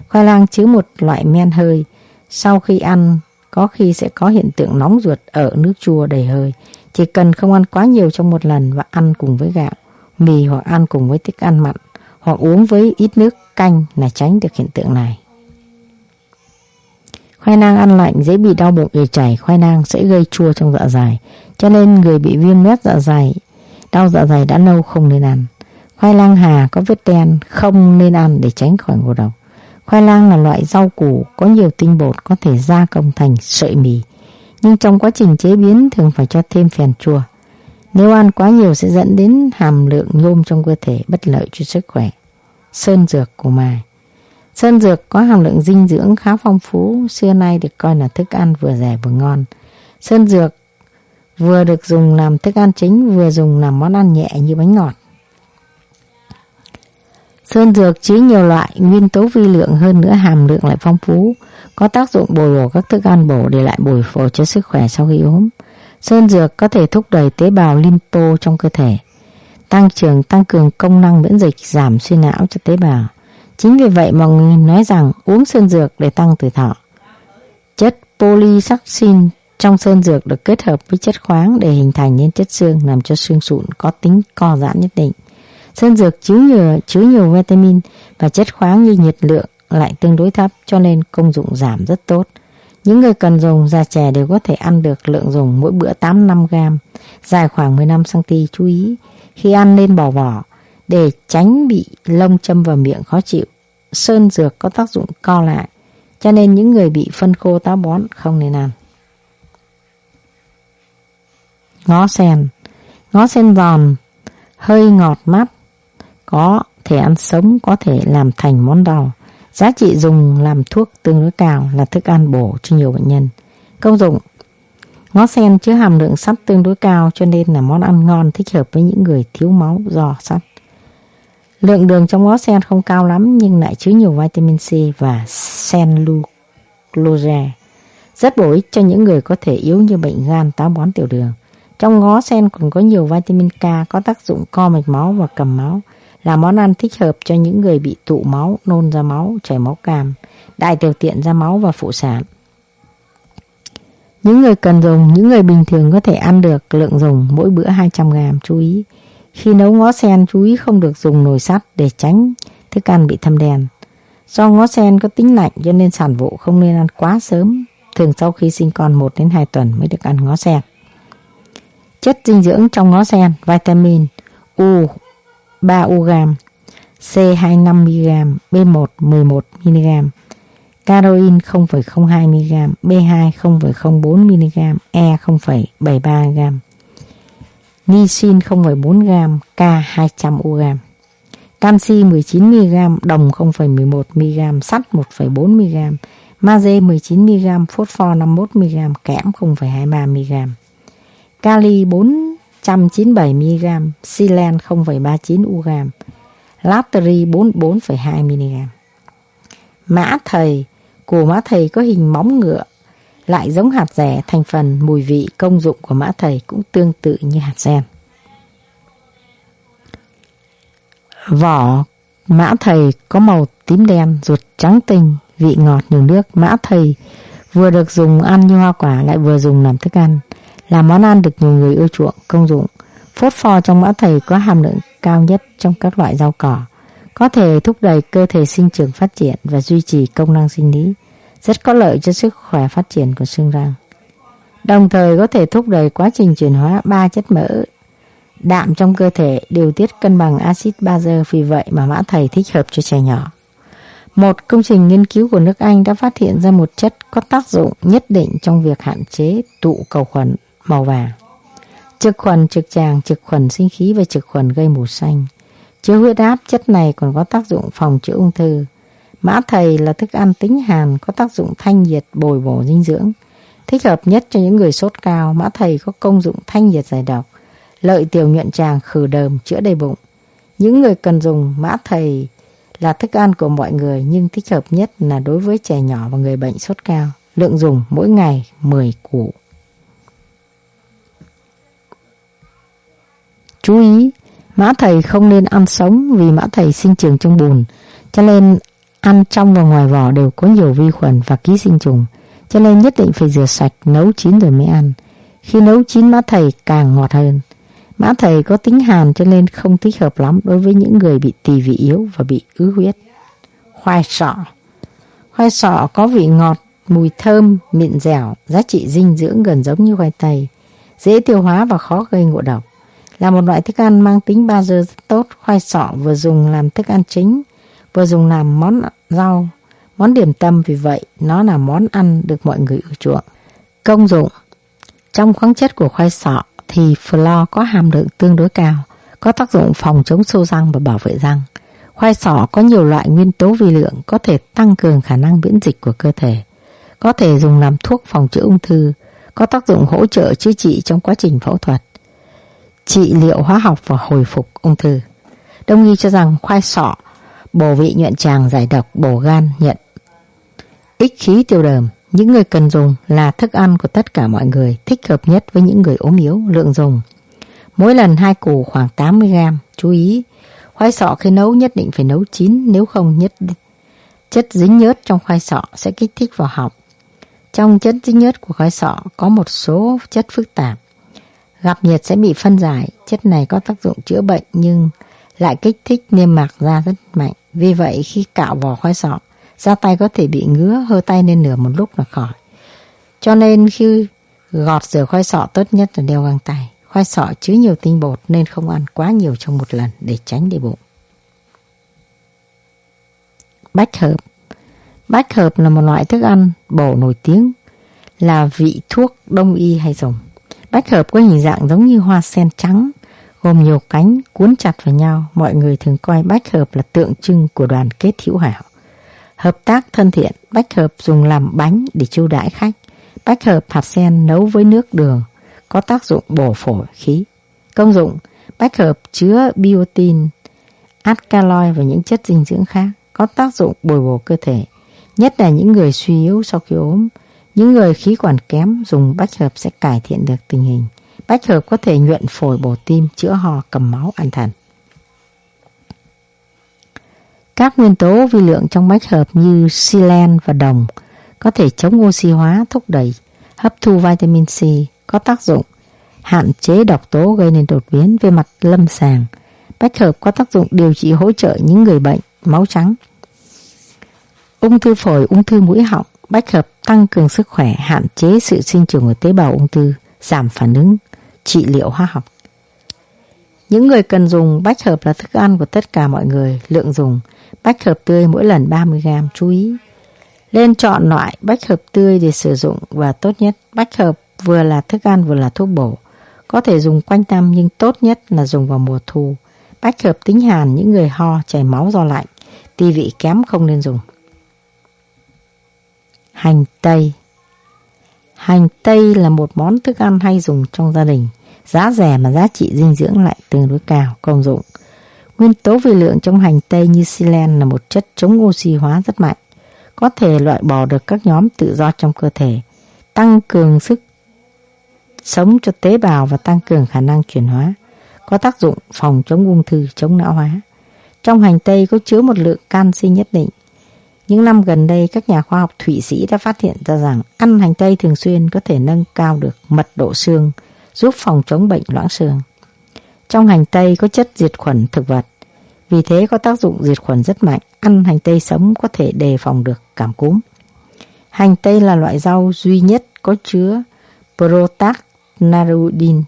khoai lang chứa một loại men hơi. Sau khi ăn, có khi sẽ có hiện tượng nóng ruột ở nước chua đầy hơi. Chỉ cần không ăn quá nhiều trong một lần và ăn cùng với gạo, mì hoặc ăn cùng với thức ăn mặn hoặc uống với ít nước canh là tránh được hiện tượng này. Khoai lang ăn lạnh dễ bị đau bụng để chảy, khoai lang sẽ gây chua trong dạ dày, cho nên người bị viêm loét dạ dày, đau dạ dày đã lâu không nên ăn. Khoai lang hà có vết đen không nên ăn để tránh khỏi ngộ độc. Khoai lang là loại rau củ có nhiều tinh bột có thể gia công thành sợi mì, nhưng trong quá trình chế biến thường phải cho thêm phèn chua. Nếu ăn quá nhiều sẽ dẫn đến hàm lượng nhôm trong cơ thể bất lợi cho sức khỏe. Sơn dược của mài Sơn dược có hàm lượng dinh dưỡng khá phong phú, xưa nay được coi là thức ăn vừa rẻ vừa ngon. Sơn dược vừa được dùng làm thức ăn chính, vừa dùng làm món ăn nhẹ như bánh ngọt. Sơn dược chứa nhiều loại nguyên tố vi lượng hơn nữa hàm lượng lại phong phú, có tác dụng bồi bổ các thức ăn bổ để lại bồi bổ cho sức khỏe sau khi ốm. Sơn dược có thể thúc đẩy tế bào limpo trong cơ thể, tăng trưởng tăng cường công năng miễn dịch, giảm suy não cho tế bào. Chính vì vậy mọi người nói rằng uống sơn dược để tăng tuổi thọ. Chất polysacchin trong sơn dược được kết hợp với chất khoáng để hình thành nên chất xương làm cho xương sụn có tính co giãn nhất định. Sơn dược chứa nhiều, chứa nhiều vitamin và chất khoáng như nhiệt lượng lại tương đối thấp cho nên công dụng giảm rất tốt. Những người cần dùng già trẻ đều có thể ăn được lượng dùng mỗi bữa 8-5 gram, dài khoảng 15cm. Chú ý, khi ăn nên bỏ vỏ để tránh bị lông châm vào miệng khó chịu. Sơn dược có tác dụng co lại, cho nên những người bị phân khô táo bón không nên ăn. Ngó sen Ngó sen giòn, hơi ngọt mát, có thể ăn sống, có thể làm thành món đau. Giá trị dùng làm thuốc tương đối cao là thức ăn bổ cho nhiều bệnh nhân. Công dụng Ngó sen chứa hàm lượng sắt tương đối cao cho nên là món ăn ngon thích hợp với những người thiếu máu do sắt. Lượng đường trong ngó sen không cao lắm nhưng lại chứa nhiều vitamin C và cellulose. Rất bổ ích cho những người có thể yếu như bệnh gan, táo bón tiểu đường. Trong ngó sen còn có nhiều vitamin K có tác dụng co mạch máu và cầm máu, là món ăn thích hợp cho những người bị tụ máu, nôn ra máu, chảy máu cam, đại tiểu tiện ra máu và phụ sản. Những người cần dùng, những người bình thường có thể ăn được lượng dùng mỗi bữa 200g, chú ý. Khi nấu ngó sen chú ý không được dùng nồi sắt để tránh thức ăn bị thâm đen. Do ngó sen có tính lạnh cho nên sản phụ không nên ăn quá sớm, thường sau khi sinh con 1 đến 2 tuần mới được ăn ngó sen. Chất dinh dưỡng trong ngó sen, vitamin U 3 UG, C 25mg, B1 11mg, caroin 0,02mg, B2 0,04mg, E 0,73g, nisin 0,4g, K 200g, canxi 19mg, đồng 0,11mg, sắt 1,4mg, magie 19mg, phosphor 51mg, kẽm 0,23mg, kali 497mg, silen 0,39 ug, latri 44,2mg. Mã thầy. Của mã thầy có hình móng ngựa, lại giống hạt rẻ thành phần mùi vị công dụng của mã thầy cũng tương tự như hạt sen. Vỏ mã thầy có màu tím đen, ruột trắng tinh, vị ngọt nhiều nước. Mã thầy vừa được dùng ăn như hoa quả lại vừa dùng làm thức ăn, là món ăn được nhiều người ưa chuộng, công dụng. Phốt pho trong mã thầy có hàm lượng cao nhất trong các loại rau cỏ, có thể thúc đẩy cơ thể sinh trưởng phát triển và duy trì công năng sinh lý, rất có lợi cho sức khỏe phát triển của xương răng. Đồng thời có thể thúc đẩy quá trình chuyển hóa ba chất mỡ đạm trong cơ thể điều tiết cân bằng axit bazơ vì vậy mà mã thầy thích hợp cho trẻ nhỏ. Một công trình nghiên cứu của nước Anh đã phát hiện ra một chất có tác dụng nhất định trong việc hạn chế tụ cầu khuẩn màu vàng. Trực khuẩn trực tràng, trực khuẩn sinh khí và trực khuẩn gây mù xanh. Chứa huyết áp, chất này còn có tác dụng phòng chữa ung thư. Mã thầy là thức ăn tính hàn có tác dụng thanh nhiệt bồi bổ dinh dưỡng. Thích hợp nhất cho những người sốt cao, mã thầy có công dụng thanh nhiệt giải độc, lợi tiểu nhuận tràng khử đờm chữa đầy bụng. Những người cần dùng mã thầy là thức ăn của mọi người nhưng thích hợp nhất là đối với trẻ nhỏ và người bệnh sốt cao. Lượng dùng mỗi ngày 10 củ. Chú ý, mã thầy không nên ăn sống vì mã thầy sinh trưởng trong bùn, cho nên ăn trong và ngoài vỏ đều có nhiều vi khuẩn và ký sinh trùng, cho nên nhất định phải rửa sạch, nấu chín rồi mới ăn. Khi nấu chín mã thầy càng ngọt hơn. Mã thầy có tính hàn cho nên không thích hợp lắm đối với những người bị tỳ vị yếu và bị ứ huyết. Khoai sọ Khoai sọ có vị ngọt, mùi thơm, mịn dẻo, giá trị dinh dưỡng gần giống như khoai tây, dễ tiêu hóa và khó gây ngộ độc. Là một loại thức ăn mang tính ba giờ rất tốt, khoai sọ vừa dùng làm thức ăn chính, vừa dùng làm món rau, món điểm tâm vì vậy nó là món ăn được mọi người ưa chuộng. Công dụng Trong khoáng chất của khoai sọ thì flo có hàm lượng tương đối cao, có tác dụng phòng chống sâu răng và bảo vệ răng. Khoai sọ có nhiều loại nguyên tố vi lượng có thể tăng cường khả năng miễn dịch của cơ thể, có thể dùng làm thuốc phòng chữa ung thư, có tác dụng hỗ trợ chữa trị trong quá trình phẫu thuật, trị liệu hóa học và hồi phục ung thư. Đông y cho rằng khoai sọ bổ vị nhuận tràng giải độc bổ gan nhận ích khí tiêu đờm những người cần dùng là thức ăn của tất cả mọi người, thích hợp nhất với những người ốm yếu, lượng dùng. Mỗi lần hai củ khoảng 80 gram, chú ý, khoai sọ khi nấu nhất định phải nấu chín, nếu không nhất chất dính nhớt trong khoai sọ sẽ kích thích vào họng. Trong chất dính nhớt của khoai sọ có một số chất phức tạp. Gặp nhiệt sẽ bị phân giải, chất này có tác dụng chữa bệnh nhưng lại kích thích niêm mạc da rất mạnh. Vì vậy khi cạo vỏ khoai sọ, da tay có thể bị ngứa, hơ tay lên nửa một lúc là khỏi. Cho nên khi gọt rửa khoai sọ tốt nhất là đeo găng tay. Khoai sọ chứa nhiều tinh bột nên không ăn quá nhiều trong một lần để tránh để bụng. Bách hợp Bách hợp là một loại thức ăn bổ nổi tiếng, là vị thuốc đông y hay dùng. Bách hợp có hình dạng giống như hoa sen trắng, gồm nhiều cánh cuốn chặt vào nhau. Mọi người thường coi bách hợp là tượng trưng của đoàn kết hữu hảo. Hợp tác thân thiện, bách hợp dùng làm bánh để chiêu đãi khách. Bách hợp hạt sen nấu với nước đường, có tác dụng bổ phổi khí. Công dụng, bách hợp chứa biotin, alkaloid và những chất dinh dưỡng khác, có tác dụng bồi bổ cơ thể. Nhất là những người suy yếu sau khi ốm, những người khí quản kém dùng bách hợp sẽ cải thiện được tình hình. Bách hợp có thể nhuận phổi bổ tim, chữa ho, cầm máu, an thần. Các nguyên tố vi lượng trong bách hợp như silen và đồng có thể chống oxy hóa, thúc đẩy hấp thu vitamin C, có tác dụng hạn chế độc tố gây nên đột biến về mặt lâm sàng. Bách hợp có tác dụng điều trị hỗ trợ những người bệnh máu trắng. Ung thư phổi, ung thư mũi họng, bách hợp tăng cường sức khỏe, hạn chế sự sinh trưởng của tế bào ung thư, giảm phản ứng, trị liệu hóa học. Những người cần dùng bách hợp là thức ăn của tất cả mọi người, lượng dùng bách hợp tươi mỗi lần 30g, chú ý. Lên chọn loại bách hợp tươi để sử dụng và tốt nhất bách hợp vừa là thức ăn vừa là thuốc bổ. Có thể dùng quanh năm nhưng tốt nhất là dùng vào mùa thu. Bách hợp tính hàn những người ho, chảy máu do lạnh, tỳ vị kém không nên dùng. Hành tây Hành tây là một món thức ăn hay dùng trong gia đình. Giá rẻ mà giá trị dinh dưỡng lại tương đối cao, công dụng. Nguyên tố vi lượng trong hành tây như silen là một chất chống oxy hóa rất mạnh, có thể loại bỏ được các nhóm tự do trong cơ thể, tăng cường sức sống cho tế bào và tăng cường khả năng chuyển hóa, có tác dụng phòng chống ung thư, chống não hóa. Trong hành tây có chứa một lượng canxi nhất định. Những năm gần đây, các nhà khoa học Thụy Sĩ đã phát hiện ra rằng ăn hành tây thường xuyên có thể nâng cao được mật độ xương, giúp phòng chống bệnh loãng xương. Trong hành tây có chất diệt khuẩn thực vật, vì thế có tác dụng diệt khuẩn rất mạnh. Ăn hành tây sống có thể đề phòng được cảm cúm. Hành tây là loại rau duy nhất có chứa protactinaridin.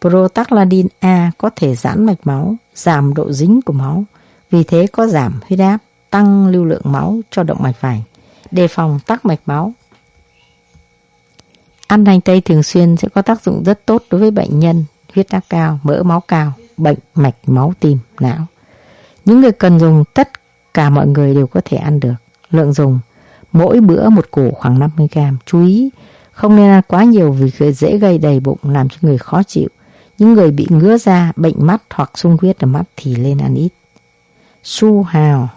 Protactinaridin A có thể giãn mạch máu, giảm độ dính của máu, vì thế có giảm huyết áp, tăng lưu lượng máu cho động mạch vành, đề phòng tắc mạch máu. Ăn hành tây thường xuyên sẽ có tác dụng rất tốt đối với bệnh nhân huyết áp cao, mỡ máu cao, bệnh mạch máu tim, não. Những người cần dùng tất cả mọi người đều có thể ăn được. Lượng dùng mỗi bữa một củ khoảng 50g. Chú ý không nên ăn quá nhiều vì dễ gây đầy bụng làm cho người khó chịu. Những người bị ngứa da, bệnh mắt hoặc sung huyết ở mắt thì nên ăn ít. Su hào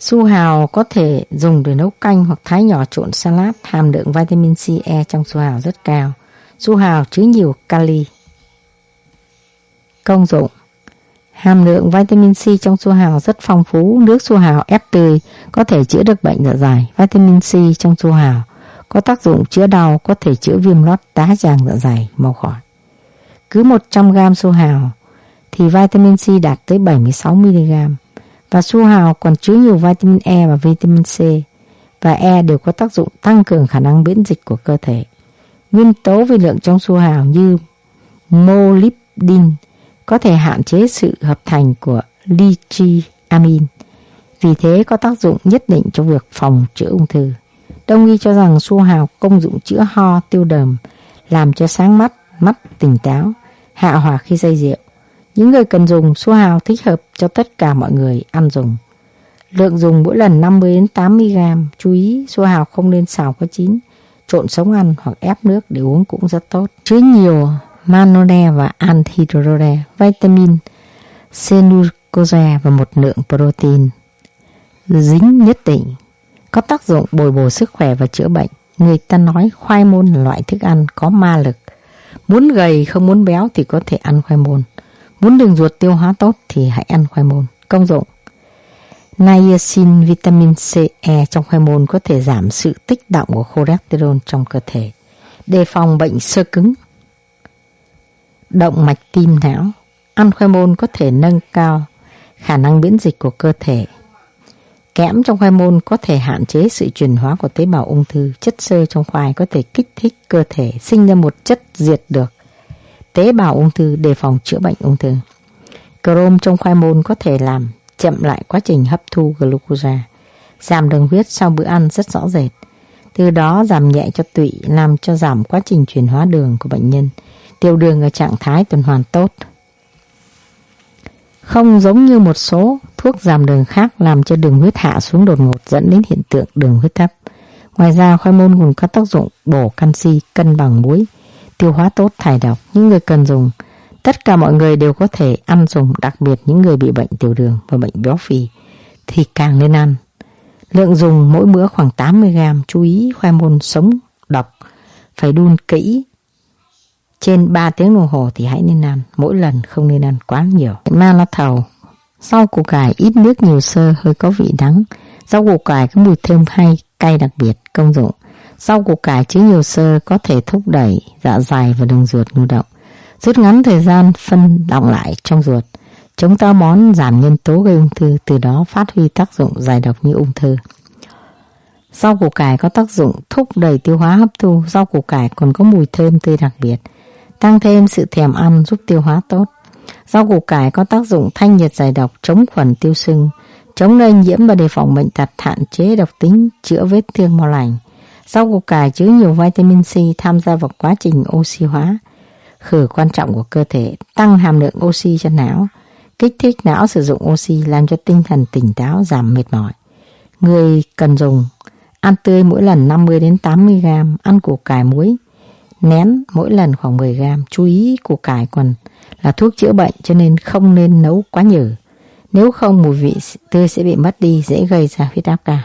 Su hào có thể dùng để nấu canh hoặc thái nhỏ trộn salad. Hàm lượng vitamin C, E trong su hào rất cao. Su hào chứa nhiều kali. Công dụng Hàm lượng vitamin C trong su hào rất phong phú. Nước su hào ép tươi có thể chữa được bệnh dạ dày. Vitamin C trong su hào có tác dụng chữa đau, có thể chữa viêm lót tá tràng dạ dày mau khỏi. Cứ 100g su hào thì vitamin C đạt tới 76mg và su hào còn chứa nhiều vitamin E và vitamin C và E đều có tác dụng tăng cường khả năng miễn dịch của cơ thể. Nguyên tố vi lượng trong su hào như molybdenum có thể hạn chế sự hợp thành của lithiamin. Vì thế có tác dụng nhất định trong việc phòng chữa ung thư. Đông y cho rằng su hào công dụng chữa ho, tiêu đờm, làm cho sáng mắt, mắt tỉnh táo, hạ hỏa khi say rượu. Những người cần dùng su hào thích hợp cho tất cả mọi người ăn dùng. Lượng dùng mỗi lần 50 đến 80 g. Chú ý su hào không nên xào có chín, trộn sống ăn hoặc ép nước để uống cũng rất tốt. Chứa nhiều manone và anhydride, vitamin, cellulose và một lượng protein. Dính nhất định có tác dụng bồi bổ sức khỏe và chữa bệnh. Người ta nói khoai môn là loại thức ăn có ma lực. Muốn gầy không muốn béo thì có thể ăn khoai môn. Muốn đường ruột tiêu hóa tốt thì hãy ăn khoai môn. Công dụng Niacin, vitamin C, E trong khoai môn có thể giảm sự tích động của cholesterol trong cơ thể, đề phòng bệnh sơ cứng, động mạch tim não. Ăn khoai môn có thể nâng cao khả năng miễn dịch của cơ thể. Kẽm trong khoai môn có thể hạn chế sự chuyển hóa của tế bào ung thư. Chất xơ trong khoai có thể kích thích cơ thể sinh ra một chất diệt được tế bào ung thư đề phòng chữa bệnh ung thư. Chrome trong khoai môn có thể làm chậm lại quá trình hấp thu glucose, giảm đường huyết sau bữa ăn rất rõ rệt. Từ đó giảm nhẹ cho tụy, làm cho giảm quá trình chuyển hóa đường của bệnh nhân, tiêu đường ở trạng thái tuần hoàn tốt. Không giống như một số thuốc giảm đường khác làm cho đường huyết hạ xuống đột ngột dẫn đến hiện tượng đường huyết thấp. Ngoài ra khoai môn còn có tác dụng bổ canxi, cân bằng muối, tiêu hóa tốt thải độc. Những người cần dùng, tất cả mọi người đều có thể ăn dùng, đặc biệt những người bị bệnh tiểu đường và bệnh béo phì thì càng nên ăn. Lượng dùng mỗi bữa khoảng 80g, chú ý khoai môn sống độc, phải đun kỹ. Trên 3 tiếng đồng hồ thì hãy nên ăn, mỗi lần không nên ăn quá nhiều. Ma lá thầu, rau củ cải ít nước nhiều sơ hơi có vị đắng, rau củ cải có mùi thơm hay, cay đặc biệt, công dụng Rau củ cải chứa nhiều sơ có thể thúc đẩy dạ dày và đường ruột nhu động, rút ngắn thời gian phân động lại trong ruột, chống táo bón giảm nhân tố gây ung thư, từ đó phát huy tác dụng giải độc như ung thư. Rau củ cải có tác dụng thúc đẩy tiêu hóa hấp thu, rau củ cải còn có mùi thơm tươi đặc biệt, tăng thêm sự thèm ăn giúp tiêu hóa tốt. Rau củ cải có tác dụng thanh nhiệt giải độc, chống khuẩn tiêu sưng, chống lây nhiễm và đề phòng bệnh tật, hạn chế độc tính, chữa vết thương mau lành. Rau củ cải chứa nhiều vitamin C tham gia vào quá trình oxy hóa, khử quan trọng của cơ thể, tăng hàm lượng oxy cho não, kích thích não sử dụng oxy làm cho tinh thần tỉnh táo, giảm mệt mỏi. Người cần dùng ăn tươi mỗi lần 50 đến 80 g, ăn củ cải muối nén mỗi lần khoảng 10 g. Chú ý củ cải còn là thuốc chữa bệnh cho nên không nên nấu quá nhừ. Nếu không mùi vị tươi sẽ bị mất đi, dễ gây ra huyết áp cao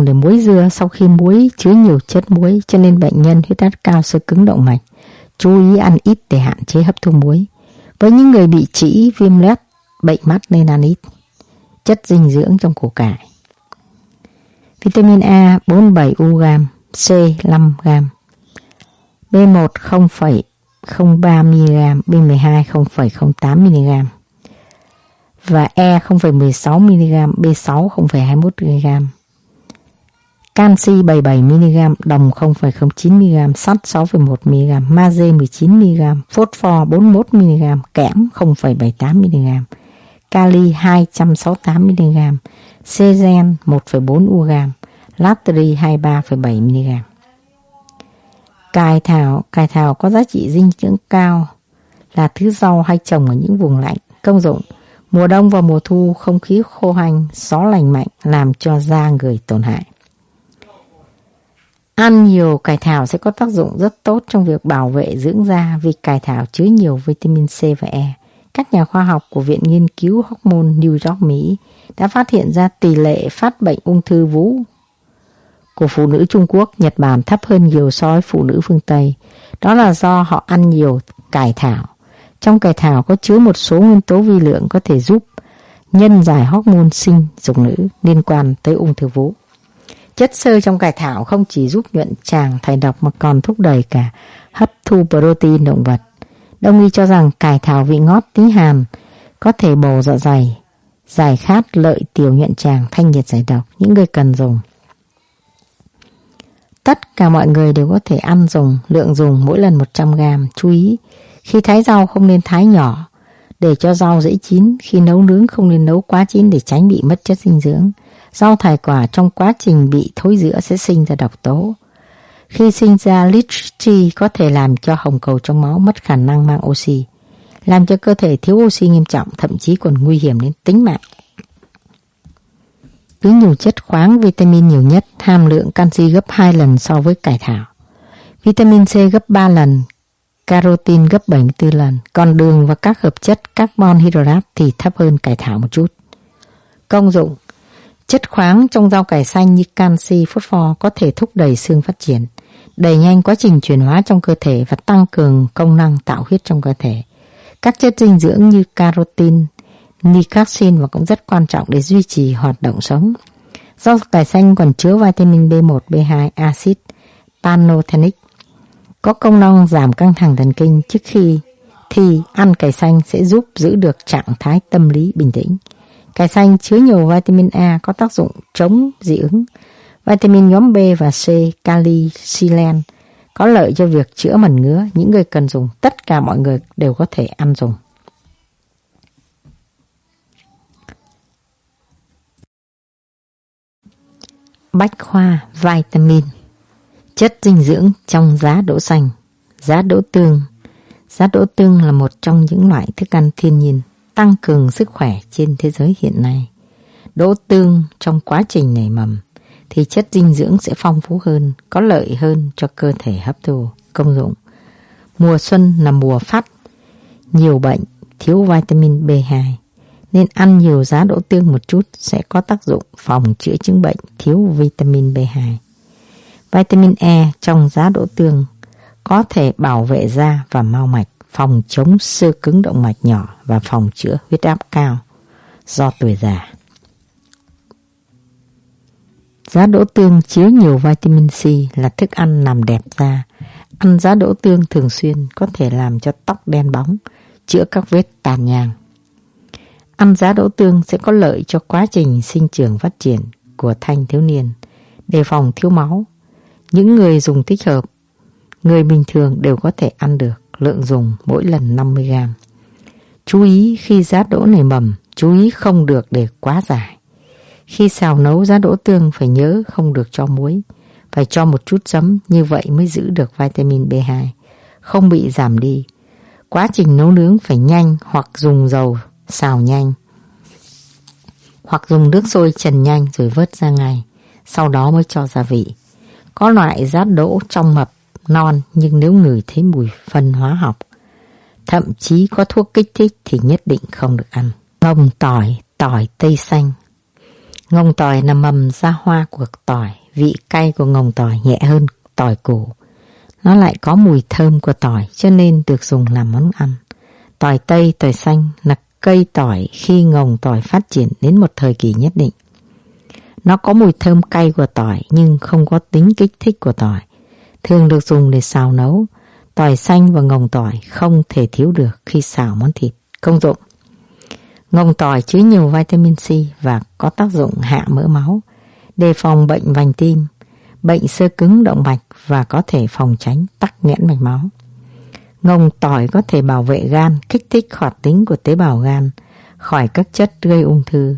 dùng để muối dưa sau khi muối chứa nhiều chất muối cho nên bệnh nhân huyết áp cao sẽ cứng động mạch. Chú ý ăn ít để hạn chế hấp thu muối. Với những người bị trĩ, viêm loét, bệnh mắt nên ăn ít. Chất dinh dưỡng trong củ cải. Vitamin A 47 u gam, C 5 gam. B1 0,03 mg, B12 0,08 mg và E 0,16 mg, B6 0,21 mg canxi 77mg, đồng 0,09mg, sắt 6,1mg, magie 19mg, phosphor 41mg, kẽm 0,78mg, kali 268mg, sezen 1,4 ug, natri 23,7mg. Cài thảo, cài thảo có giá trị dinh dưỡng cao, là thứ rau hay trồng ở những vùng lạnh. Công dụng, mùa đông và mùa thu không khí khô hành, gió lành mạnh làm cho da người tổn hại. Ăn nhiều cải thảo sẽ có tác dụng rất tốt trong việc bảo vệ dưỡng da vì cải thảo chứa nhiều vitamin C và E. Các nhà khoa học của Viện Nghiên cứu Hormone New York, Mỹ đã phát hiện ra tỷ lệ phát bệnh ung thư vú của phụ nữ Trung Quốc, Nhật Bản thấp hơn nhiều so với phụ nữ phương Tây. Đó là do họ ăn nhiều cải thảo. Trong cải thảo có chứa một số nguyên tố vi lượng có thể giúp nhân giải hormone sinh dục nữ liên quan tới ung thư vú. Chất xơ trong cải thảo không chỉ giúp nhuận tràng thải độc mà còn thúc đẩy cả hấp thu protein động vật. Đông y cho rằng cải thảo vị ngọt tí hàn có thể bổ dạ dày, giải khát lợi tiểu nhuận tràng thanh nhiệt giải độc những người cần dùng. Tất cả mọi người đều có thể ăn dùng, lượng dùng mỗi lần 100 gram. Chú ý, khi thái rau không nên thái nhỏ, để cho rau dễ chín. Khi nấu nướng không nên nấu quá chín để tránh bị mất chất dinh dưỡng. Rau thải quả trong quá trình bị thối rữa sẽ sinh ra độc tố. Khi sinh ra litchi có thể làm cho hồng cầu trong máu mất khả năng mang oxy, làm cho cơ thể thiếu oxy nghiêm trọng, thậm chí còn nguy hiểm đến tính mạng. Cứ nhiều chất khoáng vitamin nhiều nhất, hàm lượng canxi gấp 2 lần so với cải thảo. Vitamin C gấp 3 lần, carotin gấp 74 lần, còn đường và các hợp chất carbon hydrate thì thấp hơn cải thảo một chút. Công dụng Chất khoáng trong rau cải xanh như canxi, phosphor có thể thúc đẩy xương phát triển, đẩy nhanh quá trình chuyển hóa trong cơ thể và tăng cường công năng tạo huyết trong cơ thể. Các chất dinh dưỡng như carotin, niacin và cũng rất quan trọng để duy trì hoạt động sống. Rau cải xanh còn chứa vitamin B1, B2, axit panothenic có công năng giảm căng thẳng thần kinh trước khi thì ăn cải xanh sẽ giúp giữ được trạng thái tâm lý bình tĩnh. Cải xanh chứa nhiều vitamin A có tác dụng chống dị ứng. Vitamin nhóm B và C, kali, silen có lợi cho việc chữa mẩn ngứa. Những người cần dùng, tất cả mọi người đều có thể ăn dùng. Bách khoa vitamin Chất dinh dưỡng trong giá đỗ xanh Giá đỗ tương Giá đỗ tương là một trong những loại thức ăn thiên nhiên tăng cường sức khỏe trên thế giới hiện nay. Đỗ tương trong quá trình nảy mầm thì chất dinh dưỡng sẽ phong phú hơn, có lợi hơn cho cơ thể hấp thu, công dụng. Mùa xuân là mùa phát, nhiều bệnh, thiếu vitamin B2, nên ăn nhiều giá đỗ tương một chút sẽ có tác dụng phòng chữa chứng bệnh thiếu vitamin B2. Vitamin E trong giá đỗ tương có thể bảo vệ da và mau mạch phòng chống sơ cứng động mạch nhỏ và phòng chữa huyết áp cao do tuổi già. Giá đỗ tương chứa nhiều vitamin C là thức ăn làm đẹp da. Ăn giá đỗ tương thường xuyên có thể làm cho tóc đen bóng, chữa các vết tàn nhang. Ăn giá đỗ tương sẽ có lợi cho quá trình sinh trưởng phát triển của thanh thiếu niên, đề phòng thiếu máu. Những người dùng thích hợp, người bình thường đều có thể ăn được lượng dùng mỗi lần 50g. Chú ý khi giá đỗ nảy mầm, chú ý không được để quá dài. Khi xào nấu giá đỗ tương phải nhớ không được cho muối, phải cho một chút giấm như vậy mới giữ được vitamin B2, không bị giảm đi. Quá trình nấu nướng phải nhanh hoặc dùng dầu xào nhanh. Hoặc dùng nước sôi trần nhanh rồi vớt ra ngay, sau đó mới cho gia vị. Có loại giá đỗ trong mập non nhưng nếu ngửi thấy mùi phân hóa học, thậm chí có thuốc kích thích thì nhất định không được ăn. Ngông tỏi, tỏi tây xanh Ngông tỏi là mầm ra hoa của tỏi, vị cay của ngồng tỏi nhẹ hơn tỏi củ. Nó lại có mùi thơm của tỏi cho nên được dùng làm món ăn. Tỏi tây, tỏi xanh là cây tỏi khi ngồng tỏi phát triển đến một thời kỳ nhất định. Nó có mùi thơm cay của tỏi nhưng không có tính kích thích của tỏi thường được dùng để xào nấu. Tỏi xanh và ngồng tỏi không thể thiếu được khi xào món thịt. Công dụng Ngồng tỏi chứa nhiều vitamin C và có tác dụng hạ mỡ máu, đề phòng bệnh vành tim, bệnh sơ cứng động mạch và có thể phòng tránh tắc nghẽn mạch máu. Ngồng tỏi có thể bảo vệ gan, kích thích hoạt tính của tế bào gan, khỏi các chất gây ung thư,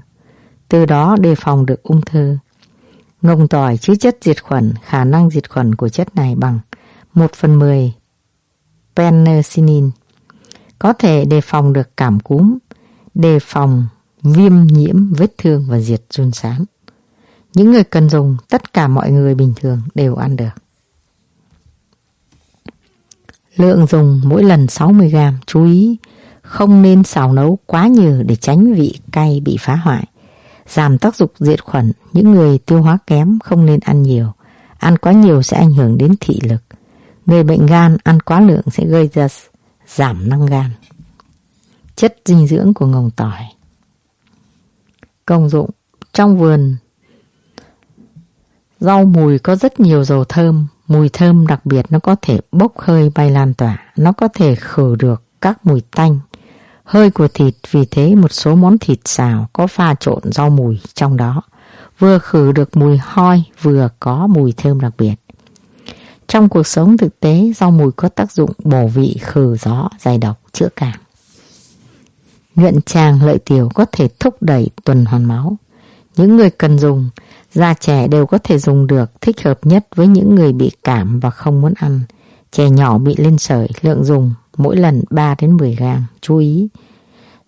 từ đó đề phòng được ung thư. Ngồng tỏi chứa chất diệt khuẩn, khả năng diệt khuẩn của chất này bằng 1 phần 10 penicillin. Có thể đề phòng được cảm cúm, đề phòng viêm nhiễm vết thương và diệt run sán. Những người cần dùng, tất cả mọi người bình thường đều ăn được. Lượng dùng mỗi lần 60g, chú ý không nên xào nấu quá nhiều để tránh vị cay bị phá hoại. Giảm tác dụng diệt khuẩn, những người tiêu hóa kém không nên ăn nhiều. Ăn quá nhiều sẽ ảnh hưởng đến thị lực. Người bệnh gan ăn quá lượng sẽ gây ra giảm năng gan. Chất dinh dưỡng của ngồng tỏi Công dụng Trong vườn Rau mùi có rất nhiều dầu thơm Mùi thơm đặc biệt nó có thể bốc hơi bay lan tỏa Nó có thể khử được các mùi tanh Hơi của thịt vì thế một số món thịt xào có pha trộn rau mùi trong đó Vừa khử được mùi hoi vừa có mùi thơm đặc biệt Trong cuộc sống thực tế rau mùi có tác dụng bổ vị khử gió, giải độc, chữa cảm Nhuận tràng lợi tiểu có thể thúc đẩy tuần hoàn máu. Những người cần dùng, già trẻ đều có thể dùng được, thích hợp nhất với những người bị cảm và không muốn ăn. Trẻ nhỏ bị lên sởi, lượng dùng mỗi lần 3 đến 10 gram. Chú ý,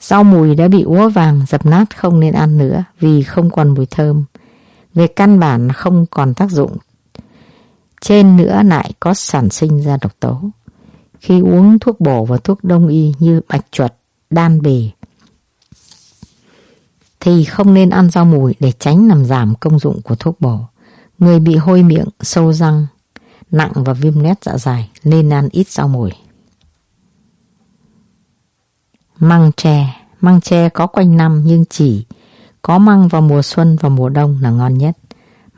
rau mùi đã bị úa vàng, dập nát không nên ăn nữa vì không còn mùi thơm. Về căn bản không còn tác dụng. Trên nữa lại có sản sinh ra độc tố. Khi uống thuốc bổ và thuốc đông y như bạch chuột, đan bì thì không nên ăn rau mùi để tránh làm giảm công dụng của thuốc bổ. Người bị hôi miệng, sâu răng, nặng và viêm nét dạ dày nên ăn ít rau mùi. Măng tre Măng tre có quanh năm nhưng chỉ có măng vào mùa xuân và mùa đông là ngon nhất.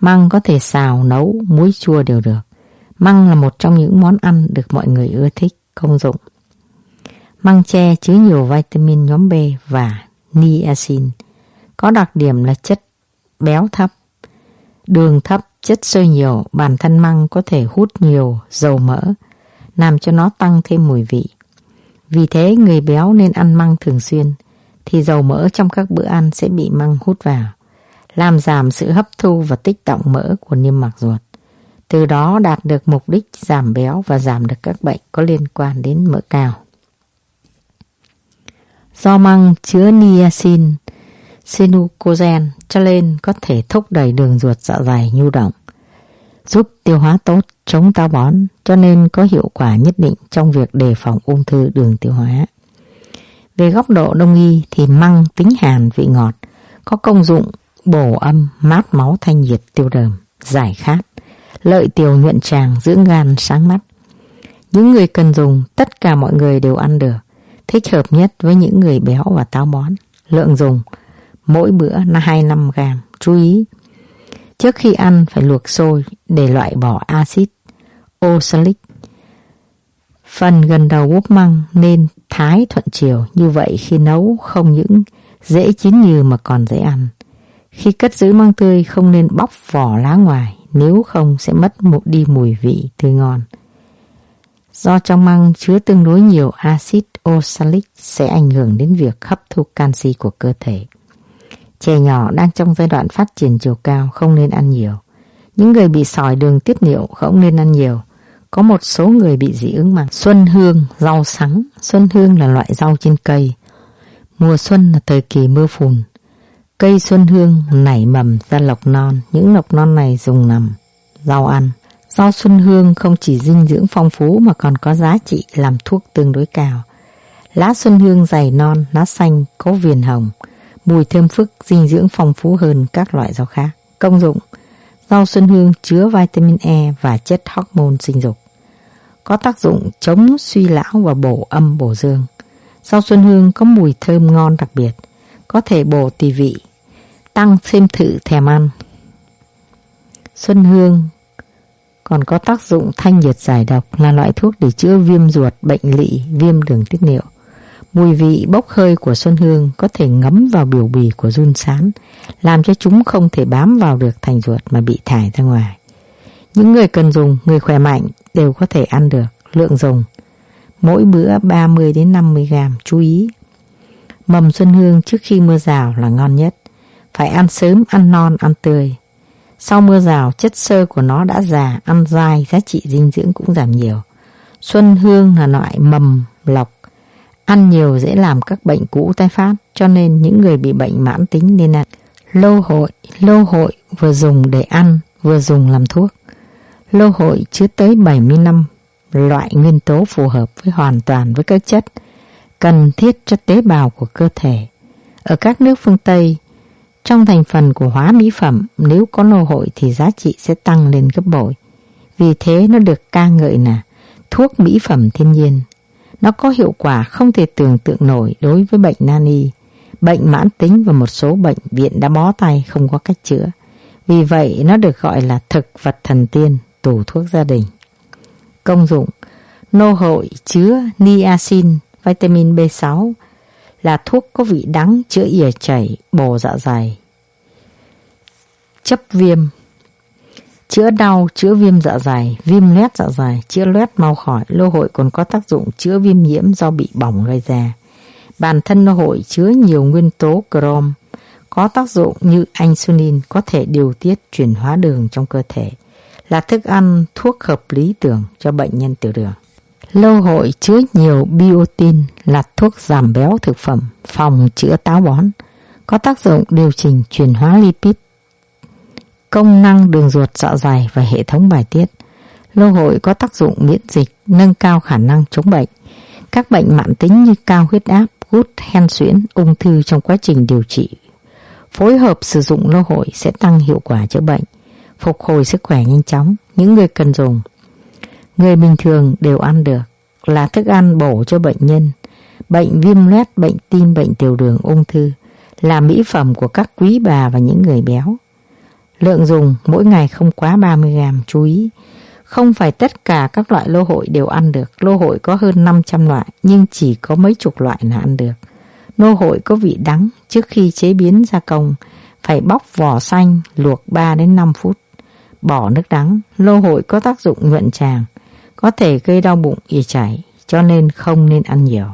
Măng có thể xào, nấu, muối chua đều được. Măng là một trong những món ăn được mọi người ưa thích, công dụng. Măng tre chứa nhiều vitamin nhóm B và niacin, có đặc điểm là chất béo thấp, đường thấp, chất xơ nhiều, bản thân măng có thể hút nhiều dầu mỡ, làm cho nó tăng thêm mùi vị. Vì thế người béo nên ăn măng thường xuyên, thì dầu mỡ trong các bữa ăn sẽ bị măng hút vào, làm giảm sự hấp thu và tích động mỡ của niêm mạc ruột. Từ đó đạt được mục đích giảm béo và giảm được các bệnh có liên quan đến mỡ cao. Do măng chứa niacin, sinucogen cho nên có thể thúc đẩy đường ruột dạ dày nhu động, giúp tiêu hóa tốt, chống táo bón, cho nên có hiệu quả nhất định trong việc đề phòng ung thư đường tiêu hóa. Về góc độ đông y thì măng tính hàn vị ngọt, có công dụng bổ âm, mát máu thanh nhiệt tiêu đờm, giải khát, lợi tiểu nhuận tràng, dưỡng gan, sáng mắt. Những người cần dùng, tất cả mọi người đều ăn được, thích hợp nhất với những người béo và táo bón. Lượng dùng mỗi bữa là 25 gram. Chú ý, trước khi ăn phải luộc sôi để loại bỏ axit oxalic. Phần gần đầu úp măng nên thái thuận chiều, như vậy khi nấu không những dễ chín như mà còn dễ ăn. Khi cất giữ măng tươi không nên bóc vỏ lá ngoài, nếu không sẽ mất một đi mùi vị tươi ngon. Do trong măng chứa tương đối nhiều axit oxalic sẽ ảnh hưởng đến việc hấp thu canxi của cơ thể. Trẻ nhỏ đang trong giai đoạn phát triển chiều cao không nên ăn nhiều. Những người bị sỏi đường tiết niệu không nên ăn nhiều. Có một số người bị dị ứng mà Xuân hương, rau sắn. Xuân hương là loại rau trên cây. Mùa xuân là thời kỳ mưa phùn. Cây xuân hương nảy mầm ra lộc non. Những lộc non này dùng làm rau ăn. Rau xuân hương không chỉ dinh dưỡng phong phú mà còn có giá trị làm thuốc tương đối cao. Lá xuân hương dày non, lá xanh, có viền hồng mùi thơm phức, dinh dưỡng phong phú hơn các loại rau khác. Công dụng Rau xuân hương chứa vitamin E và chất hormone sinh dục. Có tác dụng chống suy lão và bổ âm bổ dương. Rau xuân hương có mùi thơm ngon đặc biệt, có thể bổ tỳ vị, tăng thêm thử thèm ăn. Xuân hương còn có tác dụng thanh nhiệt giải độc là loại thuốc để chữa viêm ruột, bệnh lị, viêm đường tiết niệu. Mùi vị bốc hơi của xuân hương có thể ngấm vào biểu bì của run sán, làm cho chúng không thể bám vào được thành ruột mà bị thải ra ngoài. Những người cần dùng, người khỏe mạnh đều có thể ăn được, lượng dùng. Mỗi bữa 30 đến 50 gram, chú ý. Mầm xuân hương trước khi mưa rào là ngon nhất. Phải ăn sớm, ăn non, ăn tươi. Sau mưa rào, chất xơ của nó đã già, ăn dai, giá trị dinh dưỡng cũng giảm nhiều. Xuân hương là loại mầm, lọc. Ăn nhiều dễ làm các bệnh cũ tái phát, cho nên những người bị bệnh mãn tính nên ăn. Lô hội, lô hội vừa dùng để ăn, vừa dùng làm thuốc. Lô hội chứa tới 70 năm loại nguyên tố phù hợp với hoàn toàn với các chất cần thiết cho tế bào của cơ thể. Ở các nước phương Tây, trong thành phần của hóa mỹ phẩm, nếu có lô hội thì giá trị sẽ tăng lên gấp bội. Vì thế nó được ca ngợi là thuốc mỹ phẩm thiên nhiên. Nó có hiệu quả không thể tưởng tượng nổi đối với bệnh nani, bệnh mãn tính và một số bệnh viện đã bó tay không có cách chữa. Vì vậy nó được gọi là thực vật thần tiên, tủ thuốc gia đình. Công dụng Nô hội chứa niacin, vitamin B6 là thuốc có vị đắng chữa ỉa chảy, bổ dạ dày. Chấp viêm Chữa đau, chữa viêm dạ dày, viêm loét dạ dày, chữa loét mau khỏi. Lô hội còn có tác dụng chữa viêm nhiễm do bị bỏng gây ra. Bản thân lô hội chứa nhiều nguyên tố chrome, có tác dụng như insulin có thể điều tiết chuyển hóa đường trong cơ thể, là thức ăn thuốc hợp lý tưởng cho bệnh nhân tiểu đường. Lô hội chứa nhiều biotin là thuốc giảm béo thực phẩm, phòng chữa táo bón, có tác dụng điều chỉnh chuyển hóa lipid, công năng đường ruột dạ dày và hệ thống bài tiết. Lô hội có tác dụng miễn dịch, nâng cao khả năng chống bệnh. Các bệnh mãn tính như cao huyết áp, gút, hen suyễn, ung thư trong quá trình điều trị. Phối hợp sử dụng lô hội sẽ tăng hiệu quả chữa bệnh, phục hồi sức khỏe nhanh chóng. Những người cần dùng Người bình thường đều ăn được, là thức ăn bổ cho bệnh nhân, bệnh viêm loét, bệnh tim, bệnh tiểu đường, ung thư, là mỹ phẩm của các quý bà và những người béo. Lượng dùng mỗi ngày không quá 30 gram, chú ý. Không phải tất cả các loại lô hội đều ăn được, lô hội có hơn 500 loại nhưng chỉ có mấy chục loại là ăn được. Lô hội có vị đắng, trước khi chế biến gia công, phải bóc vỏ xanh, luộc 3 đến 5 phút. Bỏ nước đắng, lô hội có tác dụng nhuận tràng, có thể gây đau bụng ỉa chảy, cho nên không nên ăn nhiều.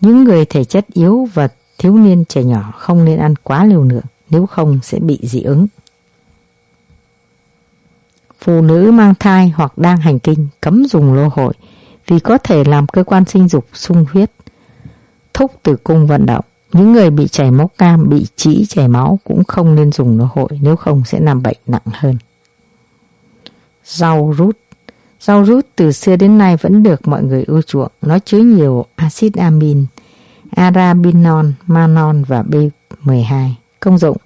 Những người thể chất yếu và thiếu niên trẻ nhỏ không nên ăn quá liều lượng, nếu không sẽ bị dị ứng. Phụ nữ mang thai hoặc đang hành kinh cấm dùng lô hội vì có thể làm cơ quan sinh dục sung huyết, thúc tử cung vận động. Những người bị chảy máu cam, bị trĩ chảy máu cũng không nên dùng lô hội nếu không sẽ làm bệnh nặng hơn. Rau rút Rau rút từ xưa đến nay vẫn được mọi người ưa chuộng. Nó chứa nhiều axit amin, arabinol, manon và B12. Công dụng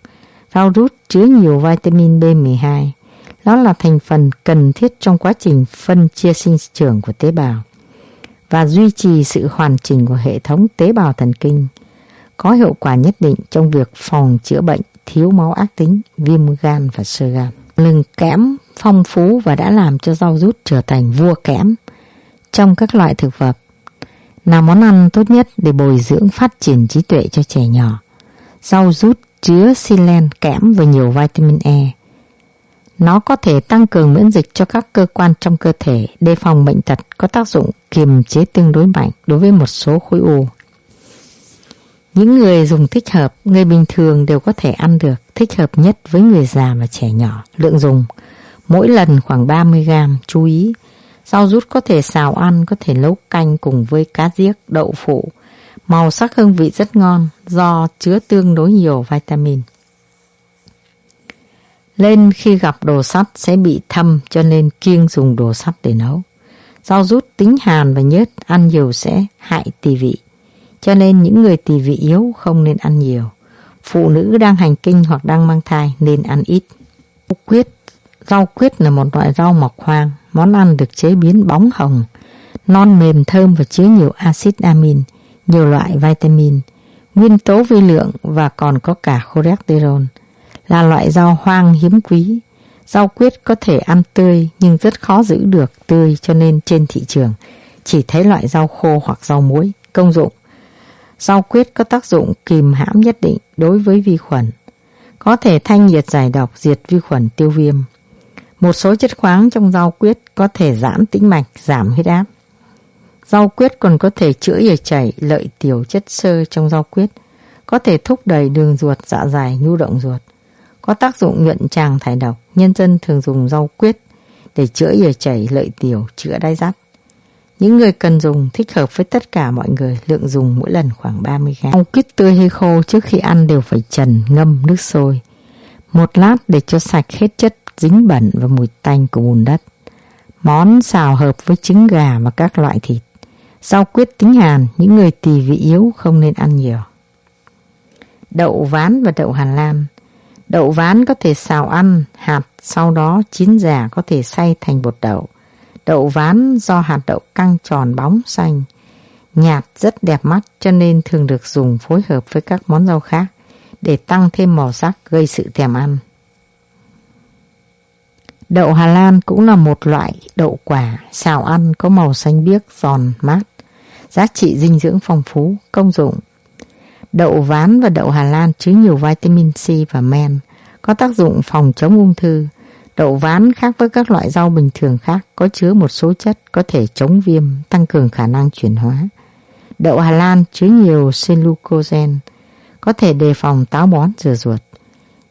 Rau rút chứa nhiều vitamin B12. Nó là thành phần cần thiết trong quá trình phân chia sinh trưởng của tế bào và duy trì sự hoàn chỉnh của hệ thống tế bào thần kinh, có hiệu quả nhất định trong việc phòng chữa bệnh thiếu máu ác tính, viêm gan và sơ gan. Lừng kẽm phong phú và đã làm cho rau rút trở thành vua kẽm trong các loại thực vật. Là món ăn tốt nhất để bồi dưỡng phát triển trí tuệ cho trẻ nhỏ. Rau rút chứa silen, kẽm và nhiều vitamin E. Nó có thể tăng cường miễn dịch cho các cơ quan trong cơ thể, đề phòng bệnh tật, có tác dụng kiềm chế tương đối mạnh đối với một số khối u. Những người dùng thích hợp, người bình thường đều có thể ăn được, thích hợp nhất với người già và trẻ nhỏ. Lượng dùng mỗi lần khoảng 30 gram, chú ý. Rau rút có thể xào ăn, có thể nấu canh cùng với cá giếc, đậu phụ. Màu sắc hương vị rất ngon do chứa tương đối nhiều vitamin. Lên khi gặp đồ sắt sẽ bị thâm cho nên kiêng dùng đồ sắt để nấu. Rau rút tính hàn và nhớt, ăn nhiều sẽ hại tỳ vị. Cho nên những người tỳ vị yếu không nên ăn nhiều. Phụ nữ đang hành kinh hoặc đang mang thai nên ăn ít. rau Quyết Rau quyết là một loại rau mọc hoang, món ăn được chế biến bóng hồng, non mềm thơm và chứa nhiều axit amin, nhiều loại vitamin, nguyên tố vi lượng và còn có cả cholesterol. Là loại rau hoang hiếm quý. Rau quyết có thể ăn tươi nhưng rất khó giữ được tươi cho nên trên thị trường chỉ thấy loại rau khô hoặc rau muối. Công dụng Rau quyết có tác dụng kìm hãm nhất định đối với vi khuẩn. Có thể thanh nhiệt giải độc, diệt vi khuẩn tiêu viêm. Một số chất khoáng trong rau quyết có thể giãn tĩnh mạch, giảm huyết áp. Rau quyết còn có thể chữa ỉa chảy, lợi tiểu chất xơ trong rau quyết, có thể thúc đẩy đường ruột dạ dày, nhu động ruột, có tác dụng nhuận tràng thải độc. Nhân dân thường dùng rau quyết để chữa ỉa chảy, lợi tiểu, chữa đai rắt. Những người cần dùng thích hợp với tất cả mọi người, lượng dùng mỗi lần khoảng 30 g. Rau quýt tươi hay khô trước khi ăn đều phải trần ngâm nước sôi. Một lát để cho sạch hết chất dính bẩn và mùi tanh của bùn đất. Món xào hợp với trứng gà và các loại thịt. Rau quyết tính hàn, những người tỳ vị yếu không nên ăn nhiều. Đậu ván và đậu Hàn Lan Đậu ván có thể xào ăn, hạt sau đó chín già có thể xay thành bột đậu. Đậu ván do hạt đậu căng tròn bóng xanh, nhạt rất đẹp mắt cho nên thường được dùng phối hợp với các món rau khác để tăng thêm màu sắc gây sự thèm ăn. Đậu Hà Lan cũng là một loại đậu quả xào ăn có màu xanh biếc giòn mát, giá trị dinh dưỡng phong phú, công dụng. Đậu ván và đậu Hà Lan chứa nhiều vitamin C và men, có tác dụng phòng chống ung thư. Đậu ván khác với các loại rau bình thường khác có chứa một số chất có thể chống viêm, tăng cường khả năng chuyển hóa. Đậu Hà Lan chứa nhiều cellucogen, có thể đề phòng táo bón rửa ruột.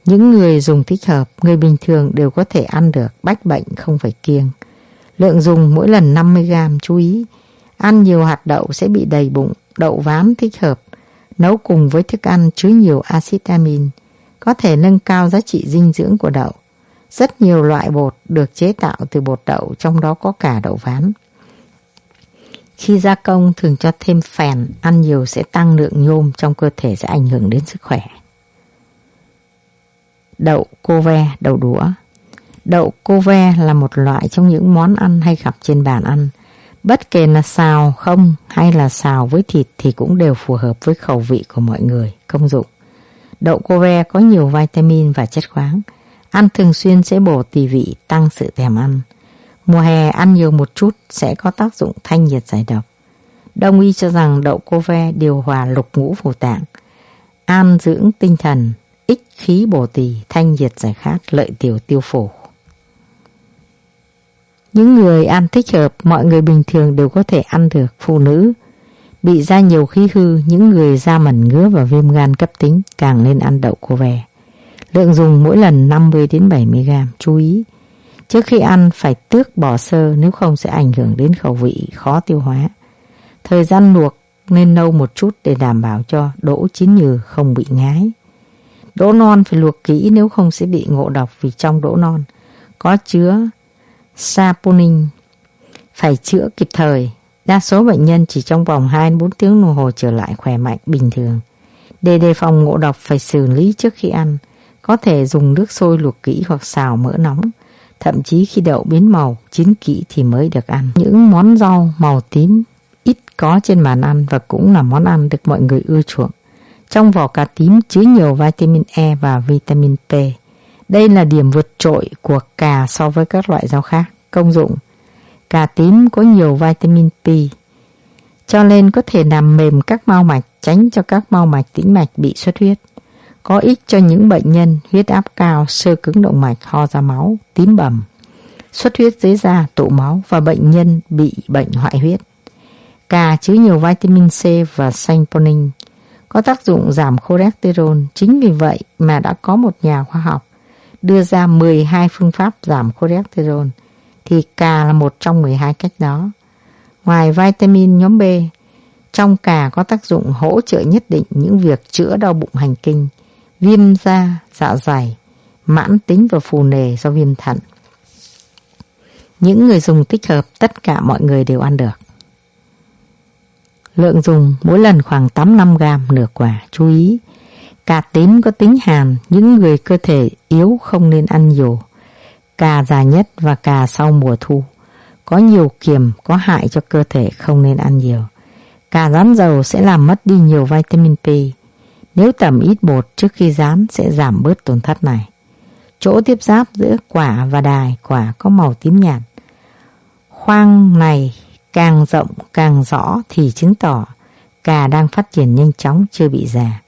Những người dùng thích hợp, người bình thường đều có thể ăn được, bách bệnh không phải kiêng. Lượng dùng mỗi lần 50g, chú ý. Ăn nhiều hạt đậu sẽ bị đầy bụng, đậu ván thích hợp. Nấu cùng với thức ăn chứa nhiều axit amin, có thể nâng cao giá trị dinh dưỡng của đậu. Rất nhiều loại bột được chế tạo từ bột đậu, trong đó có cả đậu ván. Khi gia công thường cho thêm phèn, ăn nhiều sẽ tăng lượng nhôm trong cơ thể sẽ ảnh hưởng đến sức khỏe. Đậu cô ve, đậu đũa Đậu cô ve là một loại trong những món ăn hay gặp trên bàn ăn. Bất kể là xào không hay là xào với thịt thì cũng đều phù hợp với khẩu vị của mọi người, công dụng. Đậu cô ve có nhiều vitamin và chất khoáng. Ăn thường xuyên sẽ bổ tỳ vị, tăng sự thèm ăn. Mùa hè ăn nhiều một chút sẽ có tác dụng thanh nhiệt giải độc. Đông y cho rằng đậu cô ve điều hòa lục ngũ phủ tạng, an dưỡng tinh thần, ích khí bổ tỳ, thanh nhiệt giải khát, lợi tiểu tiêu phổ. Những người ăn thích hợp, mọi người bình thường đều có thể ăn được. Phụ nữ bị da nhiều khí hư, những người da mẩn ngứa và viêm gan cấp tính càng nên ăn đậu cô vè. Lượng dùng mỗi lần 50 đến 70 gram. Chú ý, trước khi ăn phải tước bỏ sơ nếu không sẽ ảnh hưởng đến khẩu vị khó tiêu hóa. Thời gian luộc nên nâu một chút để đảm bảo cho đỗ chín nhừ không bị ngái. Đỗ non phải luộc kỹ nếu không sẽ bị ngộ độc vì trong đỗ non có chứa saponin. Phải chữa kịp thời. Đa số bệnh nhân chỉ trong vòng 2-4 tiếng đồng hồ trở lại khỏe mạnh bình thường. Để đề phòng ngộ độc phải xử lý trước khi ăn. Có thể dùng nước sôi luộc kỹ hoặc xào mỡ nóng. Thậm chí khi đậu biến màu, chín kỹ thì mới được ăn. Những món rau màu tím ít có trên bàn ăn và cũng là món ăn được mọi người ưa chuộng. Trong vỏ cà tím chứa nhiều vitamin E và vitamin P. Đây là điểm vượt trội của cà so với các loại rau khác. Công dụng Cà tím có nhiều vitamin P, cho nên có thể làm mềm các mau mạch, tránh cho các mau mạch tĩnh mạch bị xuất huyết. Có ích cho những bệnh nhân huyết áp cao, sơ cứng động mạch, ho ra máu, tím bầm, xuất huyết dưới da, tụ máu và bệnh nhân bị bệnh hoại huyết. Cà chứa nhiều vitamin C và saponin, có tác dụng giảm cholesterol. Chính vì vậy mà đã có một nhà khoa học đưa ra 12 phương pháp giảm cholesterol, thì cà là một trong 12 cách đó. Ngoài vitamin nhóm B, trong cà có tác dụng hỗ trợ nhất định những việc chữa đau bụng hành kinh, viêm da, dạ dày, mãn tính và phù nề do viêm thận. Những người dùng tích hợp tất cả mọi người đều ăn được. Lượng dùng mỗi lần khoảng 8-5 gram nửa quả. Chú ý, cà tím có tính hàn, những người cơ thể yếu không nên ăn nhiều. Cà già nhất và cà sau mùa thu. Có nhiều kiềm, có hại cho cơ thể không nên ăn nhiều. Cà rán dầu sẽ làm mất đi nhiều vitamin P. Nếu tẩm ít bột trước khi rán sẽ giảm bớt tổn thất này. Chỗ tiếp giáp giữa quả và đài quả có màu tím nhạt. Khoang này càng rộng càng rõ thì chứng tỏ cà đang phát triển nhanh chóng chưa bị già.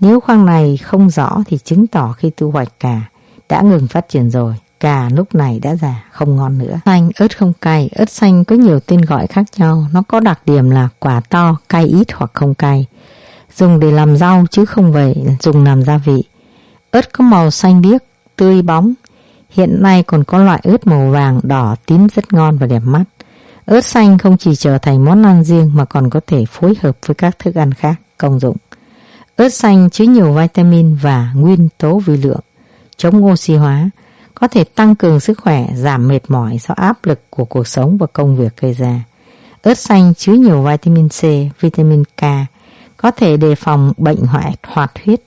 Nếu khoang này không rõ thì chứng tỏ khi thu hoạch cà đã ngừng phát triển rồi. Cà lúc này đã già, không ngon nữa. Xanh, ớt không cay, ớt xanh có nhiều tên gọi khác nhau. Nó có đặc điểm là quả to, cay ít hoặc không cay. Dùng để làm rau chứ không vậy dùng làm gia vị. Ớt có màu xanh biếc, tươi bóng. Hiện nay còn có loại ớt màu vàng, đỏ, tím rất ngon và đẹp mắt. Ớt xanh không chỉ trở thành món ăn riêng mà còn có thể phối hợp với các thức ăn khác công dụng. Ớt xanh chứa nhiều vitamin và nguyên tố vi lượng, chống oxy hóa, có thể tăng cường sức khỏe, giảm mệt mỏi do áp lực của cuộc sống và công việc gây ra. Ớt xanh chứa nhiều vitamin C, vitamin K, có thể đề phòng bệnh hoại hoạt huyết,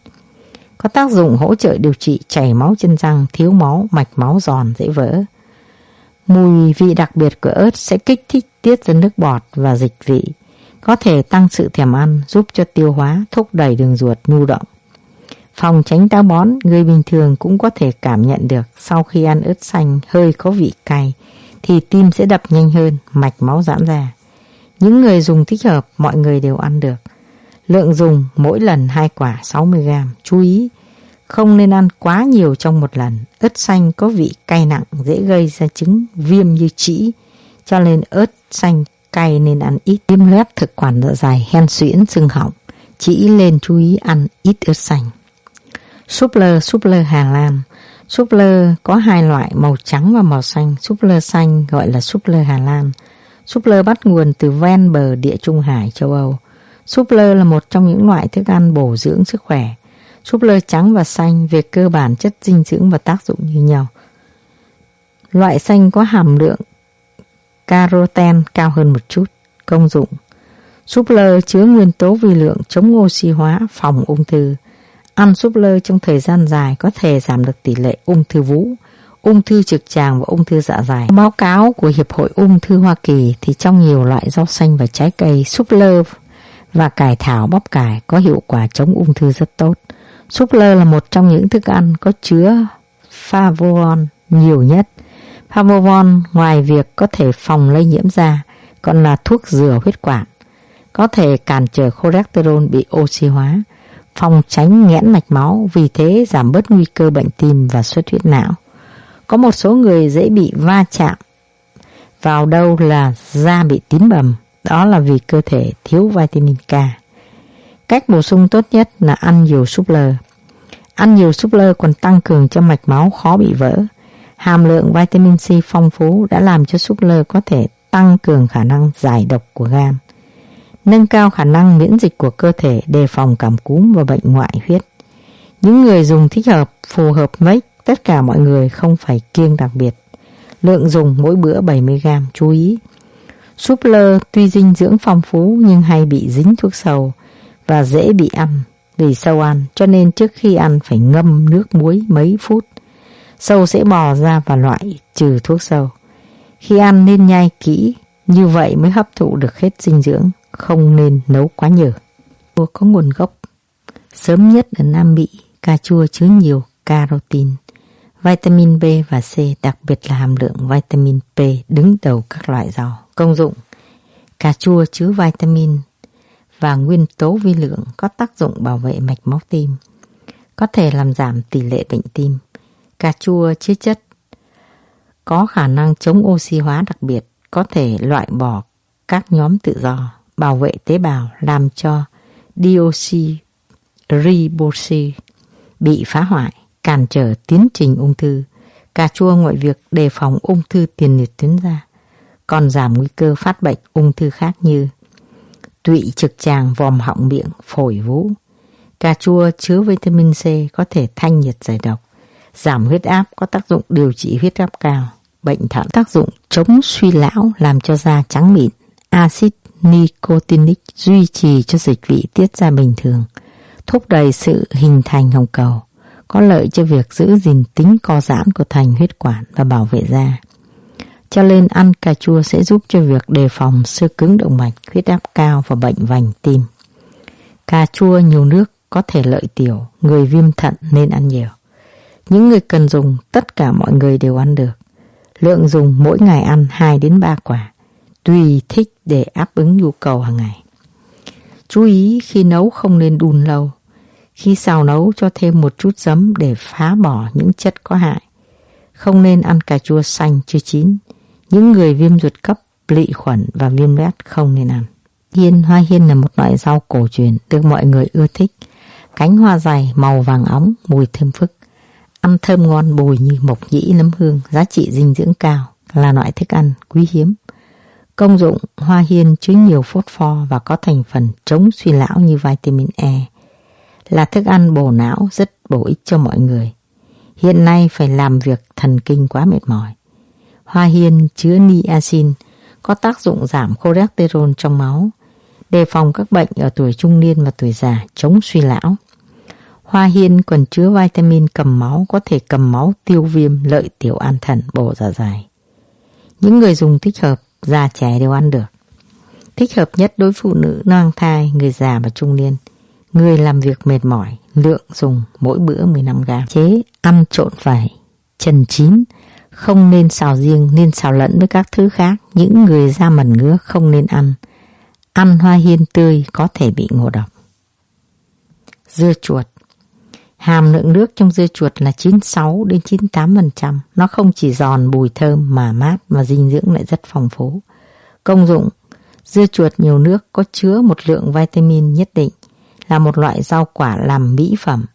có tác dụng hỗ trợ điều trị chảy máu chân răng, thiếu máu, mạch máu giòn dễ vỡ. Mùi vị đặc biệt của ớt sẽ kích thích tiết ra nước bọt và dịch vị, có thể tăng sự thèm ăn, giúp cho tiêu hóa, thúc đẩy đường ruột nhu động. Phòng tránh táo bón, người bình thường cũng có thể cảm nhận được sau khi ăn ớt xanh hơi có vị cay thì tim sẽ đập nhanh hơn, mạch máu giãn ra. Những người dùng thích hợp, mọi người đều ăn được. Lượng dùng mỗi lần 2 quả 60g. Chú ý, không nên ăn quá nhiều trong một lần. Ớt xanh có vị cay nặng, dễ gây ra chứng viêm như chỉ. Cho nên ớt xanh cay nên ăn ít. Viêm loét thực quản dạ dày, hen suyễn, sưng họng. Chỉ lên chú ý ăn ít ớt xanh. Súp lơ, súp lơ Hà Lan. Súp lơ có hai loại màu trắng và màu xanh. Súp lơ xanh gọi là súp lơ Hà Lan. Súp lơ bắt nguồn từ ven bờ địa Trung Hải châu Âu. Súp lơ là một trong những loại thức ăn bổ dưỡng sức khỏe. Súp lơ trắng và xanh về cơ bản chất dinh dưỡng và tác dụng như nhau. Loại xanh có hàm lượng caroten cao hơn một chút. Công dụng Súp lơ chứa nguyên tố vi lượng chống oxy hóa, phòng ung thư. Ăn súp lơ trong thời gian dài có thể giảm được tỷ lệ ung thư vú, ung thư trực tràng và ung thư dạ dày. Báo cáo của Hiệp hội Ung thư Hoa Kỳ thì trong nhiều loại rau xanh và trái cây, súp lơ và cải thảo bắp cải có hiệu quả chống ung thư rất tốt. Súp lơ là một trong những thức ăn có chứa favon nhiều nhất. Hamovon ngoài việc có thể phòng lây nhiễm da, còn là thuốc rửa huyết quản, có thể cản trở cholesterol bị oxy hóa, phòng tránh nghẽn mạch máu, vì thế giảm bớt nguy cơ bệnh tim và xuất huyết não. Có một số người dễ bị va chạm vào đâu là da bị tím bầm, đó là vì cơ thể thiếu vitamin K. Cách bổ sung tốt nhất là ăn nhiều súp lơ. Ăn nhiều súp lơ còn tăng cường cho mạch máu khó bị vỡ. Hàm lượng vitamin C phong phú đã làm cho súp lơ có thể tăng cường khả năng giải độc của gan. Nâng cao khả năng miễn dịch của cơ thể đề phòng cảm cúm và bệnh ngoại huyết. Những người dùng thích hợp, phù hợp với tất cả mọi người không phải kiêng đặc biệt. Lượng dùng mỗi bữa 70g, chú ý. Súp lơ tuy dinh dưỡng phong phú nhưng hay bị dính thuốc sầu và dễ bị ăn vì sâu ăn cho nên trước khi ăn phải ngâm nước muối mấy phút. Sâu sẽ bò ra và loại trừ thuốc sâu. Khi ăn nên nhai kỹ, như vậy mới hấp thụ được hết dinh dưỡng, không nên nấu quá nhiều. Chua có nguồn gốc sớm nhất ở Nam Mỹ, cà chua chứa nhiều carotin, vitamin B và C, đặc biệt là hàm lượng vitamin P đứng đầu các loại rau. Công dụng Cà chua chứa vitamin và nguyên tố vi lượng có tác dụng bảo vệ mạch máu tim, có thể làm giảm tỷ lệ bệnh tim. Cà chua chứa chất có khả năng chống oxy hóa đặc biệt, có thể loại bỏ các nhóm tự do, bảo vệ tế bào làm cho deoxyribonucleic bị phá hoại, cản trở tiến trình ung thư. Cà chua ngoại việc đề phòng ung thư tiền liệt tuyến da còn giảm nguy cơ phát bệnh ung thư khác như tụy trực tràng, vòm họng miệng, phổi vú. Cà chua chứa vitamin C có thể thanh nhiệt giải độc, giảm huyết áp có tác dụng điều trị huyết áp cao, bệnh thận tác dụng chống suy lão làm cho da trắng mịn, axit nicotinic duy trì cho dịch vị tiết ra bình thường, thúc đẩy sự hình thành hồng cầu, có lợi cho việc giữ gìn tính co giãn của thành huyết quản và bảo vệ da. Cho nên ăn cà chua sẽ giúp cho việc đề phòng sơ cứng động mạch, huyết áp cao và bệnh vành tim. Cà chua nhiều nước có thể lợi tiểu, người viêm thận nên ăn nhiều. Những người cần dùng, tất cả mọi người đều ăn được. Lượng dùng mỗi ngày ăn 2 đến 3 quả, tùy thích để áp ứng nhu cầu hàng ngày. Chú ý khi nấu không nên đun lâu. Khi xào nấu cho thêm một chút giấm để phá bỏ những chất có hại. Không nên ăn cà chua xanh chưa chín những người viêm ruột cấp, lị khuẩn và viêm loét không nên ăn. Hiên, hoa hiên là một loại rau cổ truyền được mọi người ưa thích. Cánh hoa dày, màu vàng óng, mùi thơm phức ăn thơm ngon bồi như mộc nhĩ nấm hương, giá trị dinh dưỡng cao, là loại thức ăn quý hiếm. Công dụng hoa hiên chứa nhiều phốt pho và có thành phần chống suy lão như vitamin E. Là thức ăn bổ não rất bổ ích cho mọi người. Hiện nay phải làm việc thần kinh quá mệt mỏi. Hoa hiên chứa niacin có tác dụng giảm cholesterol trong máu, đề phòng các bệnh ở tuổi trung niên và tuổi già chống suy lão. Hoa hiên còn chứa vitamin cầm máu có thể cầm máu tiêu viêm lợi tiểu an thần bổ dạ dày. Những người dùng thích hợp, già trẻ đều ăn được. Thích hợp nhất đối phụ nữ mang thai, người già và trung niên. Người làm việc mệt mỏi, lượng dùng mỗi bữa 15 gram. Chế ăn trộn vải, trần chín, không nên xào riêng nên xào lẫn với các thứ khác. Những người da mẩn ngứa không nên ăn. Ăn hoa hiên tươi có thể bị ngộ độc. Dưa chuột Hàm lượng nước trong dưa chuột là 96 đến 98%. Nó không chỉ giòn bùi thơm mà mát mà dinh dưỡng lại rất phong phú. Công dụng Dưa chuột nhiều nước có chứa một lượng vitamin nhất định, là một loại rau quả làm mỹ phẩm.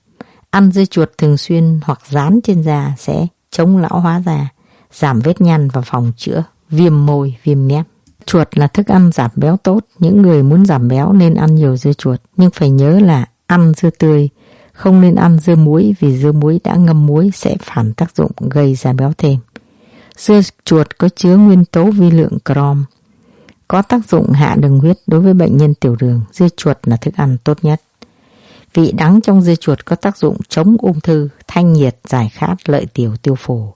Ăn dưa chuột thường xuyên hoặc dán trên da sẽ chống lão hóa da, giảm vết nhăn và phòng chữa viêm môi, viêm mép. Chuột là thức ăn giảm béo tốt, những người muốn giảm béo nên ăn nhiều dưa chuột, nhưng phải nhớ là ăn dưa tươi, không nên ăn dưa muối vì dưa muối đã ngâm muối sẽ phản tác dụng gây ra béo thêm. Dưa chuột có chứa nguyên tố vi lượng crom, có tác dụng hạ đường huyết đối với bệnh nhân tiểu đường, dưa chuột là thức ăn tốt nhất. Vị đắng trong dưa chuột có tác dụng chống ung thư, thanh nhiệt, giải khát, lợi tiểu, tiêu phổ.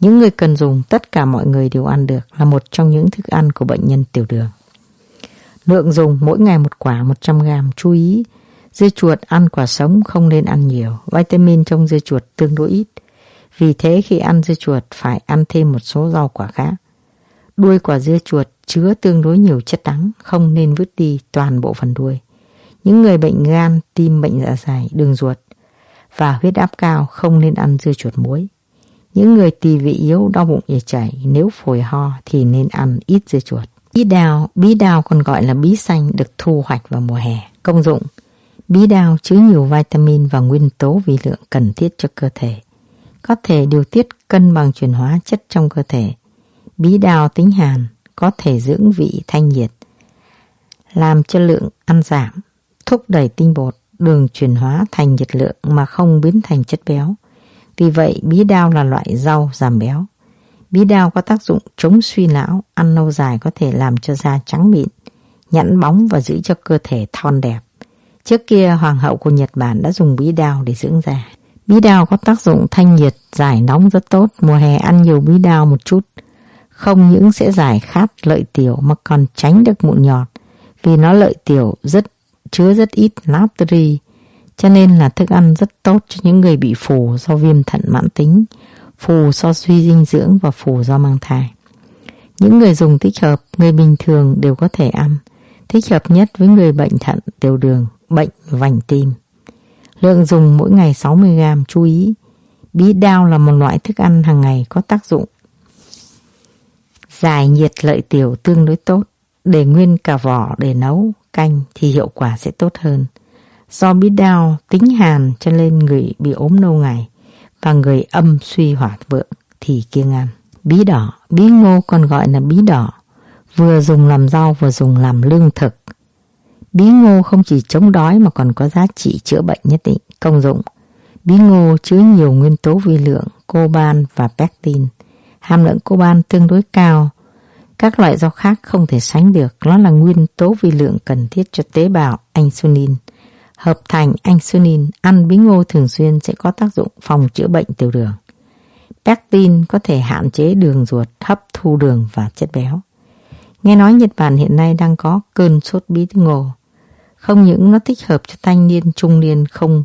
Những người cần dùng tất cả mọi người đều ăn được là một trong những thức ăn của bệnh nhân tiểu đường. Lượng dùng mỗi ngày một quả 100g, chú ý Dưa chuột ăn quả sống không nên ăn nhiều, vitamin trong dưa chuột tương đối ít. Vì thế khi ăn dưa chuột phải ăn thêm một số rau quả khác. Đuôi quả dưa chuột chứa tương đối nhiều chất đắng, không nên vứt đi toàn bộ phần đuôi. Những người bệnh gan, tim, bệnh dạ dày, đường ruột và huyết áp cao không nên ăn dưa chuột muối. Những người tỳ vị yếu, đau bụng ỉa chảy, nếu phổi ho thì nên ăn ít dưa chuột. Bí đào, bí đào còn gọi là bí xanh được thu hoạch vào mùa hè. Công dụng Bí đao chứa nhiều vitamin và nguyên tố vi lượng cần thiết cho cơ thể. Có thể điều tiết cân bằng chuyển hóa chất trong cơ thể. Bí đao tính hàn, có thể dưỡng vị thanh nhiệt, làm cho lượng ăn giảm, thúc đẩy tinh bột, đường chuyển hóa thành nhiệt lượng mà không biến thành chất béo. Vì vậy, bí đao là loại rau giảm béo. Bí đao có tác dụng chống suy lão, ăn lâu dài có thể làm cho da trắng mịn, nhẵn bóng và giữ cho cơ thể thon đẹp. Trước kia hoàng hậu của Nhật Bản đã dùng bí đao để dưỡng già Bí đao có tác dụng thanh nhiệt, giải nóng rất tốt. Mùa hè ăn nhiều bí đao một chút. Không những sẽ giải khát lợi tiểu mà còn tránh được mụn nhọt. Vì nó lợi tiểu rất chứa rất ít natri. Cho nên là thức ăn rất tốt cho những người bị phù do viêm thận mãn tính, phù do suy dinh dưỡng và phù do mang thai. Những người dùng thích hợp, người bình thường đều có thể ăn. Thích hợp nhất với người bệnh thận, tiểu đường, bệnh vành tim. Lượng dùng mỗi ngày 60g, chú ý. Bí đao là một loại thức ăn hàng ngày có tác dụng. Giải nhiệt lợi tiểu tương đối tốt. Để nguyên cả vỏ để nấu, canh thì hiệu quả sẽ tốt hơn. Do bí đao tính hàn cho nên người bị ốm lâu ngày và người âm suy hỏa vượng thì kiêng ăn. Bí đỏ, bí ngô còn gọi là bí đỏ, vừa dùng làm rau vừa dùng làm lương thực. Bí ngô không chỉ chống đói mà còn có giá trị chữa bệnh nhất định, công dụng. Bí ngô chứa nhiều nguyên tố vi lượng, coban và pectin. Hàm lượng coban tương đối cao. Các loại rau khác không thể sánh được, nó là nguyên tố vi lượng cần thiết cho tế bào insulin. Hợp thành insulin, ăn bí ngô thường xuyên sẽ có tác dụng phòng chữa bệnh tiểu đường. Pectin có thể hạn chế đường ruột, hấp thu đường và chất béo. Nghe nói Nhật Bản hiện nay đang có cơn sốt bí ngô. Không những nó thích hợp cho thanh niên, trung niên không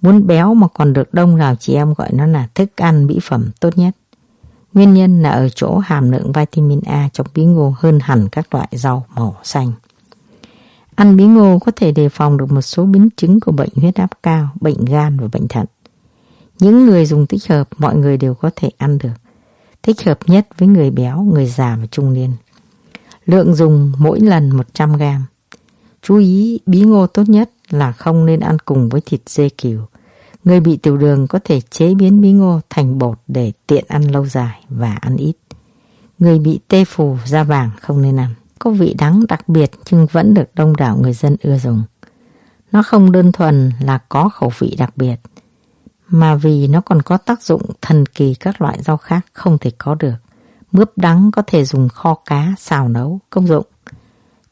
muốn béo mà còn được đông đảo chị em gọi nó là thức ăn mỹ phẩm tốt nhất. Nguyên nhân là ở chỗ hàm lượng vitamin A trong bí ngô hơn hẳn các loại rau màu xanh. Ăn bí ngô có thể đề phòng được một số biến chứng của bệnh huyết áp cao, bệnh gan và bệnh thận. Những người dùng thích hợp mọi người đều có thể ăn được. Thích hợp nhất với người béo, người già và trung niên. Lượng dùng mỗi lần 100 gram. Chú ý bí ngô tốt nhất là không nên ăn cùng với thịt dê cừu. Người bị tiểu đường có thể chế biến bí ngô thành bột để tiện ăn lâu dài và ăn ít. Người bị tê phù da vàng không nên ăn. Có vị đắng đặc biệt nhưng vẫn được đông đảo người dân ưa dùng. Nó không đơn thuần là có khẩu vị đặc biệt, mà vì nó còn có tác dụng thần kỳ các loại rau khác không thể có được. Mướp đắng có thể dùng kho cá, xào nấu, công dụng.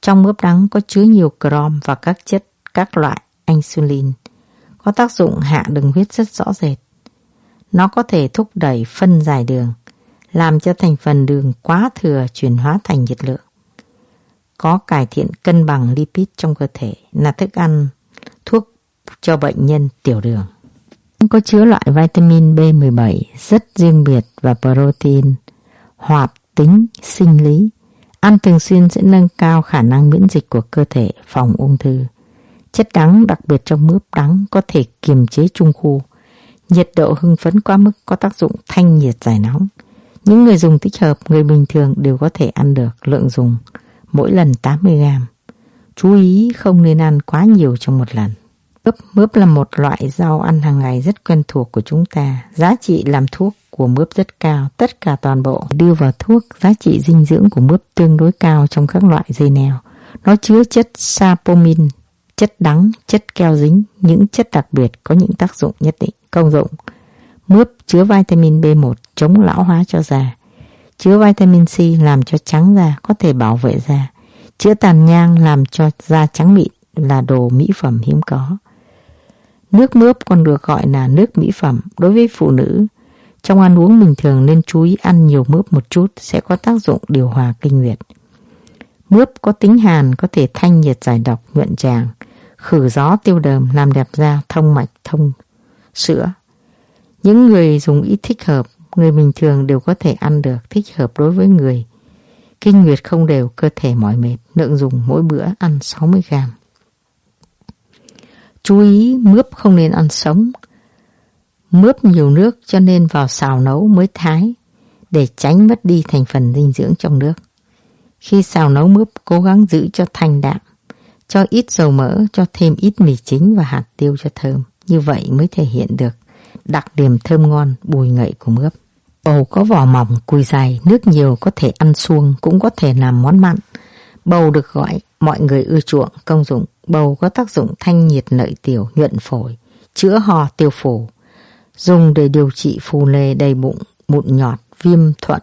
Trong mướp đắng có chứa nhiều crom và các chất các loại insulin, có tác dụng hạ đường huyết rất rõ rệt. Nó có thể thúc đẩy phân giải đường, làm cho thành phần đường quá thừa chuyển hóa thành nhiệt lượng. Có cải thiện cân bằng lipid trong cơ thể là thức ăn, thuốc cho bệnh nhân tiểu đường. Có chứa loại vitamin B17 rất riêng biệt và protein, hoạt tính, sinh lý. Ăn thường xuyên sẽ nâng cao khả năng miễn dịch của cơ thể phòng ung thư. Chất đắng đặc biệt trong mướp đắng có thể kiềm chế trung khu. Nhiệt độ hưng phấn quá mức có tác dụng thanh nhiệt giải nóng. Những người dùng thích hợp, người bình thường đều có thể ăn được lượng dùng mỗi lần 80g. Chú ý không nên ăn quá nhiều trong một lần. Mướp, mướp là một loại rau ăn hàng ngày rất quen thuộc của chúng ta. Giá trị làm thuốc của mướp rất cao. Tất cả toàn bộ đưa vào thuốc, giá trị dinh dưỡng của mướp tương đối cao trong các loại dây nèo. Nó chứa chất sapomin, chất đắng, chất keo dính, những chất đặc biệt có những tác dụng nhất định. Công dụng Mướp chứa vitamin B1 chống lão hóa cho da. Chứa vitamin C làm cho trắng da, có thể bảo vệ da. Chứa tàn nhang làm cho da trắng mịn là đồ mỹ phẩm hiếm có. Nước mướp còn được gọi là nước mỹ phẩm đối với phụ nữ. Trong ăn uống bình thường nên chú ý ăn nhiều mướp một chút sẽ có tác dụng điều hòa kinh nguyệt. Mướp có tính hàn có thể thanh nhiệt giải độc nhuận tràng, khử gió tiêu đờm làm đẹp da thông mạch thông sữa. Những người dùng ít thích hợp, người bình thường đều có thể ăn được thích hợp đối với người. Kinh nguyệt không đều, cơ thể mỏi mệt, lượng dùng mỗi bữa ăn 60 gram. Chú ý mướp không nên ăn sống. Mướp nhiều nước cho nên vào xào nấu mới thái để tránh mất đi thành phần dinh dưỡng trong nước. Khi xào nấu mướp cố gắng giữ cho thanh đạm, cho ít dầu mỡ, cho thêm ít mì chính và hạt tiêu cho thơm. Như vậy mới thể hiện được đặc điểm thơm ngon, bùi ngậy của mướp. Bầu có vỏ mỏng, cùi dài, nước nhiều có thể ăn suông, cũng có thể làm món mặn. Bầu được gọi mọi người ưa chuộng, công dụng. Bầu có tác dụng thanh nhiệt lợi tiểu, nhuận phổi, chữa ho tiêu phổ, Dùng để điều trị phù nề đầy bụng, mụn nhọt, viêm thuận,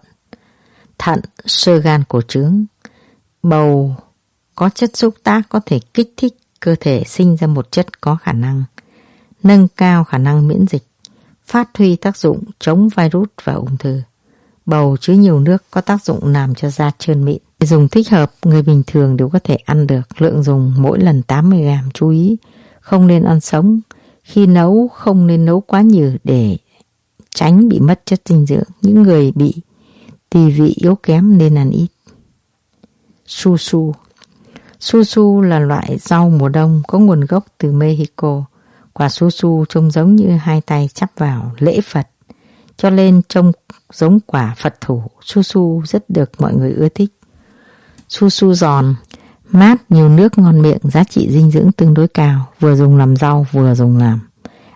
thận, sơ gan cổ trướng. Bầu có chất xúc tác có thể kích thích cơ thể sinh ra một chất có khả năng nâng cao khả năng miễn dịch, phát huy tác dụng chống virus và ung thư. Bầu chứa nhiều nước có tác dụng làm cho da trơn mịn. Dùng thích hợp, người bình thường đều có thể ăn được. Lượng dùng mỗi lần 80g. Chú ý, không nên ăn sống. Khi nấu, không nên nấu quá nhiều để tránh bị mất chất dinh dưỡng. Những người bị tỳ vị yếu kém nên ăn ít. Su su Su su là loại rau mùa đông có nguồn gốc từ Mexico. Quả su su trông giống như hai tay chắp vào lễ Phật, cho nên trông giống quả Phật thủ. Su su rất được mọi người ưa thích. Su su giòn, mát, nhiều nước ngon miệng, giá trị dinh dưỡng tương đối cao, vừa dùng làm rau vừa dùng làm.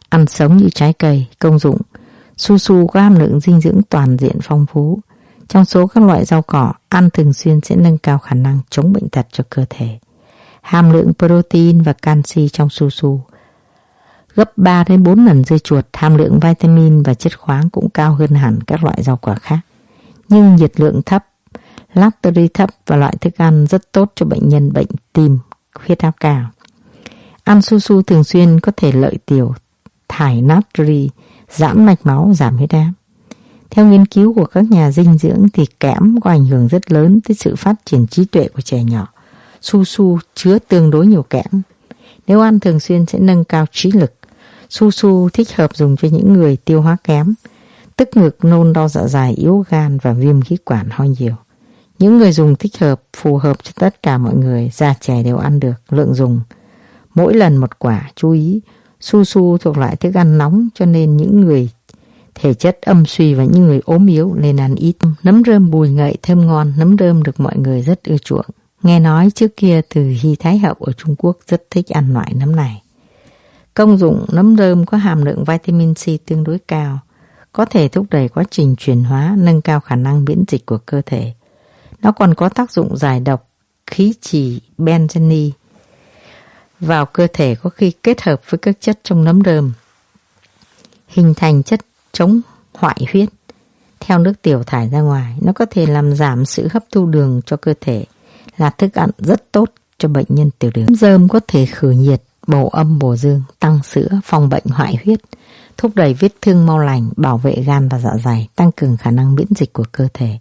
Ăn sống như trái cây, công dụng. Su su có hàm lượng dinh dưỡng toàn diện phong phú. Trong số các loại rau cỏ, ăn thường xuyên sẽ nâng cao khả năng chống bệnh tật cho cơ thể. Hàm lượng protein và canxi trong su su gấp 3 đến 4 lần dưa chuột, hàm lượng vitamin và chất khoáng cũng cao hơn hẳn các loại rau quả khác. Nhưng nhiệt lượng thấp, lactose thấp và loại thức ăn rất tốt cho bệnh nhân bệnh tim, huyết áp cao. Ăn su su thường xuyên có thể lợi tiểu, thải natri, giảm mạch máu, giảm huyết áp. Theo nghiên cứu của các nhà dinh dưỡng thì kẽm có ảnh hưởng rất lớn tới sự phát triển trí tuệ của trẻ nhỏ. Su su chứa tương đối nhiều kẽm. Nếu ăn thường xuyên sẽ nâng cao trí lực, Su su thích hợp dùng cho những người tiêu hóa kém, tức ngực nôn đau dạ dày, yếu gan và viêm khí quản ho nhiều. Những người dùng thích hợp, phù hợp cho tất cả mọi người, già trẻ đều ăn được, lượng dùng. Mỗi lần một quả, chú ý, su su thuộc loại thức ăn nóng cho nên những người thể chất âm suy và những người ốm yếu nên ăn ít. Nấm rơm bùi ngậy thơm ngon, nấm rơm được mọi người rất ưa chuộng. Nghe nói trước kia từ Hy Thái Hậu ở Trung Quốc rất thích ăn loại nấm này. Công dụng nấm rơm có hàm lượng vitamin C tương đối cao, có thể thúc đẩy quá trình chuyển hóa, nâng cao khả năng miễn dịch của cơ thể. Nó còn có tác dụng giải độc khí trì benzeni vào cơ thể có khi kết hợp với các chất trong nấm rơm, hình thành chất chống hoại huyết. Theo nước tiểu thải ra ngoài, nó có thể làm giảm sự hấp thu đường cho cơ thể, là thức ăn rất tốt cho bệnh nhân tiểu đường. Nấm rơm có thể khử nhiệt, bổ âm bổ dương, tăng sữa, phòng bệnh hoại huyết, thúc đẩy vết thương mau lành, bảo vệ gan và dạ dày, tăng cường khả năng miễn dịch của cơ thể.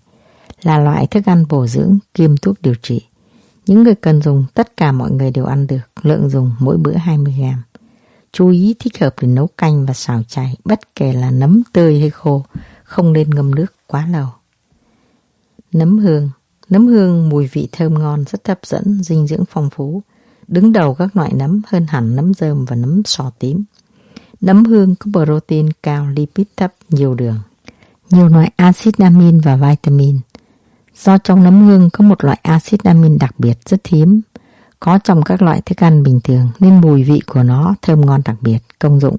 Là loại thức ăn bổ dưỡng, kiêm thuốc điều trị. Những người cần dùng, tất cả mọi người đều ăn được, lượng dùng mỗi bữa 20 gram. Chú ý thích hợp để nấu canh và xào chay, bất kể là nấm tươi hay khô, không nên ngâm nước quá lâu. Nấm hương Nấm hương mùi vị thơm ngon, rất hấp dẫn, dinh dưỡng phong phú. Đứng đầu các loại nấm hơn hẳn nấm dơm và nấm sò tím. Nấm hương có protein cao, lipid thấp, nhiều đường. Nhiều loại axit amin và vitamin. Do trong nấm hương có một loại axit amin đặc biệt rất hiếm, có trong các loại thức ăn bình thường nên mùi vị của nó thơm ngon đặc biệt, công dụng.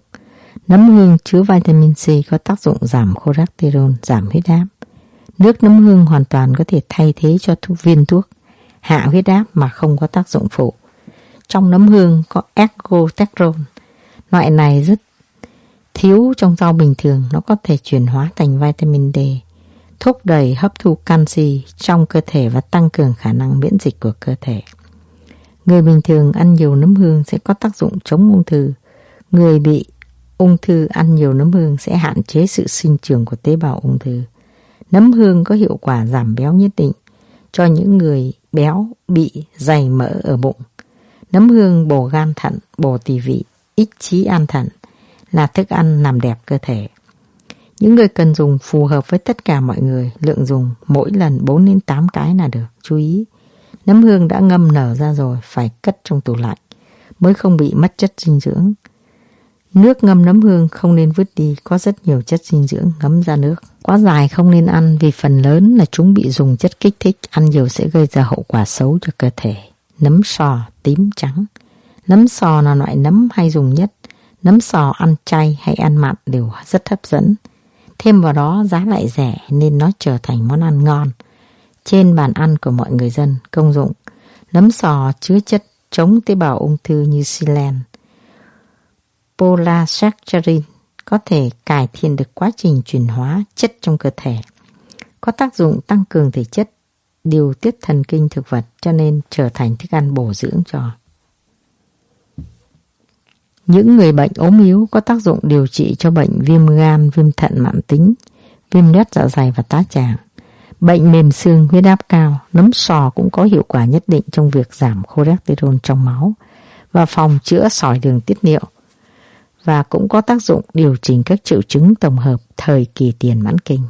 Nấm hương chứa vitamin C có tác dụng giảm cholesterol, giảm huyết áp. Nước nấm hương hoàn toàn có thể thay thế cho thuốc viên thuốc, hạ huyết áp mà không có tác dụng phụ. Trong nấm hương có ergosterol, loại này rất thiếu trong rau bình thường, nó có thể chuyển hóa thành vitamin D, thúc đẩy hấp thu canxi trong cơ thể và tăng cường khả năng miễn dịch của cơ thể. Người bình thường ăn nhiều nấm hương sẽ có tác dụng chống ung thư. Người bị ung thư ăn nhiều nấm hương sẽ hạn chế sự sinh trưởng của tế bào ung thư. Nấm hương có hiệu quả giảm béo nhất định cho những người béo bị dày mỡ ở bụng. Nấm hương bổ gan thận, bổ tỳ vị, ích trí an thận là thức ăn làm đẹp cơ thể. Những người cần dùng phù hợp với tất cả mọi người, lượng dùng mỗi lần 4 đến 8 cái là được. Chú ý, nấm hương đã ngâm nở ra rồi, phải cất trong tủ lạnh, mới không bị mất chất dinh dưỡng. Nước ngâm nấm hương không nên vứt đi, có rất nhiều chất dinh dưỡng ngấm ra nước. Quá dài không nên ăn vì phần lớn là chúng bị dùng chất kích thích, ăn nhiều sẽ gây ra hậu quả xấu cho cơ thể. Nấm sò, tím trắng. Nấm sò là loại nấm hay dùng nhất. Nấm sò ăn chay hay ăn mặn đều rất hấp dẫn. Thêm vào đó giá lại rẻ nên nó trở thành món ăn ngon. Trên bàn ăn của mọi người dân, công dụng. Nấm sò chứa chất chống tế bào ung thư như silen, polysaccharin có thể cải thiện được quá trình chuyển hóa chất trong cơ thể. Có tác dụng tăng cường thể chất, điều tiết thần kinh thực vật cho nên trở thành thức ăn bổ dưỡng cho. Những người bệnh ốm yếu có tác dụng điều trị cho bệnh viêm gan, viêm thận mãn tính, viêm loét dạ dày và tá tràng. Bệnh mềm xương, huyết áp cao, nấm sò cũng có hiệu quả nhất định trong việc giảm cholesterol trong máu và phòng chữa sỏi đường tiết niệu và cũng có tác dụng điều chỉnh các triệu chứng tổng hợp thời kỳ tiền mãn kinh.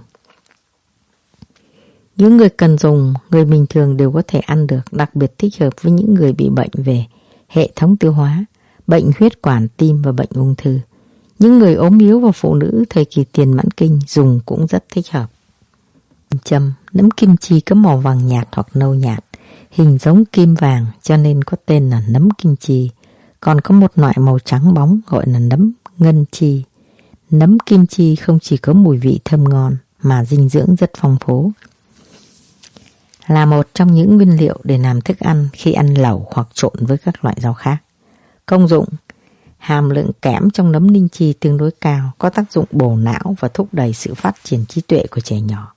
Những người cần dùng, người bình thường đều có thể ăn được, đặc biệt thích hợp với những người bị bệnh về hệ thống tiêu hóa, bệnh huyết quản tim và bệnh ung thư. Những người ốm yếu và phụ nữ thời kỳ tiền mãn kinh dùng cũng rất thích hợp. Châm, nấm kim chi có màu vàng nhạt hoặc nâu nhạt, hình giống kim vàng cho nên có tên là nấm kim chi. Còn có một loại màu trắng bóng gọi là nấm ngân chi. Nấm kim chi không chỉ có mùi vị thơm ngon mà dinh dưỡng rất phong phú. Là một trong những nguyên liệu để làm thức ăn khi ăn lẩu hoặc trộn với các loại rau khác. Công dụng Hàm lượng kẽm trong nấm ninh chi tương đối cao, có tác dụng bổ não và thúc đẩy sự phát triển trí tuệ của trẻ nhỏ.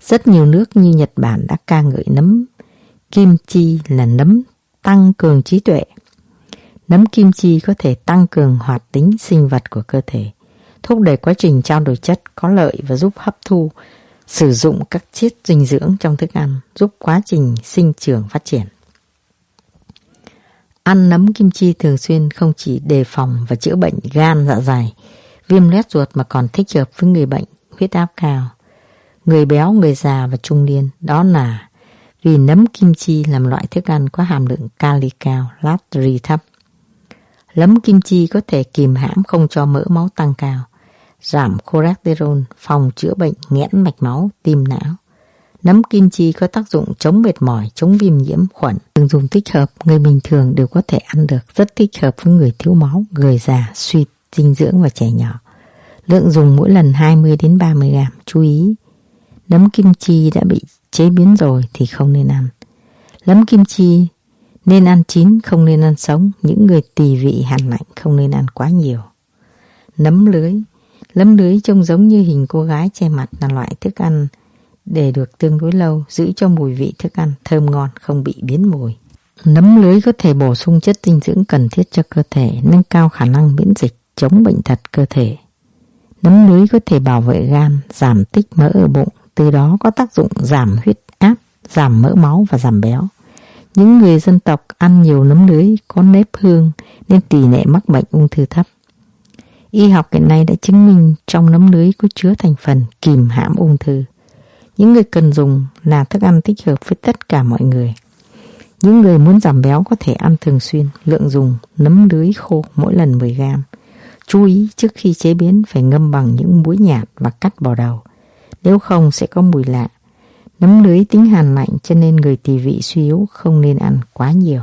Rất nhiều nước như Nhật Bản đã ca ngợi nấm kim chi là nấm tăng cường trí tuệ. Nấm kim chi có thể tăng cường hoạt tính sinh vật của cơ thể, thúc đẩy quá trình trao đổi chất có lợi và giúp hấp thu, sử dụng các chất dinh dưỡng trong thức ăn, giúp quá trình sinh trưởng phát triển. Ăn nấm kim chi thường xuyên không chỉ đề phòng và chữa bệnh gan dạ dày, viêm loét ruột mà còn thích hợp với người bệnh huyết áp cao, người béo, người già và trung niên. Đó là vì nấm kim chi là một loại thức ăn có hàm lượng kali cao, natri thấp. Nấm kim chi có thể kìm hãm không cho mỡ máu tăng cao, giảm cholesterol, phòng chữa bệnh nghẽn mạch máu, tim não. Nấm kim chi có tác dụng chống mệt mỏi, chống viêm nhiễm khuẩn. Đường dùng thích hợp, người bình thường đều có thể ăn được, rất thích hợp với người thiếu máu, người già, suy dinh dưỡng và trẻ nhỏ. Lượng dùng mỗi lần 20 đến 30 gram. Chú ý, nấm kim chi đã bị chế biến rồi thì không nên ăn. Nấm kim chi nên ăn chín, không nên ăn sống. Những người tỳ vị hàn lạnh không nên ăn quá nhiều. Nấm lưới Nấm lưới trông giống như hình cô gái che mặt là loại thức ăn để được tương đối lâu, giữ cho mùi vị thức ăn thơm ngon, không bị biến mùi. Nấm lưới có thể bổ sung chất dinh dưỡng cần thiết cho cơ thể, nâng cao khả năng miễn dịch, chống bệnh tật cơ thể. Nấm lưới có thể bảo vệ gan, giảm tích mỡ ở bụng, từ đó có tác dụng giảm huyết áp, giảm mỡ máu và giảm béo. Những người dân tộc ăn nhiều nấm lưới có nếp hương nên tỷ lệ mắc bệnh ung thư thấp. Y học hiện nay đã chứng minh trong nấm lưới có chứa thành phần kìm hãm ung thư. Những người cần dùng là thức ăn thích hợp với tất cả mọi người. Những người muốn giảm béo có thể ăn thường xuyên, lượng dùng nấm lưới khô mỗi lần 10 gram. Chú ý trước khi chế biến phải ngâm bằng những muối nhạt và cắt bỏ đầu. Nếu không sẽ có mùi lạ. Nấm lưới tính hàn lạnh cho nên người tỳ vị suy yếu không nên ăn quá nhiều.